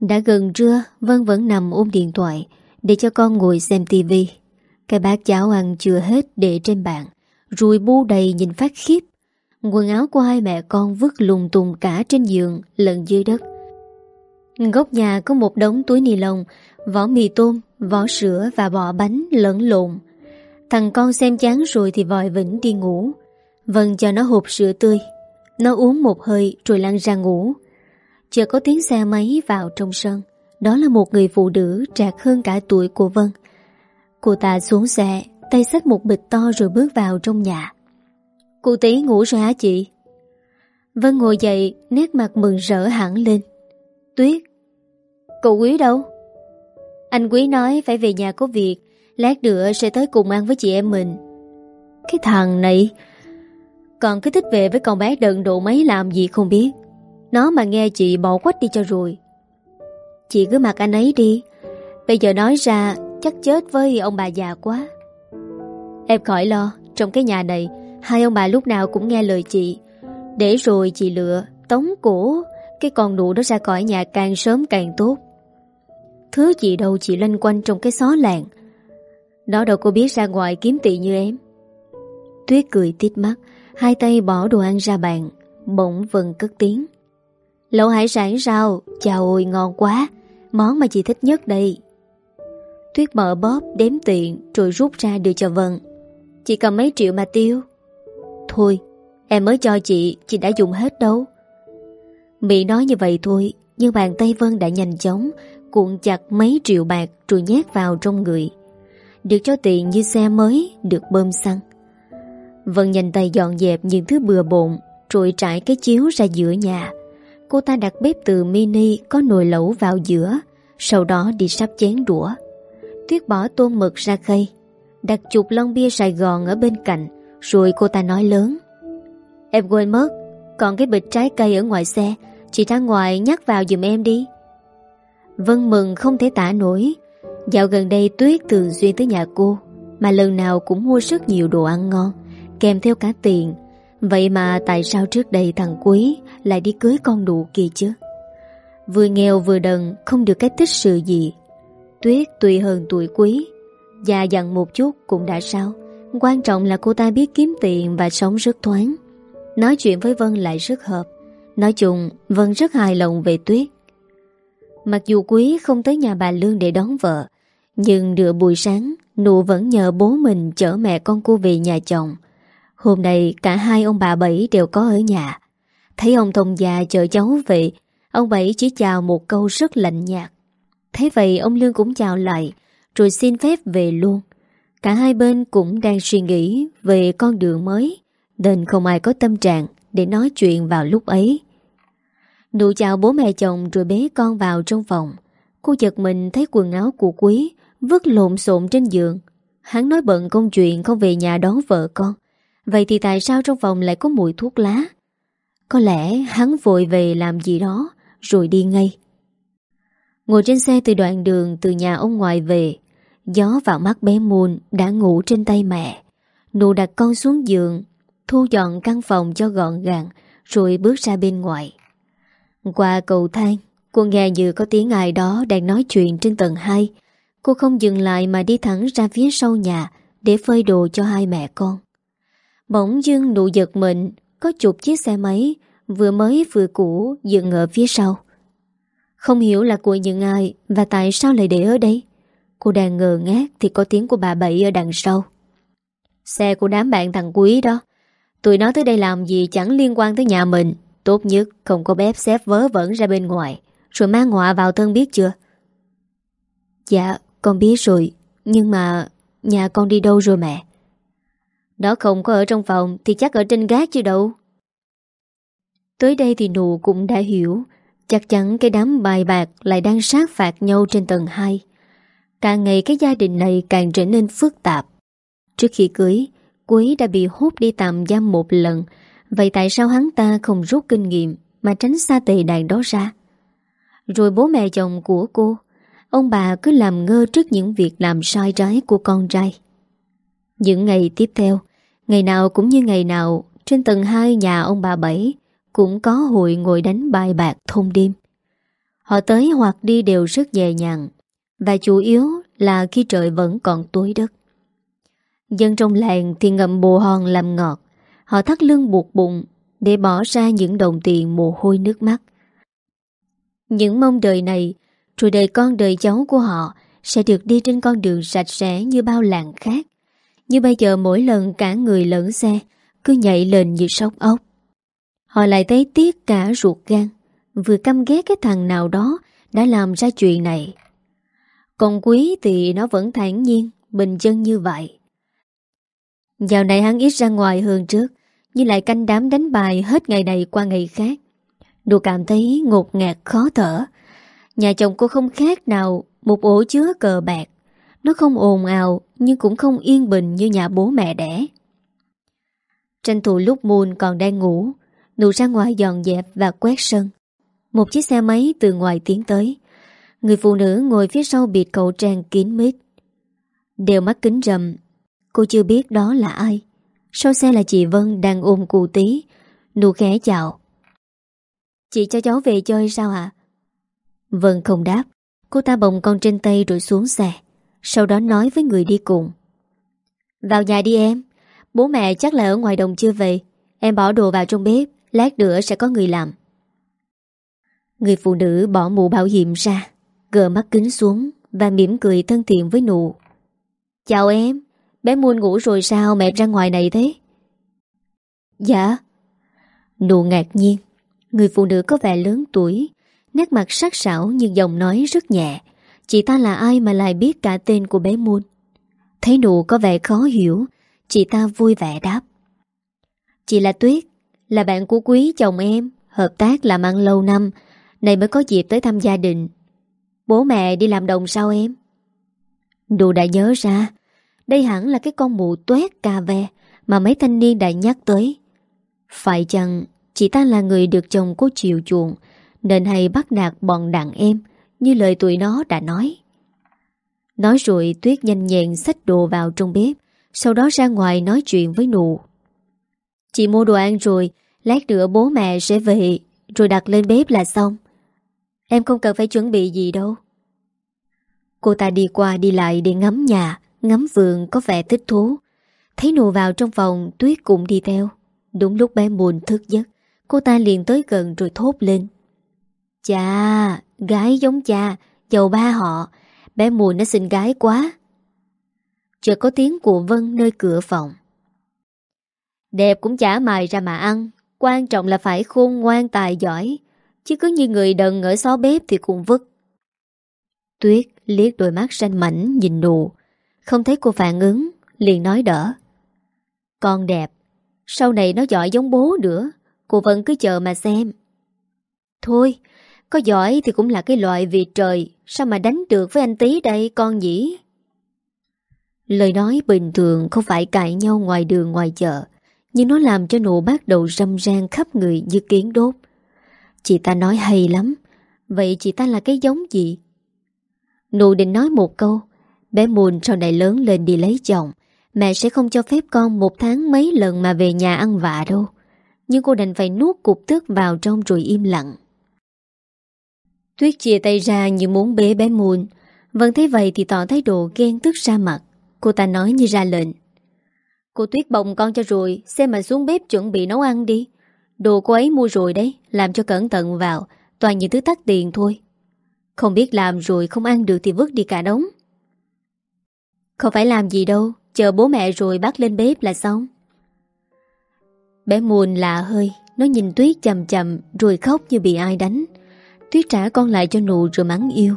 Đã gần trưa Vân vẫn nằm ôm điện thoại Để cho con ngồi xem tivi Cái bát cháo ăn chưa hết để trên bàn Rùi bu đầy nhìn phát khiếp. Quần áo của hai mẹ con vứt lùng tùng cả trên giường Lẫn dưới đất. Góc nhà có một đống túi ni lông Vỏ mì tôm, vỏ sữa và vỏ bánh lẫn lộn. Thằng con xem chán rồi thì vòi vĩnh đi ngủ. Vân cho nó hộp sữa tươi. Nó uống một hơi rồi lăn ra ngủ. Chờ có tiếng xe máy vào trong sân. Đó là một người phụ nữ trạc hơn cả tuổi của Vân. Cô ta xuống xe, Tay xách một bịch to rồi bước vào trong nhà. Cô tí ngủ rồi hả chị? Vân ngồi dậy, Nét mặt mừng rỡ hẳn lên. Tuyết, Cậu Quý đâu? Anh Quý nói phải về nhà có việc, Lát nữa sẽ tới cùng ăn với chị em mình. Cái thằng này còn cứ thích về với con bé đần độ mấy làm gì không biết. Nó mà nghe chị bỏ quách đi cho rồi. Chị cứ mặc anh ấy đi. Bây giờ nói ra, chắc chết với ông bà già quá. Em khỏi lo, Trong cái nhà này, Hai ông bà lúc nào cũng nghe lời chị. Để rồi chị lựa, Tống cổ, Cái con nụ đó ra khỏi nhà càng sớm càng tốt. Thứ gì đâu chị lanh quanh trong cái xó làng. Nó đâu có biết ra ngoài kiếm tiền như em. Tuyết cười tít mắt. Hai tay bỏ đồ ăn ra bàn, Bỗng Vân cất tiếng. Lẩu hải sản sao Chào ôi ngon quá, Món mà chị thích nhất đây. Tuyết mở bóp, đếm tiền, Rồi rút ra đưa cho Vân. Chị cầm mấy triệu mà tiêu? Thôi, em mới cho chị Chị đã dùng hết đâu. Mỹ nói như vậy thôi, Nhưng bàn tay Vân đã nhanh chóng, Cuộn chặt mấy triệu bạc Rồi nhét vào trong người. Được cho tiền như xe mới, Được bơm xăng. Vân nhanh tay dọn dẹp những thứ bừa bộn, Rồi trải cái chiếu ra giữa nhà. Cô ta đặt bếp từ mini Có nồi lẩu vào giữa, Sau đó đi sắp chén đũa. Tuyết bỏ tô mực ra khay, Đặt chục lon bia Sài Gòn ở bên cạnh, Rồi cô ta nói lớn. Em quên mất, Còn cái bịch trái cây ở ngoài xe, Chị ra ngoài nhắc vào giùm em đi. Vân mừng không thể tả nổi. Dạo gần đây Tuyết thường xuyên tới nhà cô, Mà lần nào cũng mua rất nhiều đồ ăn ngon. Kèm theo cả tiền. Vậy mà tại sao trước đây thằng Quý Lại đi cưới con đủ kia chứ? Vừa nghèo vừa đần, Không được cái tích sự gì. Tuyết tùy hơn tuổi Quý, Già dặn một chút cũng đã sao. Quan trọng là cô ta biết kiếm tiền Và sống rất thoáng. Nói chuyện với Vân lại rất hợp. Nói chung, Vân rất hài lòng về Tuyết. Mặc dù Quý không tới nhà bà Lương để đón vợ, Nhưng nửa buổi sáng, Nụ vẫn nhờ bố mình chở mẹ con cô về nhà chồng. Hôm nay cả hai ông bà Bảy đều có ở nhà. Thấy ông Thông già chờ cháu về, Ông Bảy chỉ chào một câu rất lạnh nhạt. Thế vậy ông Lương cũng chào lại, Rồi xin phép về luôn. Cả hai bên cũng đang suy nghĩ Về con đường mới, Nên không ai có tâm trạng Để nói chuyện vào lúc ấy. Nụ chào bố mẹ chồng rồi bế con vào trong phòng. Cô giật mình thấy quần áo của Quý Vứt lộn xộn trên giường. Hắn nói bận công chuyện không về nhà đón vợ con. Vậy thì tại sao trong phòng lại có mùi thuốc lá? Có lẽ hắn vội về làm gì đó, Rồi đi ngay. Ngồi trên xe từ đoạn đường Từ nhà ông ngoại về, Gió vào mắt bé Moon đã ngủ trên tay mẹ. Nụ đặt con xuống giường, Thu dọn căn phòng cho gọn gàng, Rồi bước ra bên ngoài. Qua cầu thang, Cô nghe như có tiếng ai đó đang nói chuyện trên tầng 2 Cô không dừng lại mà đi thẳng ra phía sau nhà Để phơi đồ cho hai mẹ con. Bỗng dưng nụ giật mình, Có chục chiếc xe máy, Vừa mới vừa cũ dừng ở phía sau. Không hiểu là của những ai Và tại sao lại để ở đây. Cô đang ngờ ngác Thì có tiếng của bà Bảy ở đằng sau. Xe của đám bạn thằng Quý đó. Tụi nó tới đây làm gì chẳng liên quan tới nhà mình. Tốt nhất không có bếp xếp vớ vẩn ra bên ngoài, Rồi mang họa vào thân biết chưa? Dạ con biết rồi. Nhưng mà nhà con đi đâu rồi mẹ? Nó không có ở trong phòng Thì chắc ở trên gác chứ đâu. Tới đây thì nụ cũng đã hiểu. Chắc chắn cái đám bài bạc Lại đang sát phạt nhau trên tầng 2 Càng ngày cái gia đình này càng trở nên phức tạp. Trước khi cưới Quý đã bị hút đi tạm giam một lần. Vậy tại sao hắn ta không rút kinh nghiệm Mà tránh xa tệ đàn đó ra? Rồi bố mẹ chồng của cô, Ông bà cứ làm ngơ trước những việc làm sai trái của con trai. Những ngày tiếp theo Ngày nào cũng như ngày nào, Trên tầng 2 nhà ông bà Bảy Cũng có hội ngồi đánh bài bạc thôn đêm. Họ tới hoặc đi đều rất dè nhàng, Và chủ yếu là khi trời vẫn còn tối đất. Dân trong làng thì ngậm bồ hòn làm ngọt, Họ thắt lưng buộc bụng Để bỏ ra những đồng tiền mồ hôi nước mắt. Những mong đời này, Rồi đời con đời cháu của họ Sẽ được đi trên con đường sạch sẽ như bao làng khác. Như bây giờ mỗi lần cả người lẫn xe Cứ nhảy lên như sóc ốc. Họ lại thấy tiếc cả ruột gan. Vừa căm ghét cái thằng nào đó Đã làm ra chuyện này. Còn quý thì nó vẫn thản nhiên, Bình chân như vậy. Dạo này hắn ít ra ngoài hơn trước, Nhưng lại canh đám đánh bài Hết ngày này qua ngày khác. Đồ cảm thấy ngột ngạt khó thở. Nhà chồng cô không khác nào Một ổ chứa cờ bạc. Nó không ồn ào, Nhưng cũng không yên bình như nhà bố mẹ đẻ. Tranh thủ lúc Moon còn đang ngủ, Nụ ra ngoài dọn dẹp và quét sân. Một chiếc xe máy từ ngoài tiến tới. Người phụ nữ ngồi phía sau bịt cậu trang kín mít. Đều mắt kính rầm Cô chưa biết đó là ai. Sau xe là chị Vân đang ôm cụ tí. Nụ khẽ chào. Chị cho cháu về chơi sao ạ? Vân không đáp. Cô ta bồng con trên tay rồi xuống xe. Sau đó nói với người đi cùng. Vào nhà đi em, Bố mẹ chắc là ở ngoài đồng chưa về, Em bỏ đồ vào trong bếp, Lát nữa sẽ có người làm. Người phụ nữ bỏ mũ bảo hiểm ra, Gờ mắt kính xuống Và mỉm cười thân thiện với nụ. Chào em, Bé Muôn ngủ rồi sao mẹ ra ngoài này thế? Dạ. Nụ ngạc nhiên, Người phụ nữ có vẻ lớn tuổi, Nét mặt sắc sảo nhưng giọng nói rất nhẹ Chị ta là ai mà lại biết cả tên của bé Muôn Thấy nụ có vẻ khó hiểu, Chị ta vui vẻ đáp. Chị là Tuyết, Là bạn của quý chồng em, Hợp tác làm ăn lâu năm Này mới có dịp tới thăm gia đình. Bố mẹ đi làm đồng sao em? Nụ đã nhớ ra, đây hẳn là cái con mụ tuét cà ve Mà mấy thanh niên đã nhắc tới. Phải chăng Chị ta là người được chồng cô chiều chuộng, Nên hay bắt nạt bọn đàn em như lời tụi nó đã nói. Nói rồi Tuyết nhanh nhẹn xách đồ vào trong bếp, Sau đó ra ngoài nói chuyện với nụ. Chị mua đồ ăn rồi, Lát nữa bố mẹ sẽ về, Rồi đặt lên bếp là xong. Em không cần phải chuẩn bị gì đâu. Cô ta đi qua đi lại để ngắm nhà, Ngắm vườn có vẻ thích thú. Thấy nụ vào trong phòng, Tuyết cũng đi theo. Đúng lúc bé buồn thức giấc, Cô ta liền tới gần rồi thốt lên. Chà, gái giống cha Giàu ba họ. Bé mùi nó xinh gái quá. Chợt có tiếng của Vân nơi cửa phòng. Đẹp cũng chả mài ra mà ăn Quan trọng là phải khôn ngoan tài giỏi Chứ cứ như người đần ở xó bếp thì cũng vứt Tuyết liếc đôi mắt xanh mảnh nhìn nụ không thấy cô phản ứng Liền nói đỡ. Con đẹp Sau này nó giỏi giống bố nữa Cô vẫn cứ chờ mà xem. Thôi có giỏi thì cũng là cái loại vì trời, Sao mà đánh được với anh tí đây, con nhỉ? Lời nói bình thường Không phải cãi nhau ngoài đường ngoài chợ, Nhưng nó làm cho nụ bắt đầu râm ran khắp người như kiến đốt. Chị ta nói hay lắm, Vậy chị ta là cái giống gì? Nụ định nói một câu, Bé Mùn sau này lớn lên đi lấy chồng, Mẹ sẽ không cho phép con một tháng mấy lần mà về nhà ăn vạ đâu. Nhưng cô đành phải nuốt cục tức vào trong rồi im lặng. Tuyết chia tay ra như muốn bế bé muôn. Vẫn vâng thấy vậy thì tỏ thái độ ghen tức ra mặt. Cô ta nói như ra lệnh. Cô Tuyết bồng con cho rồi Xem mà xuống bếp chuẩn bị nấu ăn đi. Đồ cô ấy mua rồi đấy, Làm cho cẩn thận vào, Toàn những thứ tắt tiền thôi. Không biết làm rồi không ăn được thì vứt đi cả đống. Không phải làm gì đâu, Chờ bố mẹ rồi bắt lên bếp là xong. Bé Muôn lạ hơi, Nó nhìn Tuyết chầm chầm, Rồi khóc như bị ai đánh. Tuyết trả con lại cho nụ rồi mắng yêu.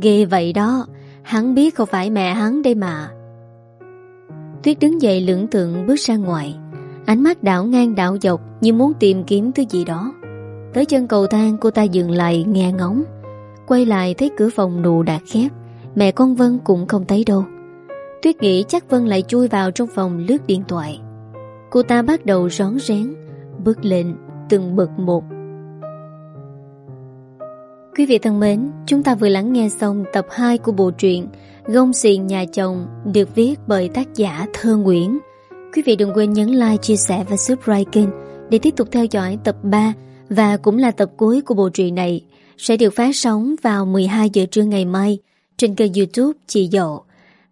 Ghê vậy đó, Hắn biết không phải mẹ hắn đây mà. Tuyết đứng dậy lưỡng tượng bước ra ngoài. Ánh mắt đảo ngang đảo dọc Như muốn tìm kiếm thứ gì đó. Tới chân cầu thang, cô ta dừng lại, nghe ngóng. Quay lại thấy cửa phòng nụ đã khép, Mẹ con Vân cũng không thấy đâu. Tuyết nghĩ chắc Vân lại chui vào trong phòng lướt điện thoại. Cô ta bắt đầu rón rén, Bước lên từng bậc một. Quý vị thân mến Chúng ta vừa lắng nghe xong tập 2 của bộ truyện Gông xiền nhà chồng Được viết bởi tác giả Thơ Nguyễn. Quý vị đừng quên nhấn like, chia sẻ và subscribe kênh Để tiếp tục theo dõi tập 3 Và cũng là tập cuối của bộ truyện này. Sẽ được phát sóng vào 12 giờ trưa ngày mai Trên kênh youtube Chị Dậu.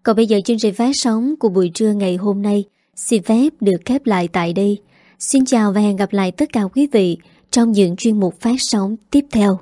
Còn bây giờ chương trình phát sóng của buổi trưa ngày hôm nay Xin phép được khép lại tại đây. Xin chào và hẹn gặp lại tất cả quý vị trong những chuyên mục phát sóng tiếp theo.